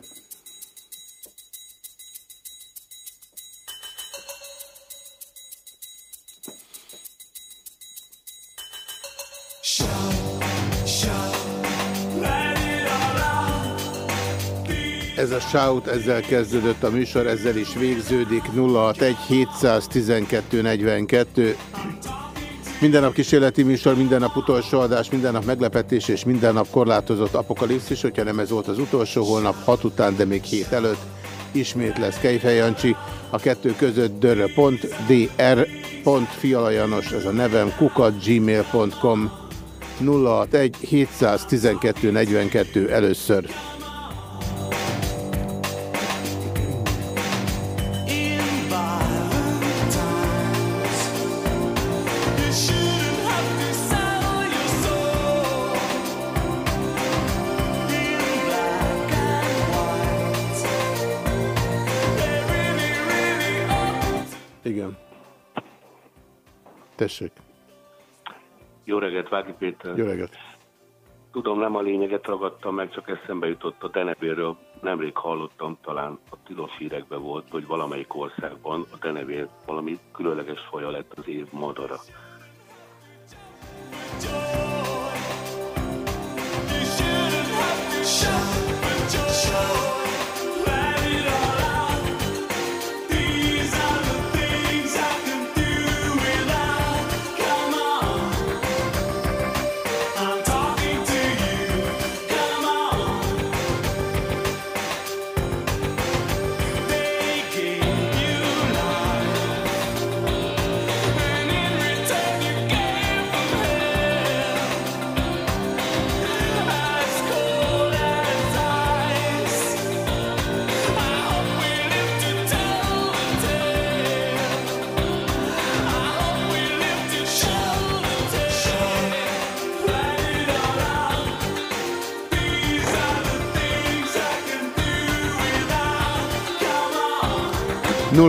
Ez a shout, ezzel kezdődött a műsor, ezzel is végződik 061 712 42. Minden nap kísérleti műsor, minden nap utolsó adás, minden nap meglepetés és minden nap korlátozott apokalipszis, hogyha nem ez volt az utolsó, holnap 6 után, de még hét előtt. ismét lesz Kejfej Jancsi, a kettő között dr.dr.fialajanos, ez a nevem, kukat gmail.com 061 712 42 először. Tessék,
Jó reggelt, Vági Péter.
jó reggelt.
Tudom, nem a lényeget ragadtam meg, csak eszembe jutott a denevérről. Nemrég hallottam, talán a tilos hírekben volt, hogy valamelyik országban a denevér valami különleges faja lett az év madara.
You shouldn't have to shout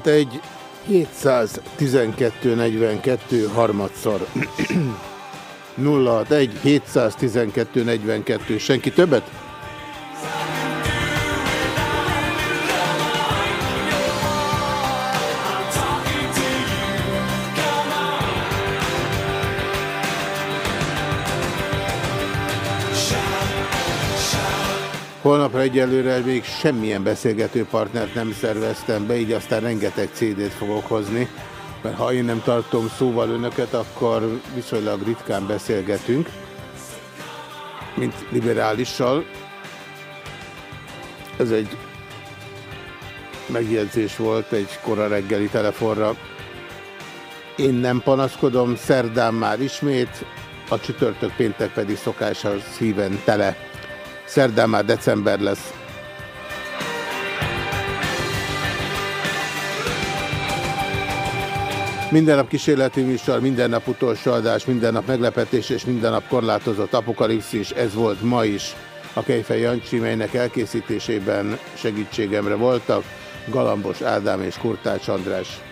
061 712 42 harmadszor. 061 712 42. Senki többet? Holnapra egyelőre még semmilyen beszélgető partnert nem szerveztem be, így aztán rengeteg CD-t fogok hozni, mert ha én nem tartom szóval önöket, akkor viszonylag ritkán beszélgetünk, mint liberálissal. Ez egy megjegyzés volt egy kora reggeli telefonra. Én nem panaszkodom, szerdán már ismét, a csütörtök péntek pedig szokásos szíven tele. Szerdán már december lesz. Minden nap kísérleti műsor, minden nap utolsó adás, minden nap meglepetés és minden nap korlátozott apokalipszis, ez volt ma is. A Kejfej Jancsi, melynek elkészítésében segítségemre voltak Galambos Ádám és Kurtács András.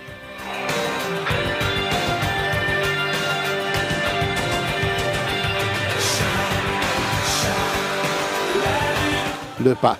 De pas.